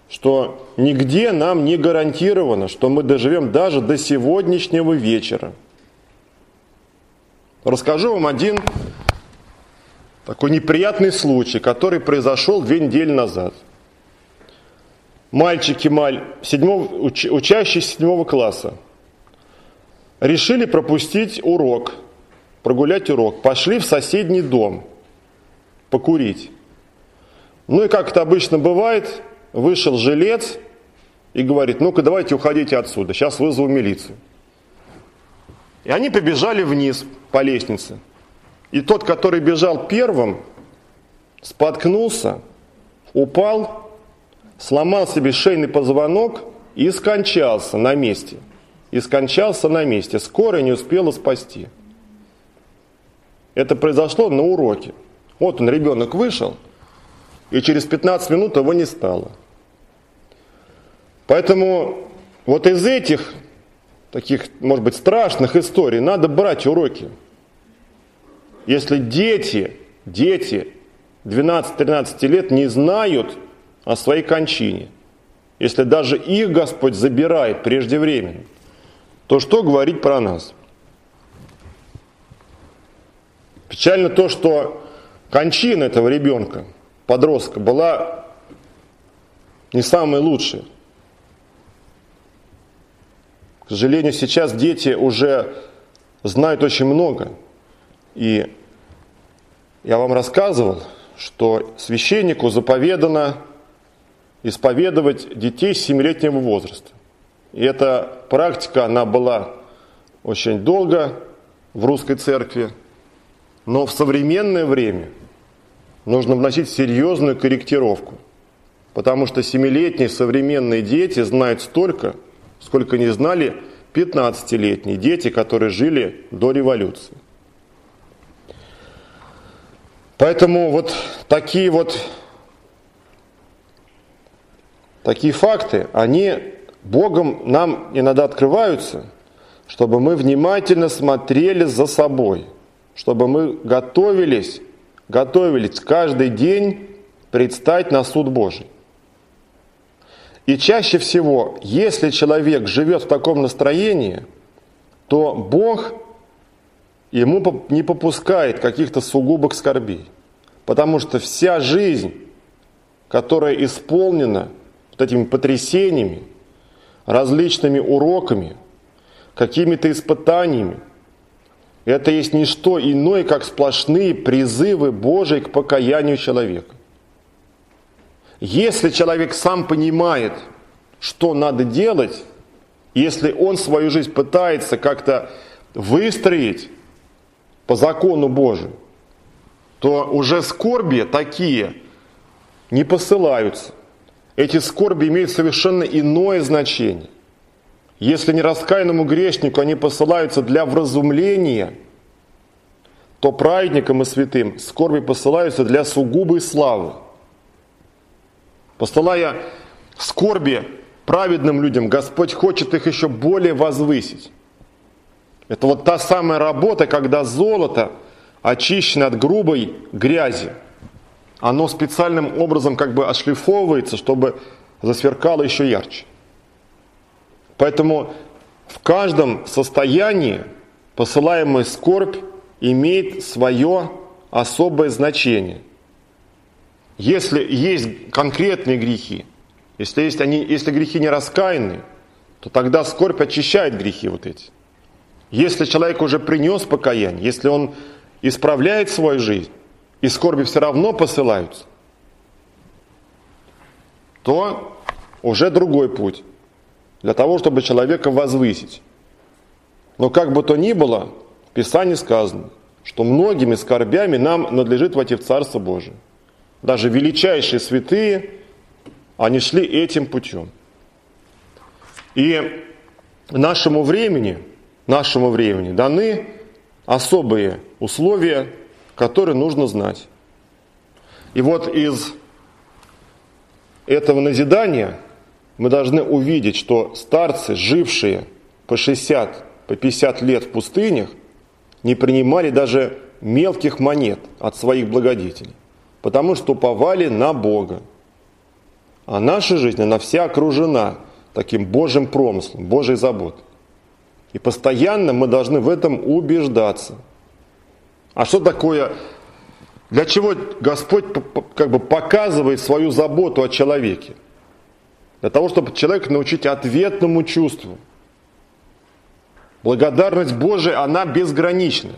что нигде нам не гарантировано, что мы доживем даже до сегодняшнего вечера. Расскажу вам один такой неприятный случай, который произошел две недели назад. Мальчики, маль, седьмого, уч, учащиеся седьмого класса, решили пропустить урок, прогулять урок, пошли в соседний дом покурить. Ну и как это обычно бывает, вышел жилец и говорит, ну-ка давайте уходите отсюда, сейчас вызову милицию. И они побежали вниз по лестнице. И тот, который бежал первым, споткнулся, упал, сломал себе шейный позвонок и скончался на месте. И скончался на месте. Скорая не успела спасти. Это произошло на уроке. Вот он, ребенок вышел – и через 15 минут его не стало. Поэтому вот из этих таких, может быть, страшных историй надо брать уроки. Если дети, дети 12-13 лет не знают о своей кончине, если даже их Господь забирает преждевременно, то что говорить про нас? Печально то, что кончина этого ребенка – подростка была не самой лучшей. К сожалению, сейчас дети уже знают очень много. И я вам рассказывал, что священнику заповедано исповедовать детей семилетнего возраста. И эта практика, она была очень долго в русской церкви, но в современное время – нужно вносить серьезную корректировку. Потому что семилетние современные дети знают столько, сколько не знали 15-летние дети, которые жили до революции. Поэтому вот такие вот такие факты, они Богом нам иногда открываются, чтобы мы внимательно смотрели за собой, чтобы мы готовились готовились каждый день предстать на суд Божий. И чаще всего, если человек живет в таком настроении, то Бог ему не попускает каких-то сугубых скорбей. Потому что вся жизнь, которая исполнена вот этими потрясениями, различными уроками, какими-то испытаниями, это есть не что иное, как сплошные призывы Божии к покаянию человека. Если человек сам понимает, что надо делать, если он свою жизнь пытается как-то выстроить по закону Божию, то уже скорби такие не посылаются. Эти скорби имеют совершенно иное значение. Если не раскаянному грешнику они посылаются для вразумления, то праведникам и святым скорби посылаются для сугубой славы. Посылая скорби праведным людям, Господь хочет их еще более возвысить. Это вот та самая работа, когда золото очищено от грубой грязи. Оно специальным образом как бы отшлифовывается, чтобы засверкало еще ярче. Поэтому в каждом состоянии посылаемая скорбь имеет свое особое значение – если есть конкретные грехи, если, есть они, если грехи не раскаянные, то тогда скорбь очищает грехи вот эти. Если человек уже принес покаяние, если он исправляет свою жизнь, и скорби все равно посылаются, то уже другой путь для того, чтобы человека возвысить. Но как бы то ни было, в Писании сказано, что многими скорбями нам надлежит войти в Царство Божие даже величайшие святые, они шли этим путем. И нашему времени, нашему времени даны особые условия, которые нужно знать. И вот из этого назидания мы должны увидеть, что старцы, жившие по 60, по 50 лет в пустынях, не принимали даже мелких монет от своих благодетелей потому что уповали на Бога. А наша жизнь, она вся окружена таким Божьим промыслом, Божьей заботой. И постоянно мы должны в этом убеждаться. А что такое, для чего Господь как бы показывает свою заботу о человеке? Для того, чтобы человека научить ответному чувству. Благодарность Божия, она безгранична.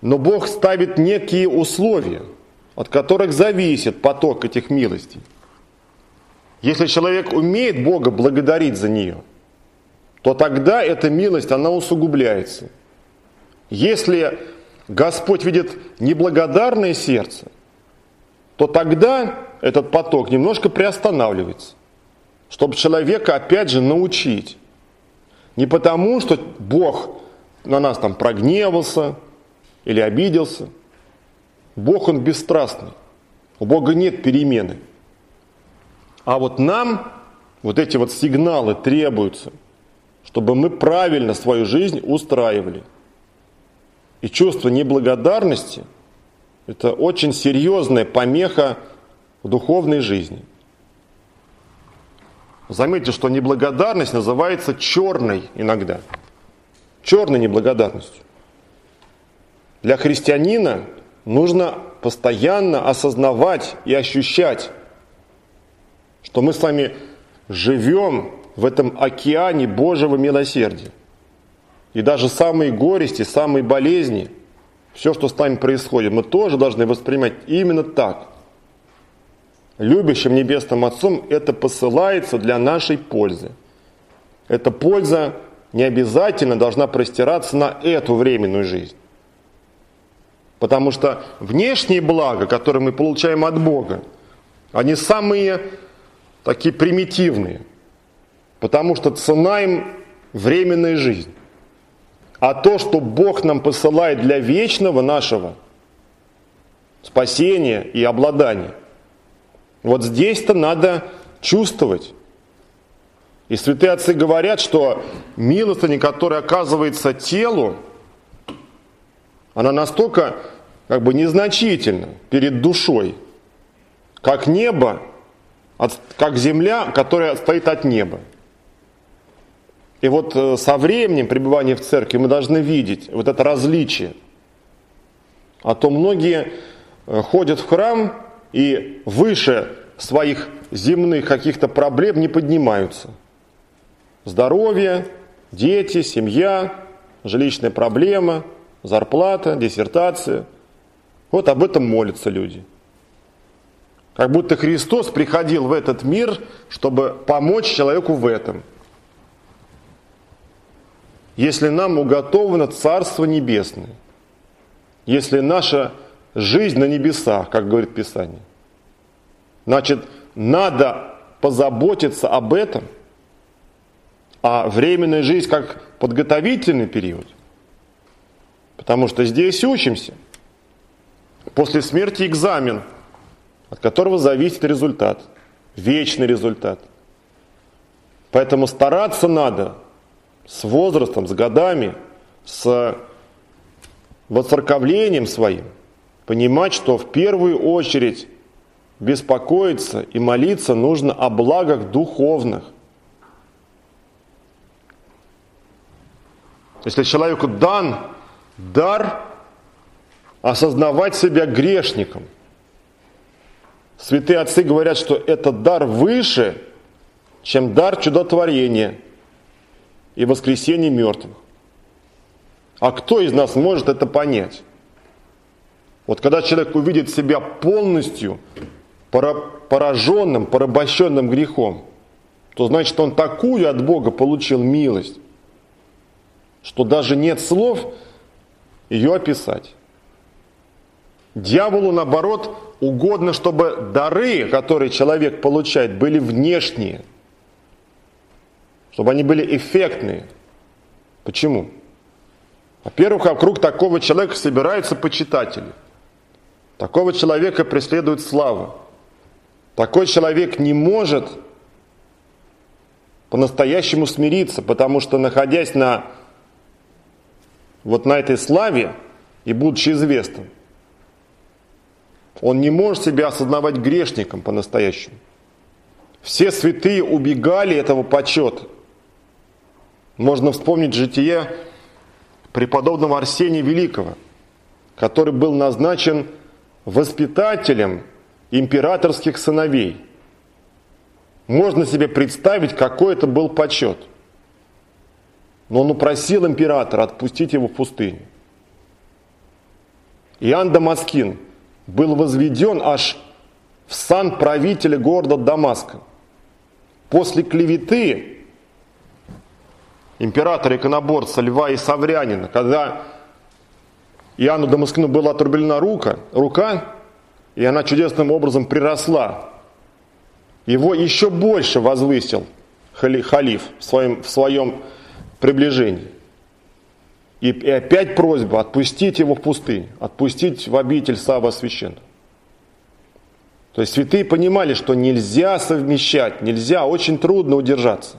Но Бог ставит некие условия – от которых зависит поток этих милостей. Если человек умеет Бога благодарить за нее, то тогда эта милость, она усугубляется. Если Господь видит неблагодарное сердце, то тогда этот поток немножко приостанавливается, чтобы человека опять же научить. Не потому, что Бог на нас там прогневался или обиделся – Бог, Он бесстрастный. У Бога нет перемены. А вот нам вот эти вот сигналы требуются, чтобы мы правильно свою жизнь устраивали. И чувство неблагодарности – это очень серьезная помеха в духовной жизни. Заметьте, что неблагодарность называется черной иногда. Черной неблагодарностью. Для христианина нужно постоянно осознавать и ощущать, что мы с вами живем в этом океане Божьего милосердия. И даже самые горести, самые болезни, все, что с нами происходит, мы тоже должны воспринимать именно так. Любящим Небесным Отцом это посылается для нашей пользы. Эта польза не обязательно должна простираться на эту временную жизнь. Потому что внешние блага, которые мы получаем от Бога, они самые такие примитивные. Потому что цена им временная жизнь. А то, что Бог нам посылает для вечного нашего спасения и обладания, вот здесь-то надо чувствовать. И святые отцы говорят, что милостыня, которая оказывается телу, она настолько как бы незначительно перед душой, как небо как земля, которая стоит от неба. И вот э, со временем пребывания в церкви мы должны видеть вот это различие. А то многие э, ходят в храм и выше своих земных каких-то проблем не поднимаются. Здоровье, дети, семья, жилищная проблема, зарплата, диссертация. Вот об этом молятся люди. Как будто Христос приходил в этот мир, чтобы помочь человеку в этом – если нам уготовано Царство Небесное, если наша жизнь на небесах, как говорит Писание, значит, надо позаботиться об этом, а временная жизнь как подготовительный период. Потому что здесь учимся. После смерти экзамен, от которого зависит результат, вечный результат. Поэтому стараться надо с возрастом, с годами, с воцерковлением своим, понимать, что в первую очередь беспокоиться и молиться нужно о благах духовных. Если человеку дан дар осознавать себя грешником, святые отцы говорят, что этот дар выше, чем дар чудотворения – и воскресение мертвых. А кто из нас может это понять? Вот когда человек увидит себя полностью пораженным, порабощенным грехом, то значит он такую от Бога получил милость, что даже нет слов ее описать. Дьяволу, наоборот, угодно, чтобы дары, которые человек получает, были внешние – чтобы они были эффектные. Почему? Во-первых, вокруг такого человека собираются почитатели. Такого человека преследует слава. Такой человек не может по-настоящему смириться, потому что находясь на вот на этой славе и будучи известным, он не может себя осознавать грешником по-настоящему. Все святые убегали этого почета. Можно вспомнить житие преподобного Арсения Великого, который был назначен воспитателем императорских сыновей. Можно себе представить, какой это был почет. Но он упросил императора отпустить его в пустыню. Иоанн Дамаскин был возведен аж в сан правителя города Дамаска. После клеветы императора-иконоборца Льва и Саврянина, когда Иоанну Дамаскину была отрублена рука, рука, и она чудесным образом приросла. Его еще больше возвысил халиф в своем, в своем приближении. И, и опять просьба отпустить его в пустыню, отпустить в обитель Сава Священного. То есть святые понимали, что нельзя совмещать, нельзя, очень трудно удержаться.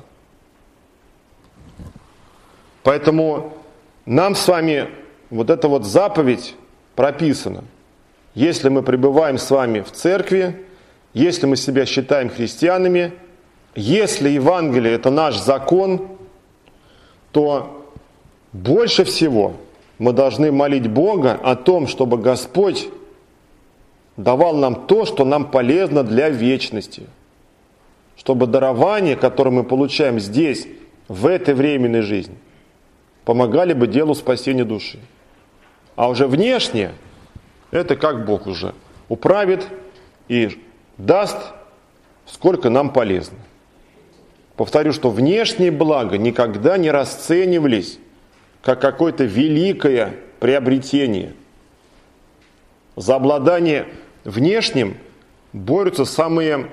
Поэтому нам с вами вот эта вот заповедь прописана. Если мы пребываем с вами в церкви, если мы себя считаем христианами, если Евангелие это наш закон, то больше всего мы должны молить Бога о том, чтобы Господь давал нам то, что нам полезно для вечности. Чтобы дарование, которое мы получаем здесь, в этой временной жизни, помогали бы делу спасения души. А уже внешне, это как Бог уже управит и даст, сколько нам полезно. Повторю, что внешние блага никогда не расценивались как какое-то великое приобретение. За обладание внешним борются самые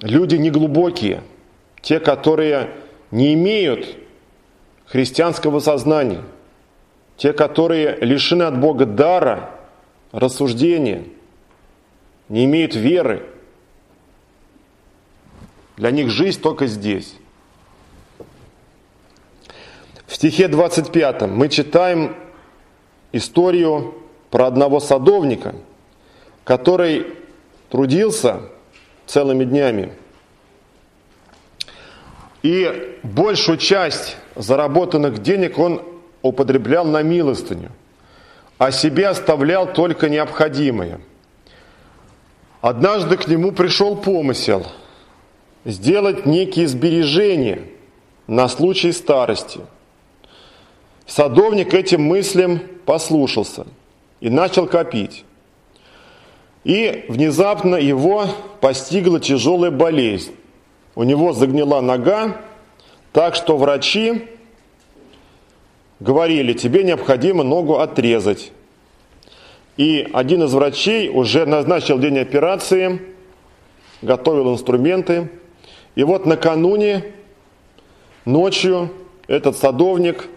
люди неглубокие – те, которые не имеют христианского сознания, те, которые лишены от Бога дара, рассуждения, не имеют веры. Для них жизнь только здесь. В стихе 25 мы читаем историю про одного садовника, который трудился целыми днями. И большую часть заработанных денег он употреблял на милостыню, а себе оставлял только необходимое. Однажды к нему пришел помысел сделать некие сбережения на случай старости. Садовник этим мыслям послушался и начал копить. И внезапно его постигла тяжелая болезнь. У него загнила нога, так что врачи говорили, тебе необходимо ногу отрезать. И один из врачей уже назначил день операции, готовил инструменты. И вот накануне, ночью, этот садовник,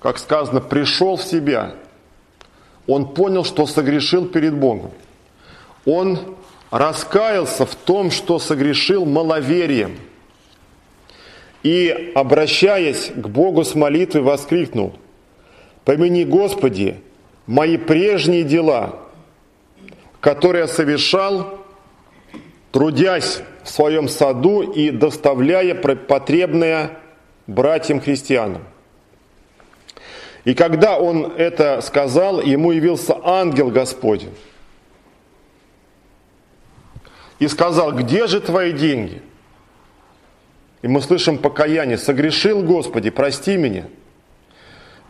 как сказано, пришел в себя. Он понял, что согрешил перед Богом. Он раскаялся в том, что согрешил маловерием. И, обращаясь к Богу с молитвой, воскликнул, «Помяни, Господи, мои прежние дела, которые я совершал, трудясь в своем саду и доставляя потребное братьям-христианам». И когда он это сказал, ему явился ангел Господень и сказал, где же твои деньги? И мы слышим покаяние, согрешил Господи, прости меня.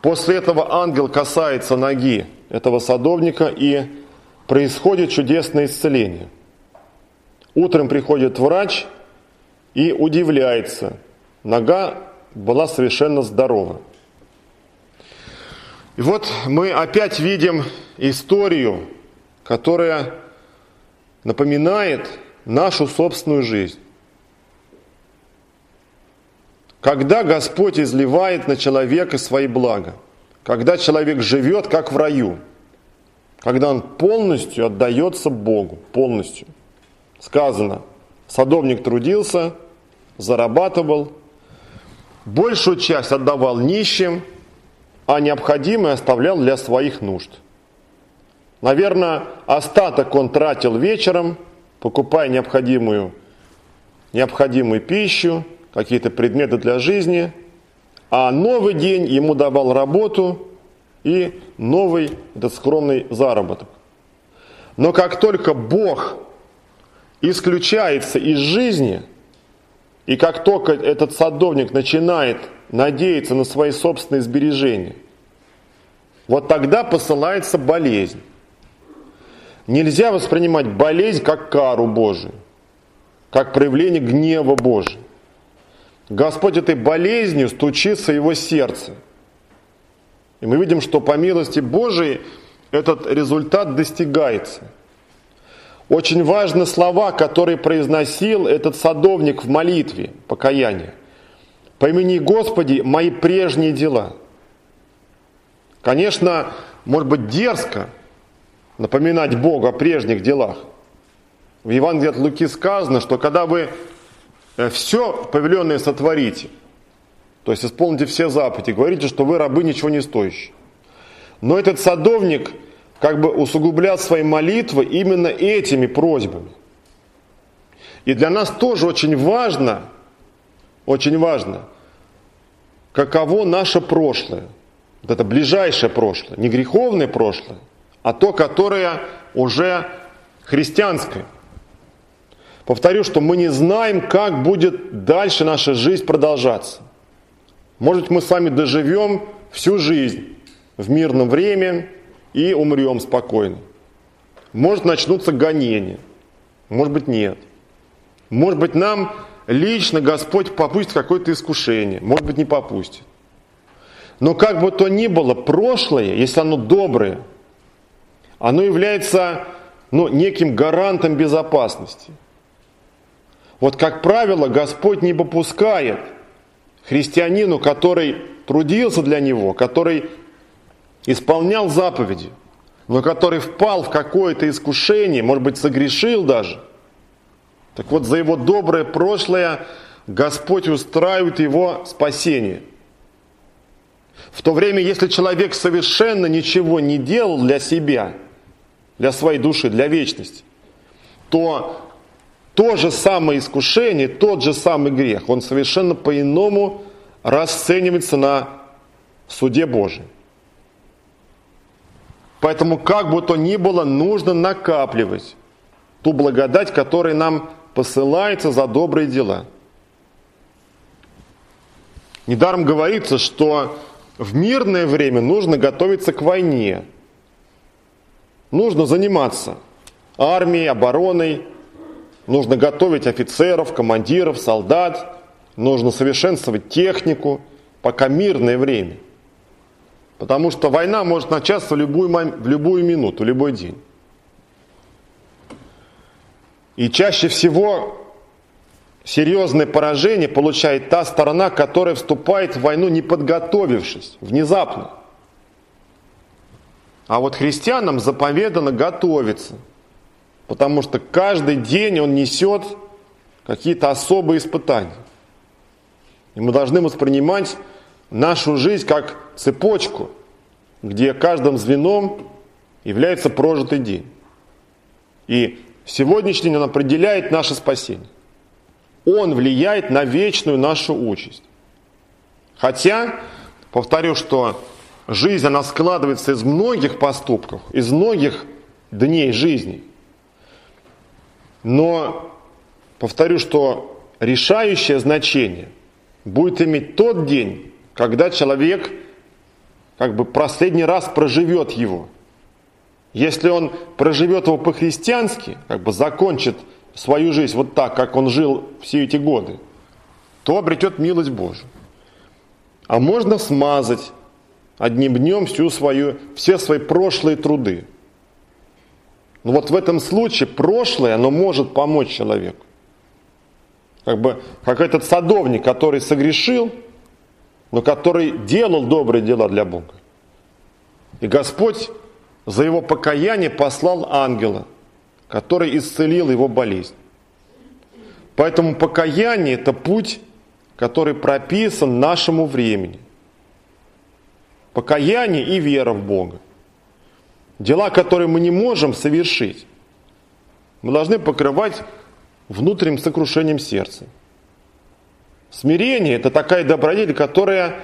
После этого ангел касается ноги этого садовника и происходит чудесное исцеление. Утром приходит врач и удивляется. Нога была совершенно здорова. И вот мы опять видим историю, которая напоминает нашу собственную жизнь. Когда Господь изливает на человека свои блага, когда человек живет как в раю, когда он полностью отдается Богу, полностью. Сказано, садовник трудился, зарабатывал, большую часть отдавал нищим, а необходимое оставлял для своих нужд – Наверное, остаток он тратил вечером, покупая необходимую, необходимую пищу, какие-то предметы для жизни, а новый день ему давал работу и новый этот скромный заработок. Но как только Бог исключается из жизни, и как только этот садовник начинает надеяться на свои собственные сбережения, вот тогда посылается болезнь. Нельзя воспринимать болезнь как кару Божию, как проявление гнева Божия. Господь этой болезнью стучится его сердце. И мы видим, что по милости Божией этот результат достигается. Очень важны слова, которые произносил этот садовник в молитве покаяния. «Помяни, Господи, мои прежние дела». Конечно, может быть дерзко, напоминать Богу о прежних делах. В Евангелии от Луки сказано, что когда вы э, все повеленное сотворите, то есть исполните все заповеди, говорите, что вы рабы ничего не стоящие. Но этот садовник как бы усугублял свои молитвы именно этими просьбами. И для нас тоже очень важно, очень важно, каково наше прошлое. Вот это ближайшее прошлое, не греховное прошлое, а то, которое уже христианское. Повторю, что мы не знаем, как будет дальше наша жизнь продолжаться. Может, мы с вами доживем всю жизнь в мирном время и умрем спокойно. Может, начнутся гонения. Может быть, нет. Может быть, нам лично Господь попустит какое-то искушение. Может быть, не попустит. Но как бы то ни было, прошлое, если оно доброе, оно является ну, неким гарантом безопасности. Вот, как правило, Господь не попускает христианину, который трудился для Него, который исполнял заповеди, но который впал в какое-то искушение, может быть, согрешил даже. Так вот, за его доброе прошлое Господь устраивает его спасение. В то время, если человек совершенно ничего не делал для себя – для своей души, для вечности, то то же самое искушение, тот же самый грех, он совершенно по-иному расценивается на суде Божьем. Поэтому, как бы то ни было, нужно накапливать ту благодать, которая нам посылается за добрые дела. Недаром говорится, что в мирное время нужно готовиться к войне. Нужно заниматься армией, обороной, нужно готовить офицеров, командиров, солдат, нужно совершенствовать технику, пока мирное время. Потому что война может начаться в любую, в любую минуту, в любой день. И чаще всего серьезное поражение получает та сторона, которая вступает в войну, не подготовившись, внезапно. А вот христианам заповедано готовиться, потому что каждый день он несет какие-то особые испытания. И мы должны воспринимать нашу жизнь как цепочку, где каждым звеном является прожитый день. И сегодняшний день он определяет наше спасение. Он влияет на вечную нашу участь. Хотя, повторю, что жизнь, она складывается из многих поступков, из многих дней жизни. Но, повторю, что решающее значение будет иметь тот день, когда человек как бы последний раз проживет его. Если он проживет его по-христиански, как бы закончит свою жизнь вот так, как он жил все эти годы, то обретет милость Божию. А можно смазать одним днем всю свою, все свои прошлые труды. Но вот в этом случае прошлое, оно может помочь человеку. Как бы, как этот садовник, который согрешил, но который делал добрые дела для Бога. И Господь за его покаяние послал ангела, который исцелил его болезнь. Поэтому покаяние – это путь, который прописан нашему времени. Покаяние и вера в Бога. Дела, которые мы не можем совершить, мы должны покрывать внутренним сокрушением сердца. Смирение – это такая добродетель, которая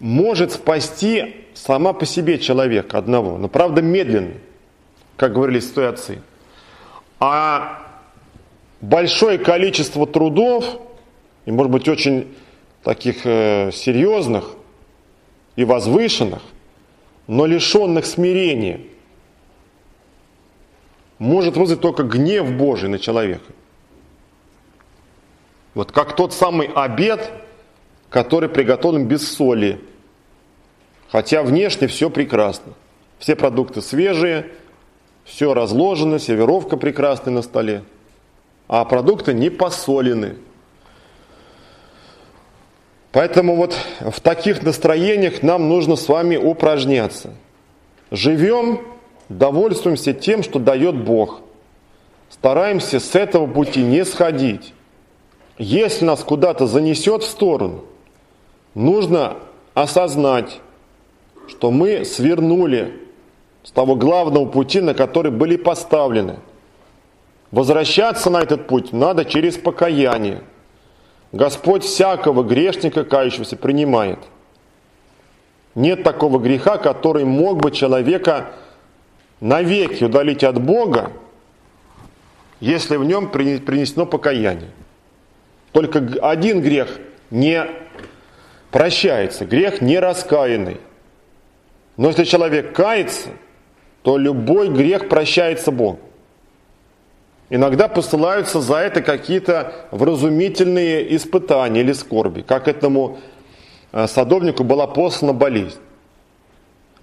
может спасти сама по себе человека одного, но правда медленно, как говорили отцы. А большое количество трудов, и может быть очень таких э, серьезных и возвышенных, но лишенных смирения, может вызвать только гнев Божий на человека. Вот как тот самый обед, который приготовлен без соли. Хотя внешне все прекрасно. Все продукты свежие, все разложено, сервировка прекрасная на столе. А продукты не посолены. Поэтому вот в таких настроениях нам нужно с вами упражняться. Живем, довольствуемся тем, что дает Бог. Стараемся с этого пути не сходить. Если нас куда-то занесет в сторону, нужно осознать, что мы свернули с того главного пути, на который были поставлены. Возвращаться на этот путь надо через покаяние. Господь всякого грешника, кающегося, принимает. Нет такого греха, который мог бы человека навеки удалить от Бога, если в нем принесено покаяние. Только один грех не прощается, грех не раскаянный. Но если человек кается, то любой грех прощается Богу. Иногда посылаются за это какие-то вразумительные испытания или скорби, как этому э, садовнику была послана болезнь.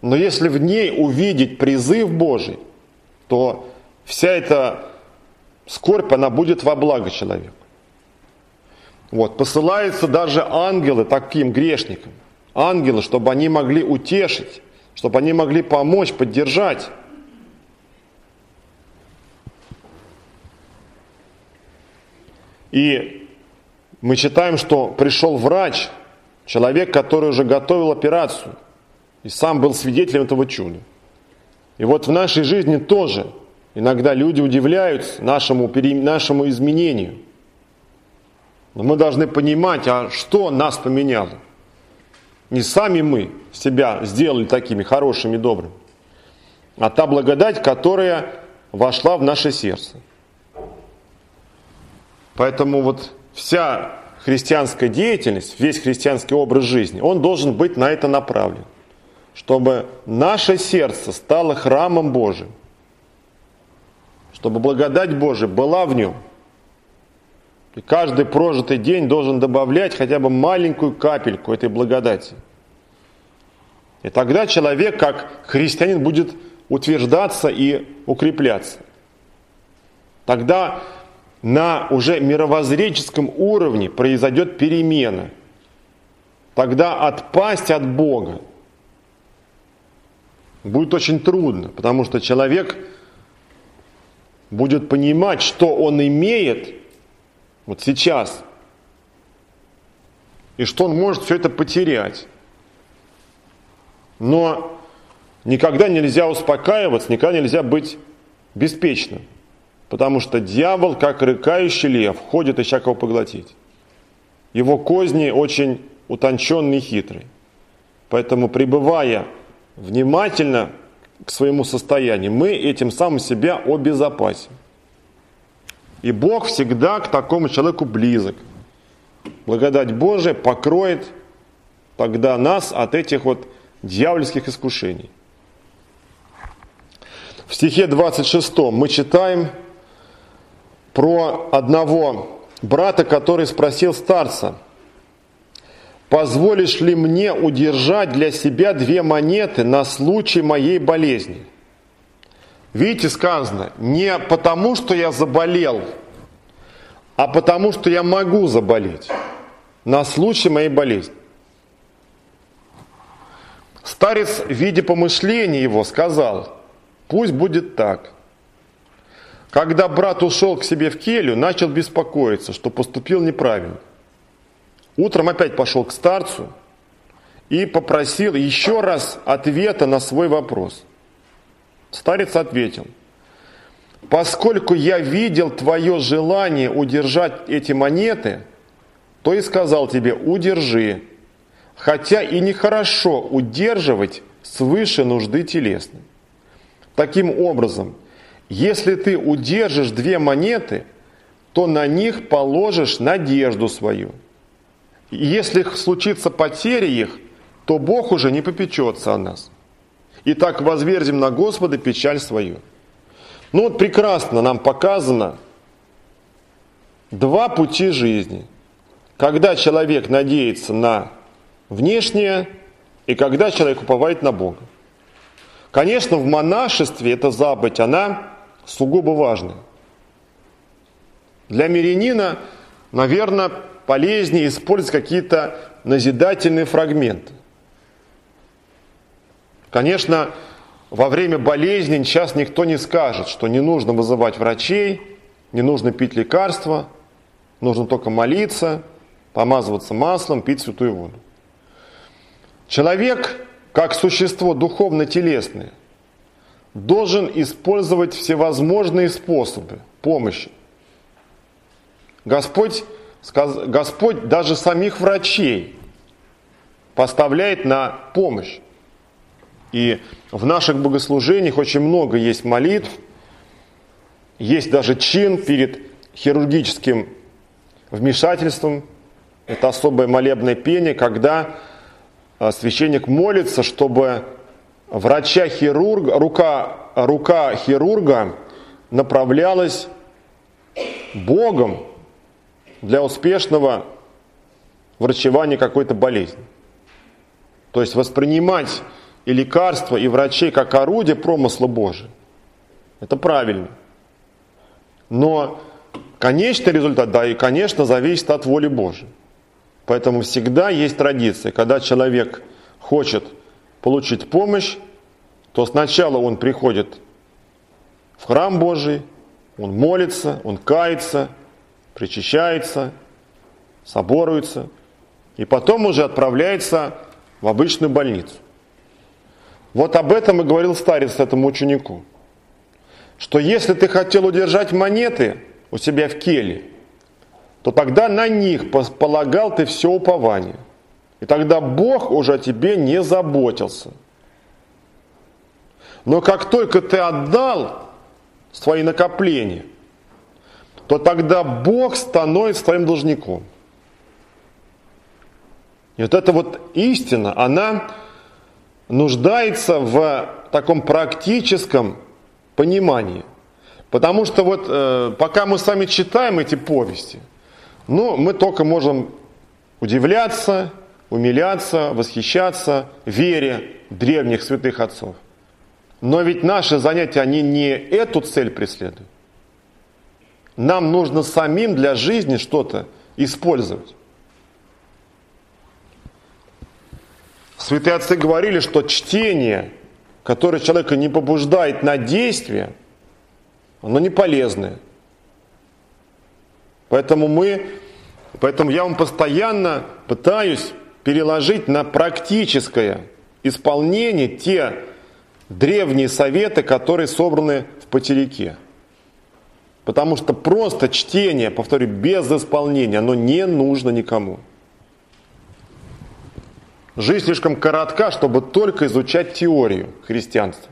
Но если в ней увидеть призыв Божий, то вся эта скорбь, она будет во благо человеку. Вот, посылаются даже ангелы таким грешникам. Ангелы, чтобы они могли утешить, чтобы они могли помочь, поддержать. И мы читаем, что пришел врач, человек, который уже готовил операцию, и сам был свидетелем этого чуда. И вот в нашей жизни тоже Иногда люди удивляются нашему, нашему изменению. Но мы должны понимать, а что нас поменяло? Не сами мы себя сделали такими хорошими, добрыми, а та благодать, которая вошла в наше сердце. Поэтому вот вся христианская деятельность, весь христианский образ жизни, он должен быть на это направлен, чтобы наше сердце стало храмом Божьим, чтобы благодать Божия была в нем. И каждый прожитый день должен добавлять хотя бы маленькую капельку этой благодати. И тогда человек, как христианин, будет утверждаться и укрепляться. Тогда на уже мировоззренческом уровне произойдет перемена. Тогда отпасть от Бога будет очень трудно, потому что человек будет понимать, что он имеет вот сейчас, и что он может все это потерять. Но никогда нельзя успокаиваться, никогда нельзя быть беспечным. Потому что дьявол, как рыкающий лев, ходит ища кого поглотить. Его козни очень утонченные и хитрые. Поэтому, пребывая внимательно к своему состоянию, мы этим самым себя обезопасим. И Бог всегда к такому человеку близок. Благодать Божия покроет тогда нас от этих вот дьявольских искушений. В стихе 26 мы читаем, про одного брата, который спросил старца, позволишь ли мне удержать для себя две монеты на случай моей болезни? Видите, сказано, не потому, что я заболел, а потому, что я могу заболеть на случай моей болезни. Старец, в виде помышления его, сказал, пусть будет так – когда брат ушел к себе в келью, начал беспокоиться, что поступил неправильно. Утром опять пошел к старцу и попросил еще раз ответа на свой вопрос. Старец ответил, поскольку я видел твое желание удержать эти монеты, то и сказал тебе, удержи, хотя и нехорошо удерживать свыше нужды телесной. Таким образом, если ты удержишь две монеты, то на них положишь надежду свою. Если случится потеря их, то Бог уже не попечется о нас. И так возверзим на Господа печаль свою. Ну вот прекрасно нам показано два пути жизни. Когда человек надеется на внешнее, и когда человек уповает на Бога. Конечно, в монашестве эта заповедь, она сугубо важны. Для мирянина, наверное, полезнее использовать какие-то назидательные фрагменты. Конечно, во время болезни сейчас никто не скажет, что не нужно вызывать врачей, не нужно пить лекарства, нужно только молиться, помазываться маслом, пить святую воду. Человек, как существо духовно-телесное, должен использовать всевозможные способы помощи. Господь, Господь даже самих врачей поставляет на помощь. И в наших богослужениях очень много есть молитв, есть даже чин перед хирургическим вмешательством. Это особое молебное пение, когда а, священник молится, чтобы врача-хирурга, рука, рука хирурга направлялась Богом для успешного врачевания какой-то болезни. То есть воспринимать и лекарства, и врачей как орудие промысла Божия. Это правильно. Но конечный результат, да, и, конечно, зависит от воли Божией. Поэтому всегда есть традиция, когда человек хочет получить помощь, то сначала он приходит в храм Божий, он молится, он кается, причащается, соборуется, и потом уже отправляется в обычную больницу. Вот об этом и говорил старец этому ученику, что если ты хотел удержать монеты у себя в келе, то тогда на них полагал ты все упование. И тогда Бог уже о тебе не заботился. Но как только ты отдал свои накопления, то тогда Бог становится твоим должником. И вот эта вот истина, она нуждается в таком практическом понимании. Потому что вот э, пока мы с вами читаем эти повести, ну, мы только можем удивляться, умиляться, восхищаться вере древних святых отцов. Но ведь наши занятия, они не эту цель преследуют. Нам нужно самим для жизни что-то использовать. Святые отцы говорили, что чтение, которое человека не побуждает на действие, оно не полезное. Поэтому мы, поэтому я вам постоянно пытаюсь переложить на практическое исполнение те древние советы, которые собраны в потеряке. Потому что просто чтение, повторю, без исполнения, оно не нужно никому. Жизнь слишком коротка, чтобы только изучать теорию христианства.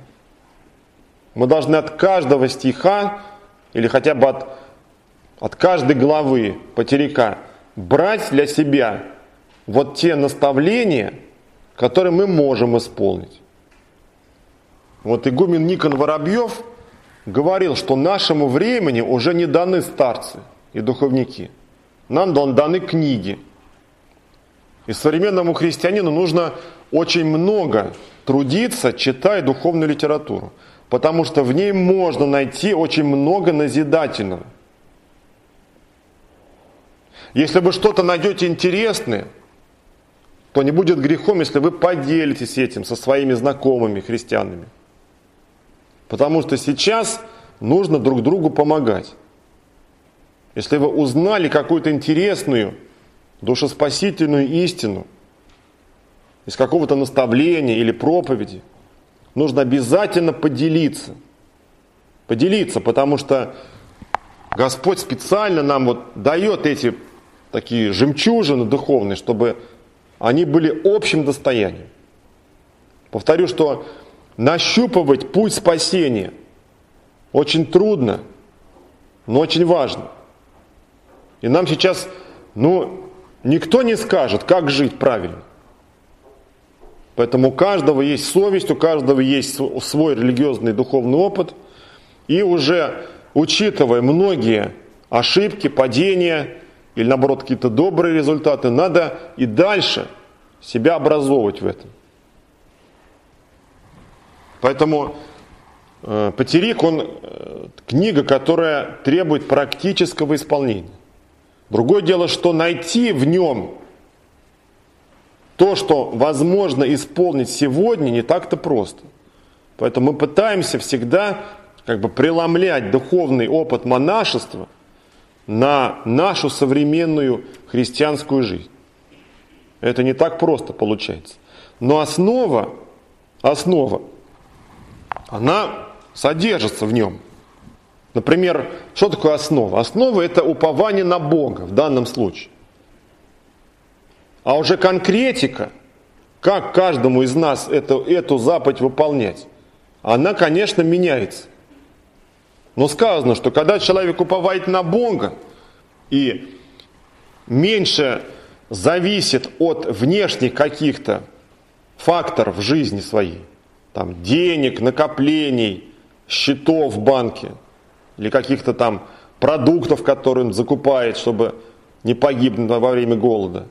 Мы должны от каждого стиха или хотя бы от, от каждой главы потеряка брать для себя вот те наставления, которые мы можем исполнить. Вот игумен Никон Воробьев говорил, что нашему времени уже не даны старцы и духовники. Нам даны книги. И современному христианину нужно очень много трудиться, читая духовную литературу. Потому что в ней можно найти очень много назидательного. Если вы что-то найдете интересное, то не будет грехом, если вы поделитесь этим со своими знакомыми христианами. Потому что сейчас нужно друг другу помогать. Если вы узнали какую-то интересную, душеспасительную истину из какого-то наставления или проповеди, нужно обязательно поделиться. Поделиться, потому что Господь специально нам вот дает эти такие жемчужины духовные, чтобы они были общим достоянием. Повторю, что нащупывать путь спасения очень трудно, но очень важно. И нам сейчас, ну, никто не скажет, как жить правильно. Поэтому у каждого есть совесть, у каждого есть свой религиозный духовный опыт. И уже учитывая многие ошибки, падения или наоборот какие-то добрые результаты, надо и дальше себя образовывать в этом. Поэтому э, Патерик, он э, книга, которая требует практического исполнения. Другое дело, что найти в нем то, что возможно исполнить сегодня, не так-то просто. Поэтому мы пытаемся всегда как бы преломлять духовный опыт монашества на нашу современную христианскую жизнь. Это не так просто получается. Но основа, основа она содержится в нем. Например, что такое основа? Основа это упование на Бога в данном случае. А уже конкретика, как каждому из нас эту, эту заповедь выполнять, она, конечно, меняется. Но сказано, что когда человек уповает на Бога и меньше зависит от внешних каких-то факторов в жизни своей, там, денег, накоплений, счетов в банке или каких-то там продуктов, которые он закупает, чтобы не погибнуть во время голода.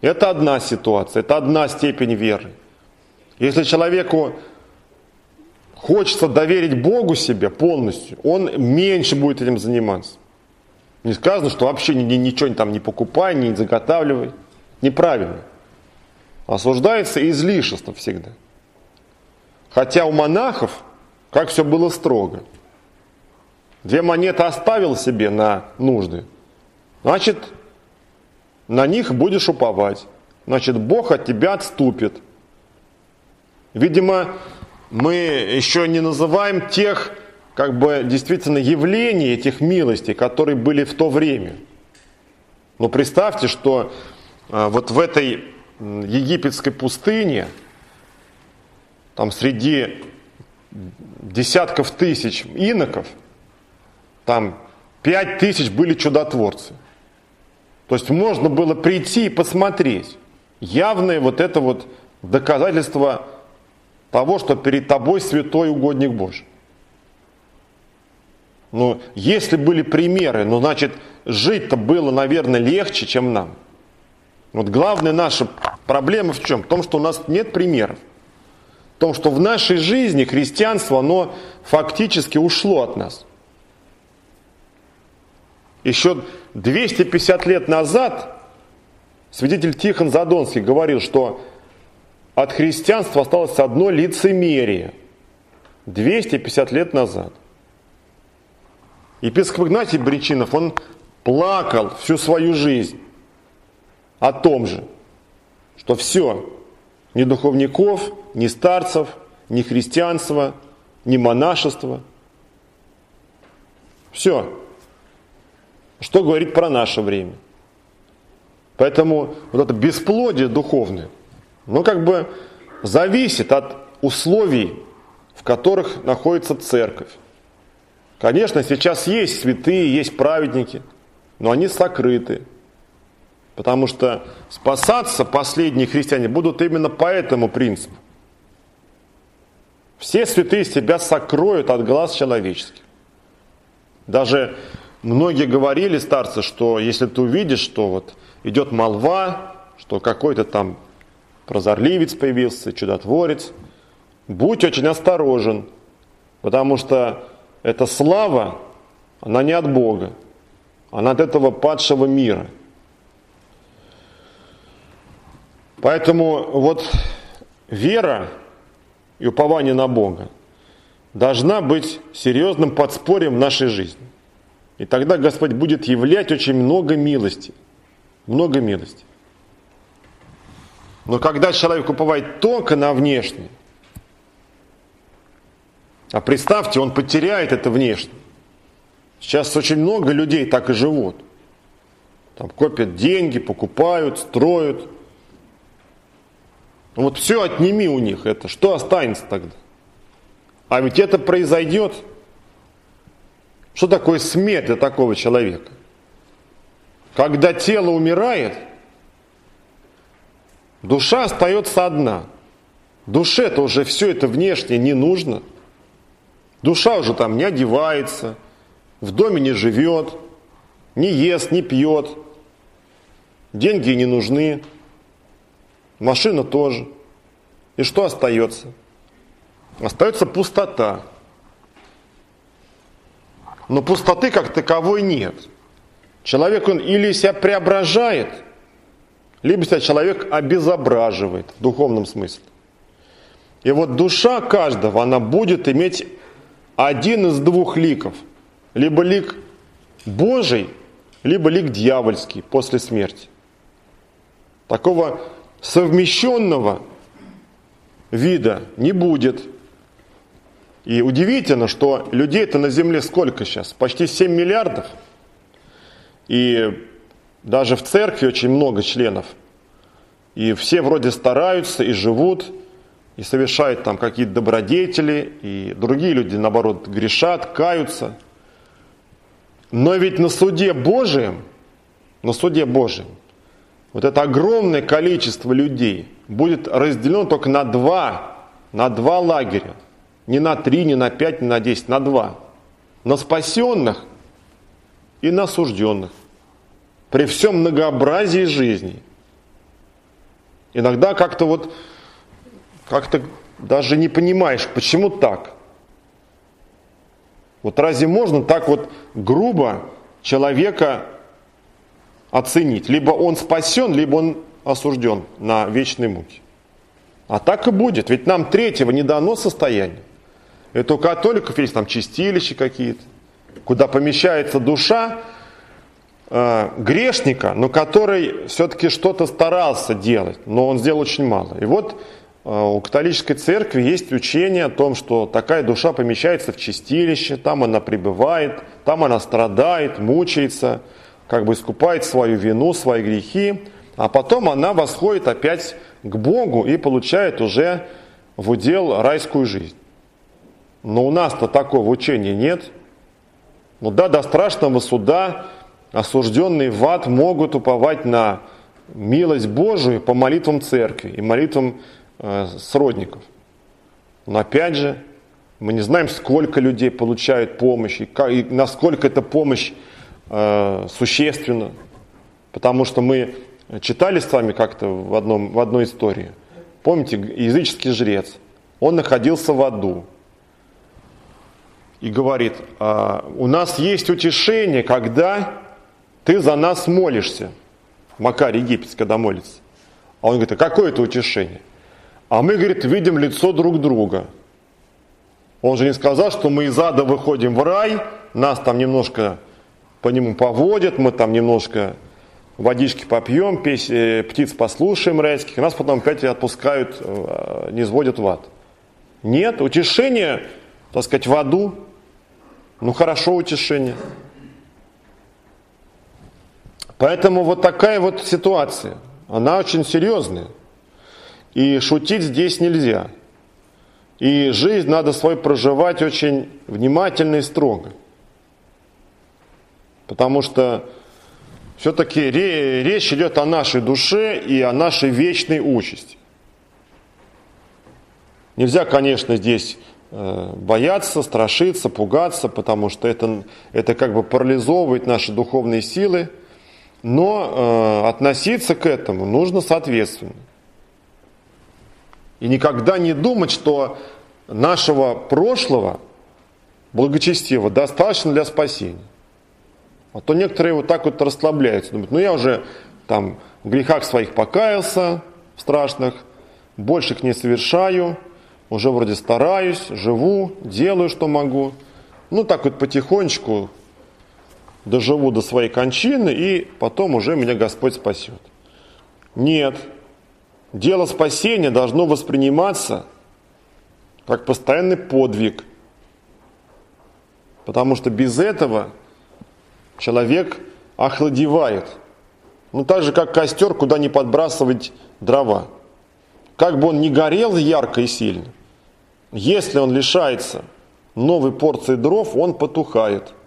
Это одна ситуация, это одна степень веры. Если человеку хочется доверить Богу себе полностью, он меньше будет этим заниматься. Не сказано, что вообще ничего там не покупай, не заготавливай. Неправильно. Осуждается излишество всегда. Хотя у монахов, как все было строго. Две монеты оставил себе на нужды, значит, на них будешь уповать. Значит, Бог от тебя отступит. Видимо, мы еще не называем тех как бы действительно явления этих милостей, которые были в то время. Но представьте, что а, вот в этой египетской пустыне, там среди десятков тысяч иноков, там пять тысяч были чудотворцы. То есть можно было прийти и посмотреть. Явное вот это вот доказательство того, что перед тобой святой угодник Божий. Ну, если были примеры, ну, значит, жить-то было, наверное, легче, чем нам. Вот главная наша проблема в чем? В том, что у нас нет примеров. В том, что в нашей жизни христианство, оно фактически ушло от нас. Еще 250 лет назад свидетель Тихон Задонский говорил, что от христианства осталось одно лицемерие. 250 лет назад. Епископ Игнатий Бричинов, он плакал всю свою жизнь о том же, что все, ни духовников, ни старцев, ни христианства, ни монашества, все, что говорит про наше время. Поэтому вот это бесплодие духовное, ну как бы зависит от условий, в которых находится церковь. Конечно, сейчас есть святые, есть праведники, но они сокрыты. Потому что спасаться последние христиане будут именно по этому принципу. Все святые себя сокроют от глаз человеческих. Даже многие говорили, старцы, что если ты увидишь, что вот идет молва, что какой-то там прозорливец появился, чудотворец, будь очень осторожен, потому что эта слава, она не от Бога, она от этого падшего мира. Поэтому вот вера и упование на Бога должна быть серьезным подспорьем в нашей жизни. И тогда Господь будет являть очень много милости. Много милости. Но когда человек уповает только на внешнее, а представьте, он потеряет это внешнее. Сейчас очень много людей так и живут. Там копят деньги, покупают, строят. Вот все отними у них это. Что останется тогда? А ведь это произойдет – что такое смерть для такого человека? Когда тело умирает, душа остается одна. Душе-то уже все это внешнее не нужно. Душа уже там не одевается, в доме не живет, не ест, не пьет, деньги не нужны, машина тоже. И что остается? Остается пустота. Но пустоты как таковой нет. Человек, он или себя преображает, либо себя человек обезображивает в духовном смысле. И вот душа каждого, она будет иметь один из двух ликов. Либо лик Божий, либо лик дьявольский после смерти. Такого совмещенного вида не будет – и удивительно, что людей-то на Земле сколько сейчас? Почти 7 миллиардов. И даже в церкви очень много членов. И все вроде стараются и живут, и совершают там какие-то добродетели, и другие люди, наоборот, грешат, каются. Но ведь на суде Божием, на суде Божием, вот это огромное количество людей будет разделено только на два, на два лагеря. Не на три, не на пять, не на десять, на два. На спасенных и на осужденных. При всем многообразии жизни. Иногда как-то вот, как-то даже не понимаешь, почему так. Вот разве можно так вот грубо человека оценить? Либо он спасен, либо он осужден на вечные муки. А так и будет, ведь нам третьего не дано состояние. Это у католиков есть там чистилища какие-то, куда помещается душа э, грешника, но который все-таки что-то старался делать, но он сделал очень мало. И вот у католической церкви есть учение о том, что такая душа помещается в чистилище, там она пребывает, там она страдает, мучается, как бы искупает свою вину, свои грехи, а потом она восходит опять к Богу и получает уже в удел райскую жизнь. Но у нас-то такого учения нет. Ну да, до страшного суда осужденные в ад могут уповать на милость Божию по молитвам церкви и молитвам э, сродников. Но опять же, мы не знаем, сколько людей получают помощь и, как, и насколько эта помощь э, существенна. Потому что мы читали с вами как-то в, одном, в одной истории. Помните, языческий жрец, он находился в аду. И говорит, а, у нас есть утешение, когда ты за нас молишься. Макарий египетский, когда молится. А он говорит, а какое это утешение? А мы, говорит, видим лицо друг друга. Он же не сказал, что мы из ада выходим в рай, нас там немножко по нему поводят, мы там немножко водички попьем, э, птиц послушаем райских, нас потом опять отпускают, э, не сводят в ад. Нет, утешение, так сказать, в аду. Ну хорошо утешение. Поэтому вот такая вот ситуация, она очень серьезная. И шутить здесь нельзя. И жизнь надо свою проживать очень внимательно и строго. Потому что все-таки речь идет о нашей душе и о нашей вечной участи. Нельзя, конечно, здесь э, бояться, страшиться, пугаться, потому что это, это как бы парализовывает наши духовные силы – но э, относиться к этому нужно соответственно. И никогда не думать, что нашего прошлого благочестивого достаточно для спасения. А то некоторые вот так вот расслабляются, думают, ну я уже там в грехах своих покаялся, в страшных, больше их не совершаю, уже вроде стараюсь, живу, делаю, что могу. Ну так вот потихонечку доживу до своей кончины, и потом уже меня Господь спасет. Нет. Дело спасения должно восприниматься как постоянный подвиг. Потому что без этого человек охладевает. Ну так же, как костер, куда не подбрасывать дрова. Как бы он ни горел ярко и сильно, если он лишается новой порции дров, он потухает –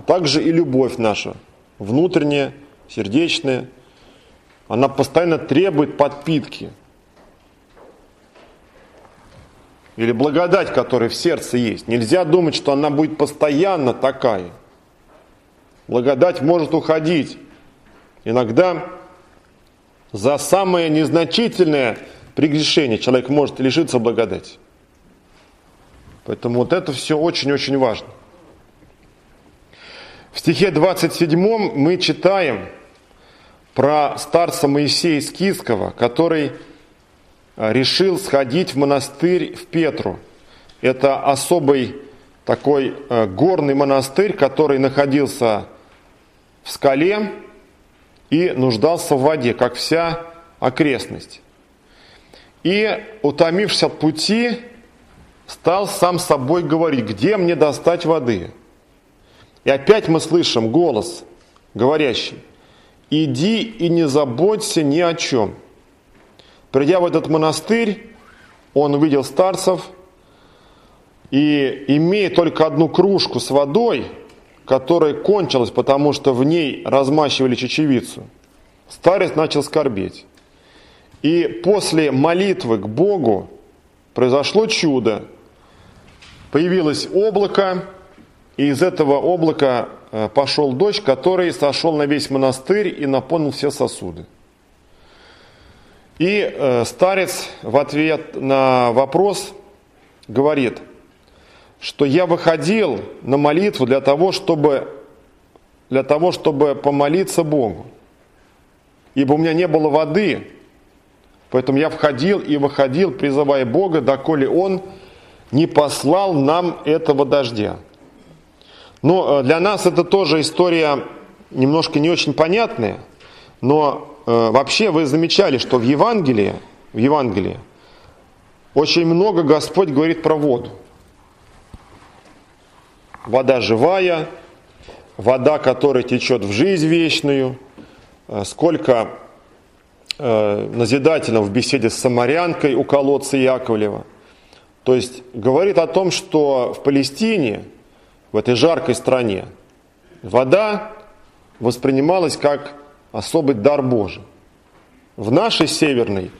также и любовь наша, внутренняя, сердечная, она постоянно требует подпитки. Или благодать, которая в сердце есть. Нельзя думать, что она будет постоянно такая. Благодать может уходить. Иногда за самое незначительное прегрешение человек может лишиться благодати. Поэтому вот это все очень-очень важно. В стихе 27 мы читаем про старца Моисея Скиского, который а, решил сходить в монастырь в Петру. Это особый такой а, горный монастырь, который находился в скале и нуждался в воде, как вся окрестность. И, утомившись от пути, стал сам собой говорить, где мне достать воды – и опять мы слышим голос говорящий, иди и не заботься ни о чем. Придя в этот монастырь, он увидел старцев и, имея только одну кружку с водой, которая кончилась, потому что в ней размащивали чечевицу, старец начал скорбеть. И после молитвы к Богу произошло чудо. Появилось облако, и из этого облака э, пошел дождь, который сошел на весь монастырь и наполнил все сосуды. И э, старец в ответ на вопрос говорит, что я выходил на молитву для того, чтобы, для того, чтобы помолиться Богу. Ибо у меня не было воды, поэтому я входил и выходил, призывая Бога, доколе Он не послал нам этого дождя. Но э, для нас это тоже история немножко не очень понятная, но э, вообще вы замечали, что в Евангелии в Евангелии, очень много Господь говорит про воду. Вода живая, вода, которая течет в жизнь вечную, э, сколько назидательно в беседе с самарянкой у колодца Яковлева. То есть говорит о том, что в Палестине, в этой жаркой стране, вода воспринималась как особый дар Божий. В нашей северной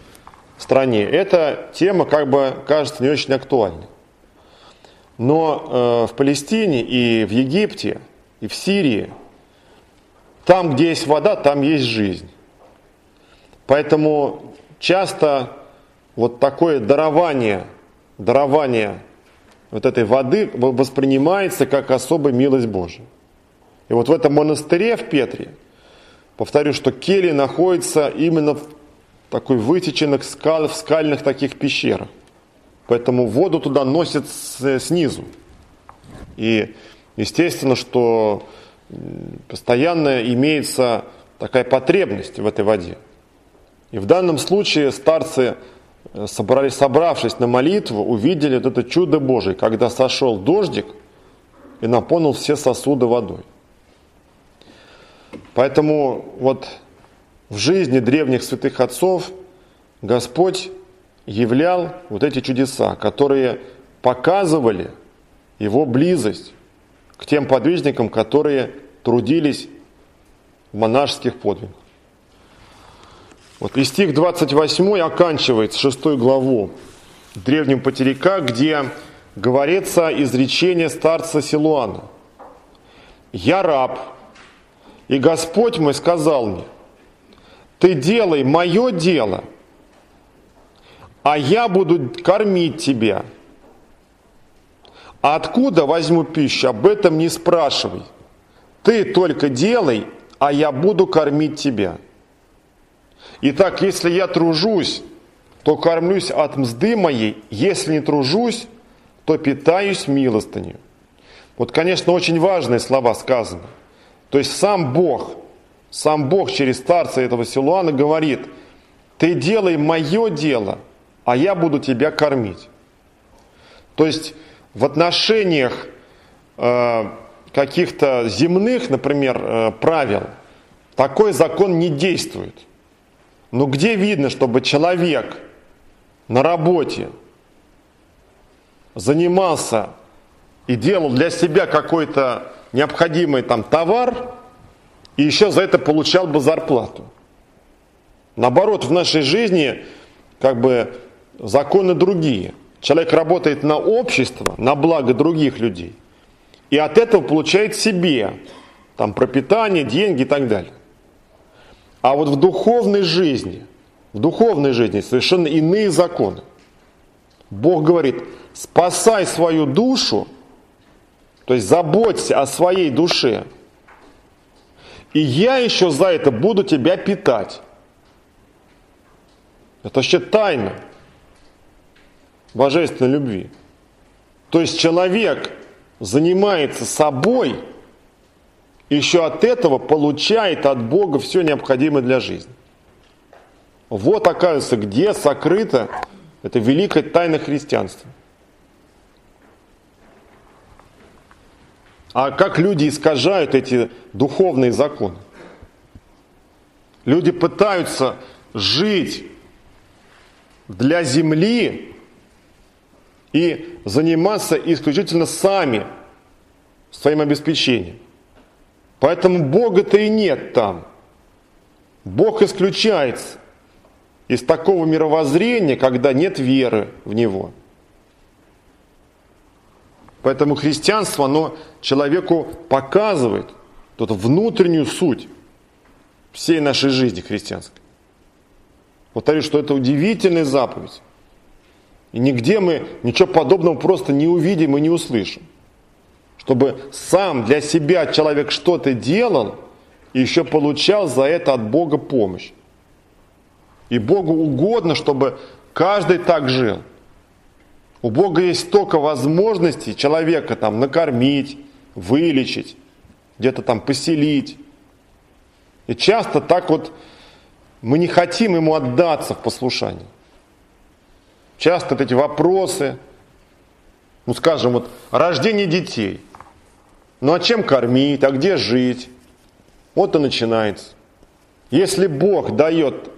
стране эта тема как бы кажется не очень актуальной. Но э, в Палестине и в Египте, и в Сирии, там, где есть вода, там есть жизнь. Поэтому часто вот такое дарование, дарование вот этой воды воспринимается как особая милость Божия. И вот в этом монастыре в Петре, повторю, что келья находится именно в такой вытеченных скал, в скальных таких пещерах. Поэтому воду туда носят снизу. И естественно, что постоянно имеется такая потребность в этой воде. И в данном случае старцы, собрались, собравшись на молитву, увидели вот это чудо Божие, когда сошел дождик и наполнил все сосуды водой. Поэтому вот в жизни древних святых отцов Господь являл вот эти чудеса, которые показывали его близость к тем подвижникам, которые трудились в монашеских подвигах. Вот и стих 28 оканчивает шестую главу древнего потеряка, где говорится изречение старца Силуана. «Я раб, и Господь мой сказал мне, ты делай мое дело, а я буду кормить тебя. А откуда возьму пищу, об этом не спрашивай. Ты только делай, а я буду кормить тебя. Итак, если я тружусь, то кормлюсь от мзды моей, если не тружусь, то питаюсь милостынью. Вот, конечно, очень важные слова сказаны – то есть сам Бог, сам Бог через старца этого Силуана говорит, ты делай мое дело, а я буду тебя кормить. То есть в отношениях э, каких-то земных, например, э, правил, такой закон не действует. Но где видно, чтобы человек на работе занимался и делал для себя какой-то необходимый там товар и еще за это получал бы зарплату. Наоборот, в нашей жизни как бы законы другие. Человек работает на общество, на благо других людей. И от этого получает себе там пропитание, деньги и так далее. А вот в духовной жизни, в духовной жизни совершенно иные законы. Бог говорит, спасай свою душу то есть заботься о своей душе. И я еще за это буду тебя питать. Это вообще тайна божественной любви. То есть человек занимается собой, еще от этого получает от Бога все необходимое для жизни. Вот оказывается, где сокрыта эта великая тайна христианства. А как люди искажают эти духовные законы? Люди пытаются жить для земли и заниматься исключительно сами своим обеспечением. Поэтому Бога-то и нет там. Бог исключается из такого мировоззрения, когда нет веры в Него. Поэтому христианство, оно человеку показывает эту внутреннюю суть всей нашей жизни христианской. Повторю, что это удивительная заповедь. И нигде мы ничего подобного просто не увидим и не услышим. Чтобы сам для себя человек что-то делал и еще получал за это от Бога помощь. И Богу угодно, чтобы каждый так жил. У Бога есть столько возможностей человека там накормить, вылечить, где-то там поселить. И часто так вот мы не хотим ему отдаться в послушании. часто вот эти вопросы, ну скажем, вот рождение детей. Ну а чем кормить, а где жить? Вот и начинается. Если Бог дает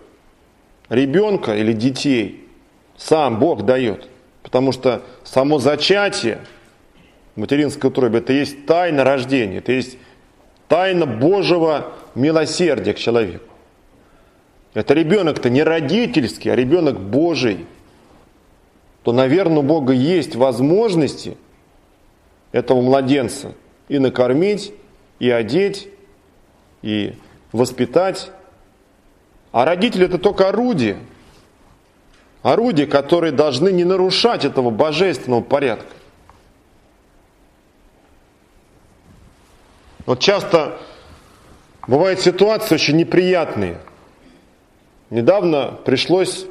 ребенка или детей, сам Бог дает, потому что само зачатие материнской утробе, это есть тайна рождения, это есть тайна Божьего милосердия к человеку. Это ребенок-то не родительский, а ребенок Божий. То, наверное, у Бога есть возможности этого младенца и накормить, и одеть, и воспитать. А родители это только орудие. Орудия, которые должны не нарушать этого божественного порядка. Вот часто бывают ситуации очень неприятные. Недавно пришлось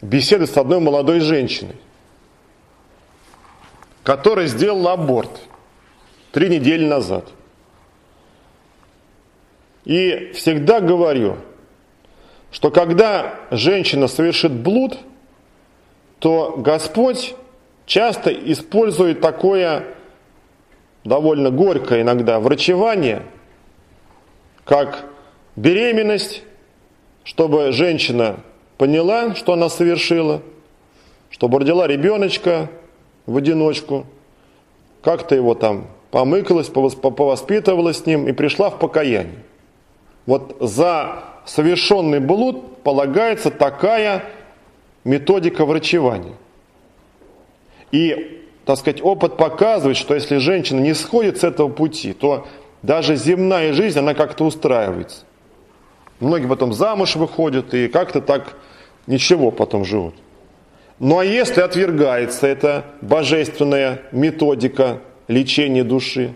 беседовать с одной молодой женщиной, которая сделала аборт три недели назад. И всегда говорю, что когда женщина совершит блуд, то Господь часто использует такое довольно горькое иногда врачевание, как беременность, чтобы женщина поняла, что она совершила, чтобы родила ребеночка в одиночку, как-то его там помыкалась, повоспитывала с ним и пришла в покаяние. Вот за совершенный блуд полагается такая методика врачевания. И так сказать, опыт показывает, что если женщина не сходит с этого пути, то даже земная жизнь, она как-то устраивается. Многие потом замуж выходят и как-то так ничего потом живут. Ну а если отвергается эта божественная методика лечения души,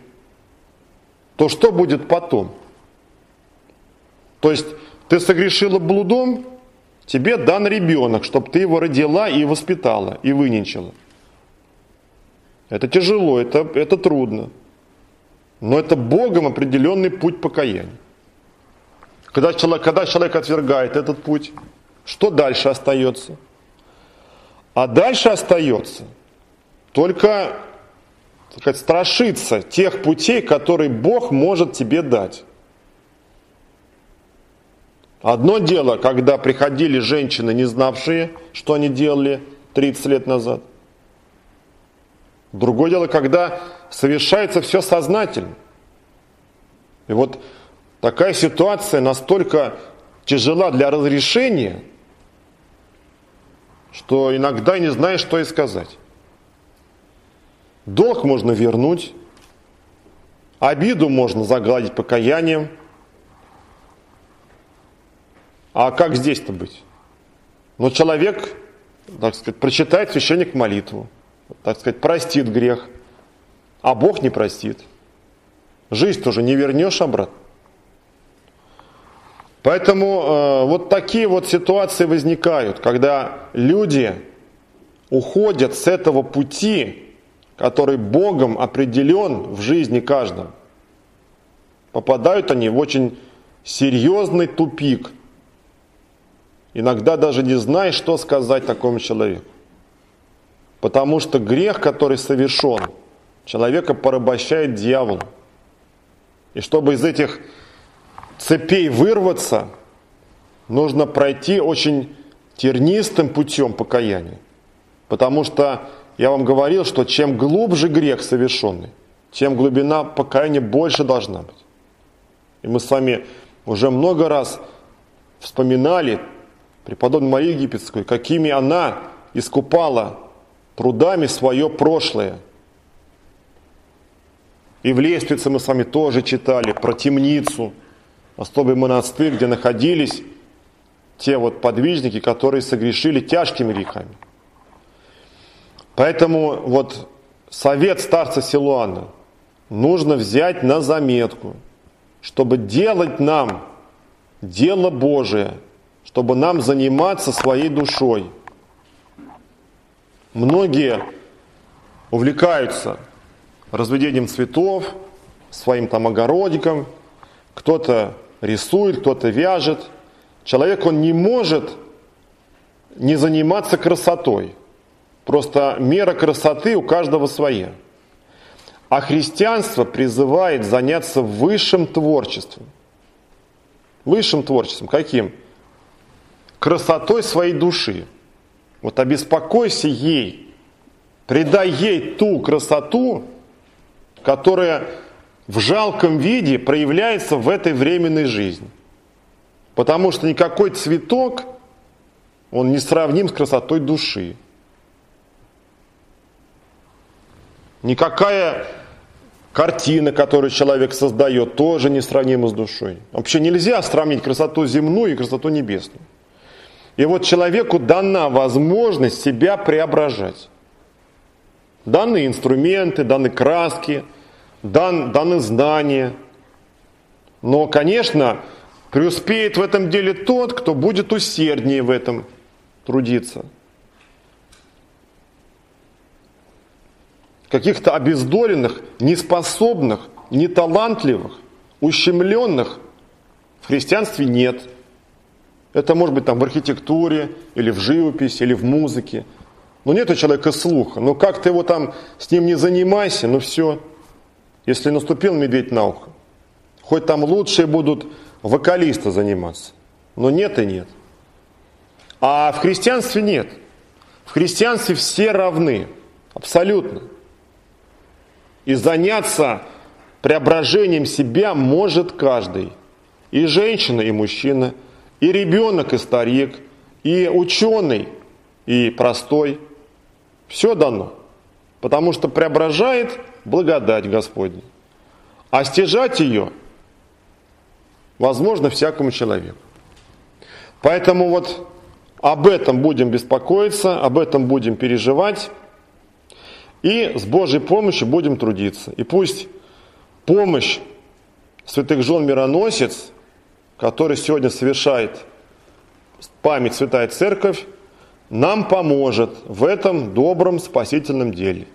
то что будет потом? То есть ты согрешила блудом, тебе дан ребенок, чтобы ты его родила и воспитала, и выненчила. Это тяжело, это, это трудно. Но это Богом определенный путь покаяния. Когда человек, когда человек отвергает этот путь, что дальше остается? А дальше остается только сказать, страшиться тех путей, которые Бог может тебе дать. Одно дело, когда приходили женщины, не знавшие, что они делали 30 лет назад – Другое дело, когда совершается все сознательно. И вот такая ситуация настолько тяжела для разрешения, что иногда не знаешь, что и сказать. Долг можно вернуть, обиду можно загладить покаянием. А как здесь-то быть? Но человек, так сказать, прочитает священник молитву – так сказать, простит грех, а Бог не простит. Жизнь тоже не вернешь обратно. Поэтому э, вот такие вот ситуации возникают, когда люди уходят с этого пути, который Богом определен в жизни каждого. Попадают они в очень серьезный тупик. Иногда даже не знаешь, что сказать такому человеку. Потому что грех, который совершен, человека порабощает дьявол. И чтобы из этих цепей вырваться, нужно пройти очень тернистым путем покаяния. Потому что я вам говорил, что чем глубже грех совершенный, тем глубина покаяния больше должна быть. И мы с вами уже много раз вспоминали преподобную Марию Египетскую, какими она искупала трудами свое прошлое. И в Лествице мы с вами тоже читали про темницу, особый монастырь, где находились те вот подвижники, которые согрешили тяжкими грехами. Поэтому вот совет старца Силуана нужно взять на заметку, чтобы делать нам дело Божие, чтобы нам заниматься своей душой – Многие увлекаются разведением цветов, своим там огородиком, кто-то рисует, кто-то вяжет. Человек, он не может не заниматься красотой. Просто мера красоты у каждого своя. А христианство призывает заняться высшим творчеством. Высшим творчеством. Каким? Красотой своей души. Вот обеспокойся ей. Придай ей ту красоту, которая в жалком виде проявляется в этой временной жизни. Потому что никакой цветок, он не сравним с красотой души. Никакая картина, которую человек создает, тоже не сравнима с душой. Вообще нельзя сравнить красоту земную и красоту небесную. И вот человеку дана возможность себя преображать. Даны инструменты, даны краски, дан, даны знания. Но, конечно, преуспеет в этом деле тот, кто будет усерднее в этом трудиться – каких-то обездоленных, неспособных, неталантливых, ущемленных в христианстве нет. Это может быть там в архитектуре, или в живописи, или в музыке. Но нет у человека слуха. Но как ты его там с ним не занимайся, ну все. Если наступил медведь на ухо. Хоть там лучшие будут вокалисты заниматься. Но нет и нет. А в христианстве нет. В христианстве все равны. Абсолютно. И заняться преображением себя может каждый. И женщина, и мужчина, и ребенок, и старик, и ученый, и простой. Все дано. Потому что преображает благодать Господня. А стяжать ее возможно всякому человеку. Поэтому вот об этом будем беспокоиться, об этом будем переживать. И с Божьей помощью будем трудиться. И пусть помощь святых жен мироносец, который сегодня совершает память Святая Церковь, нам поможет в этом добром спасительном деле.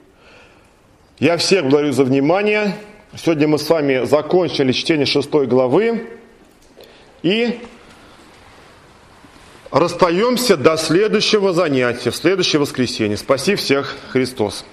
Я всех благодарю за внимание. Сегодня мы с вами закончили чтение шестой главы и расстаемся до следующего занятия, в следующее воскресенье. Спаси всех Христос.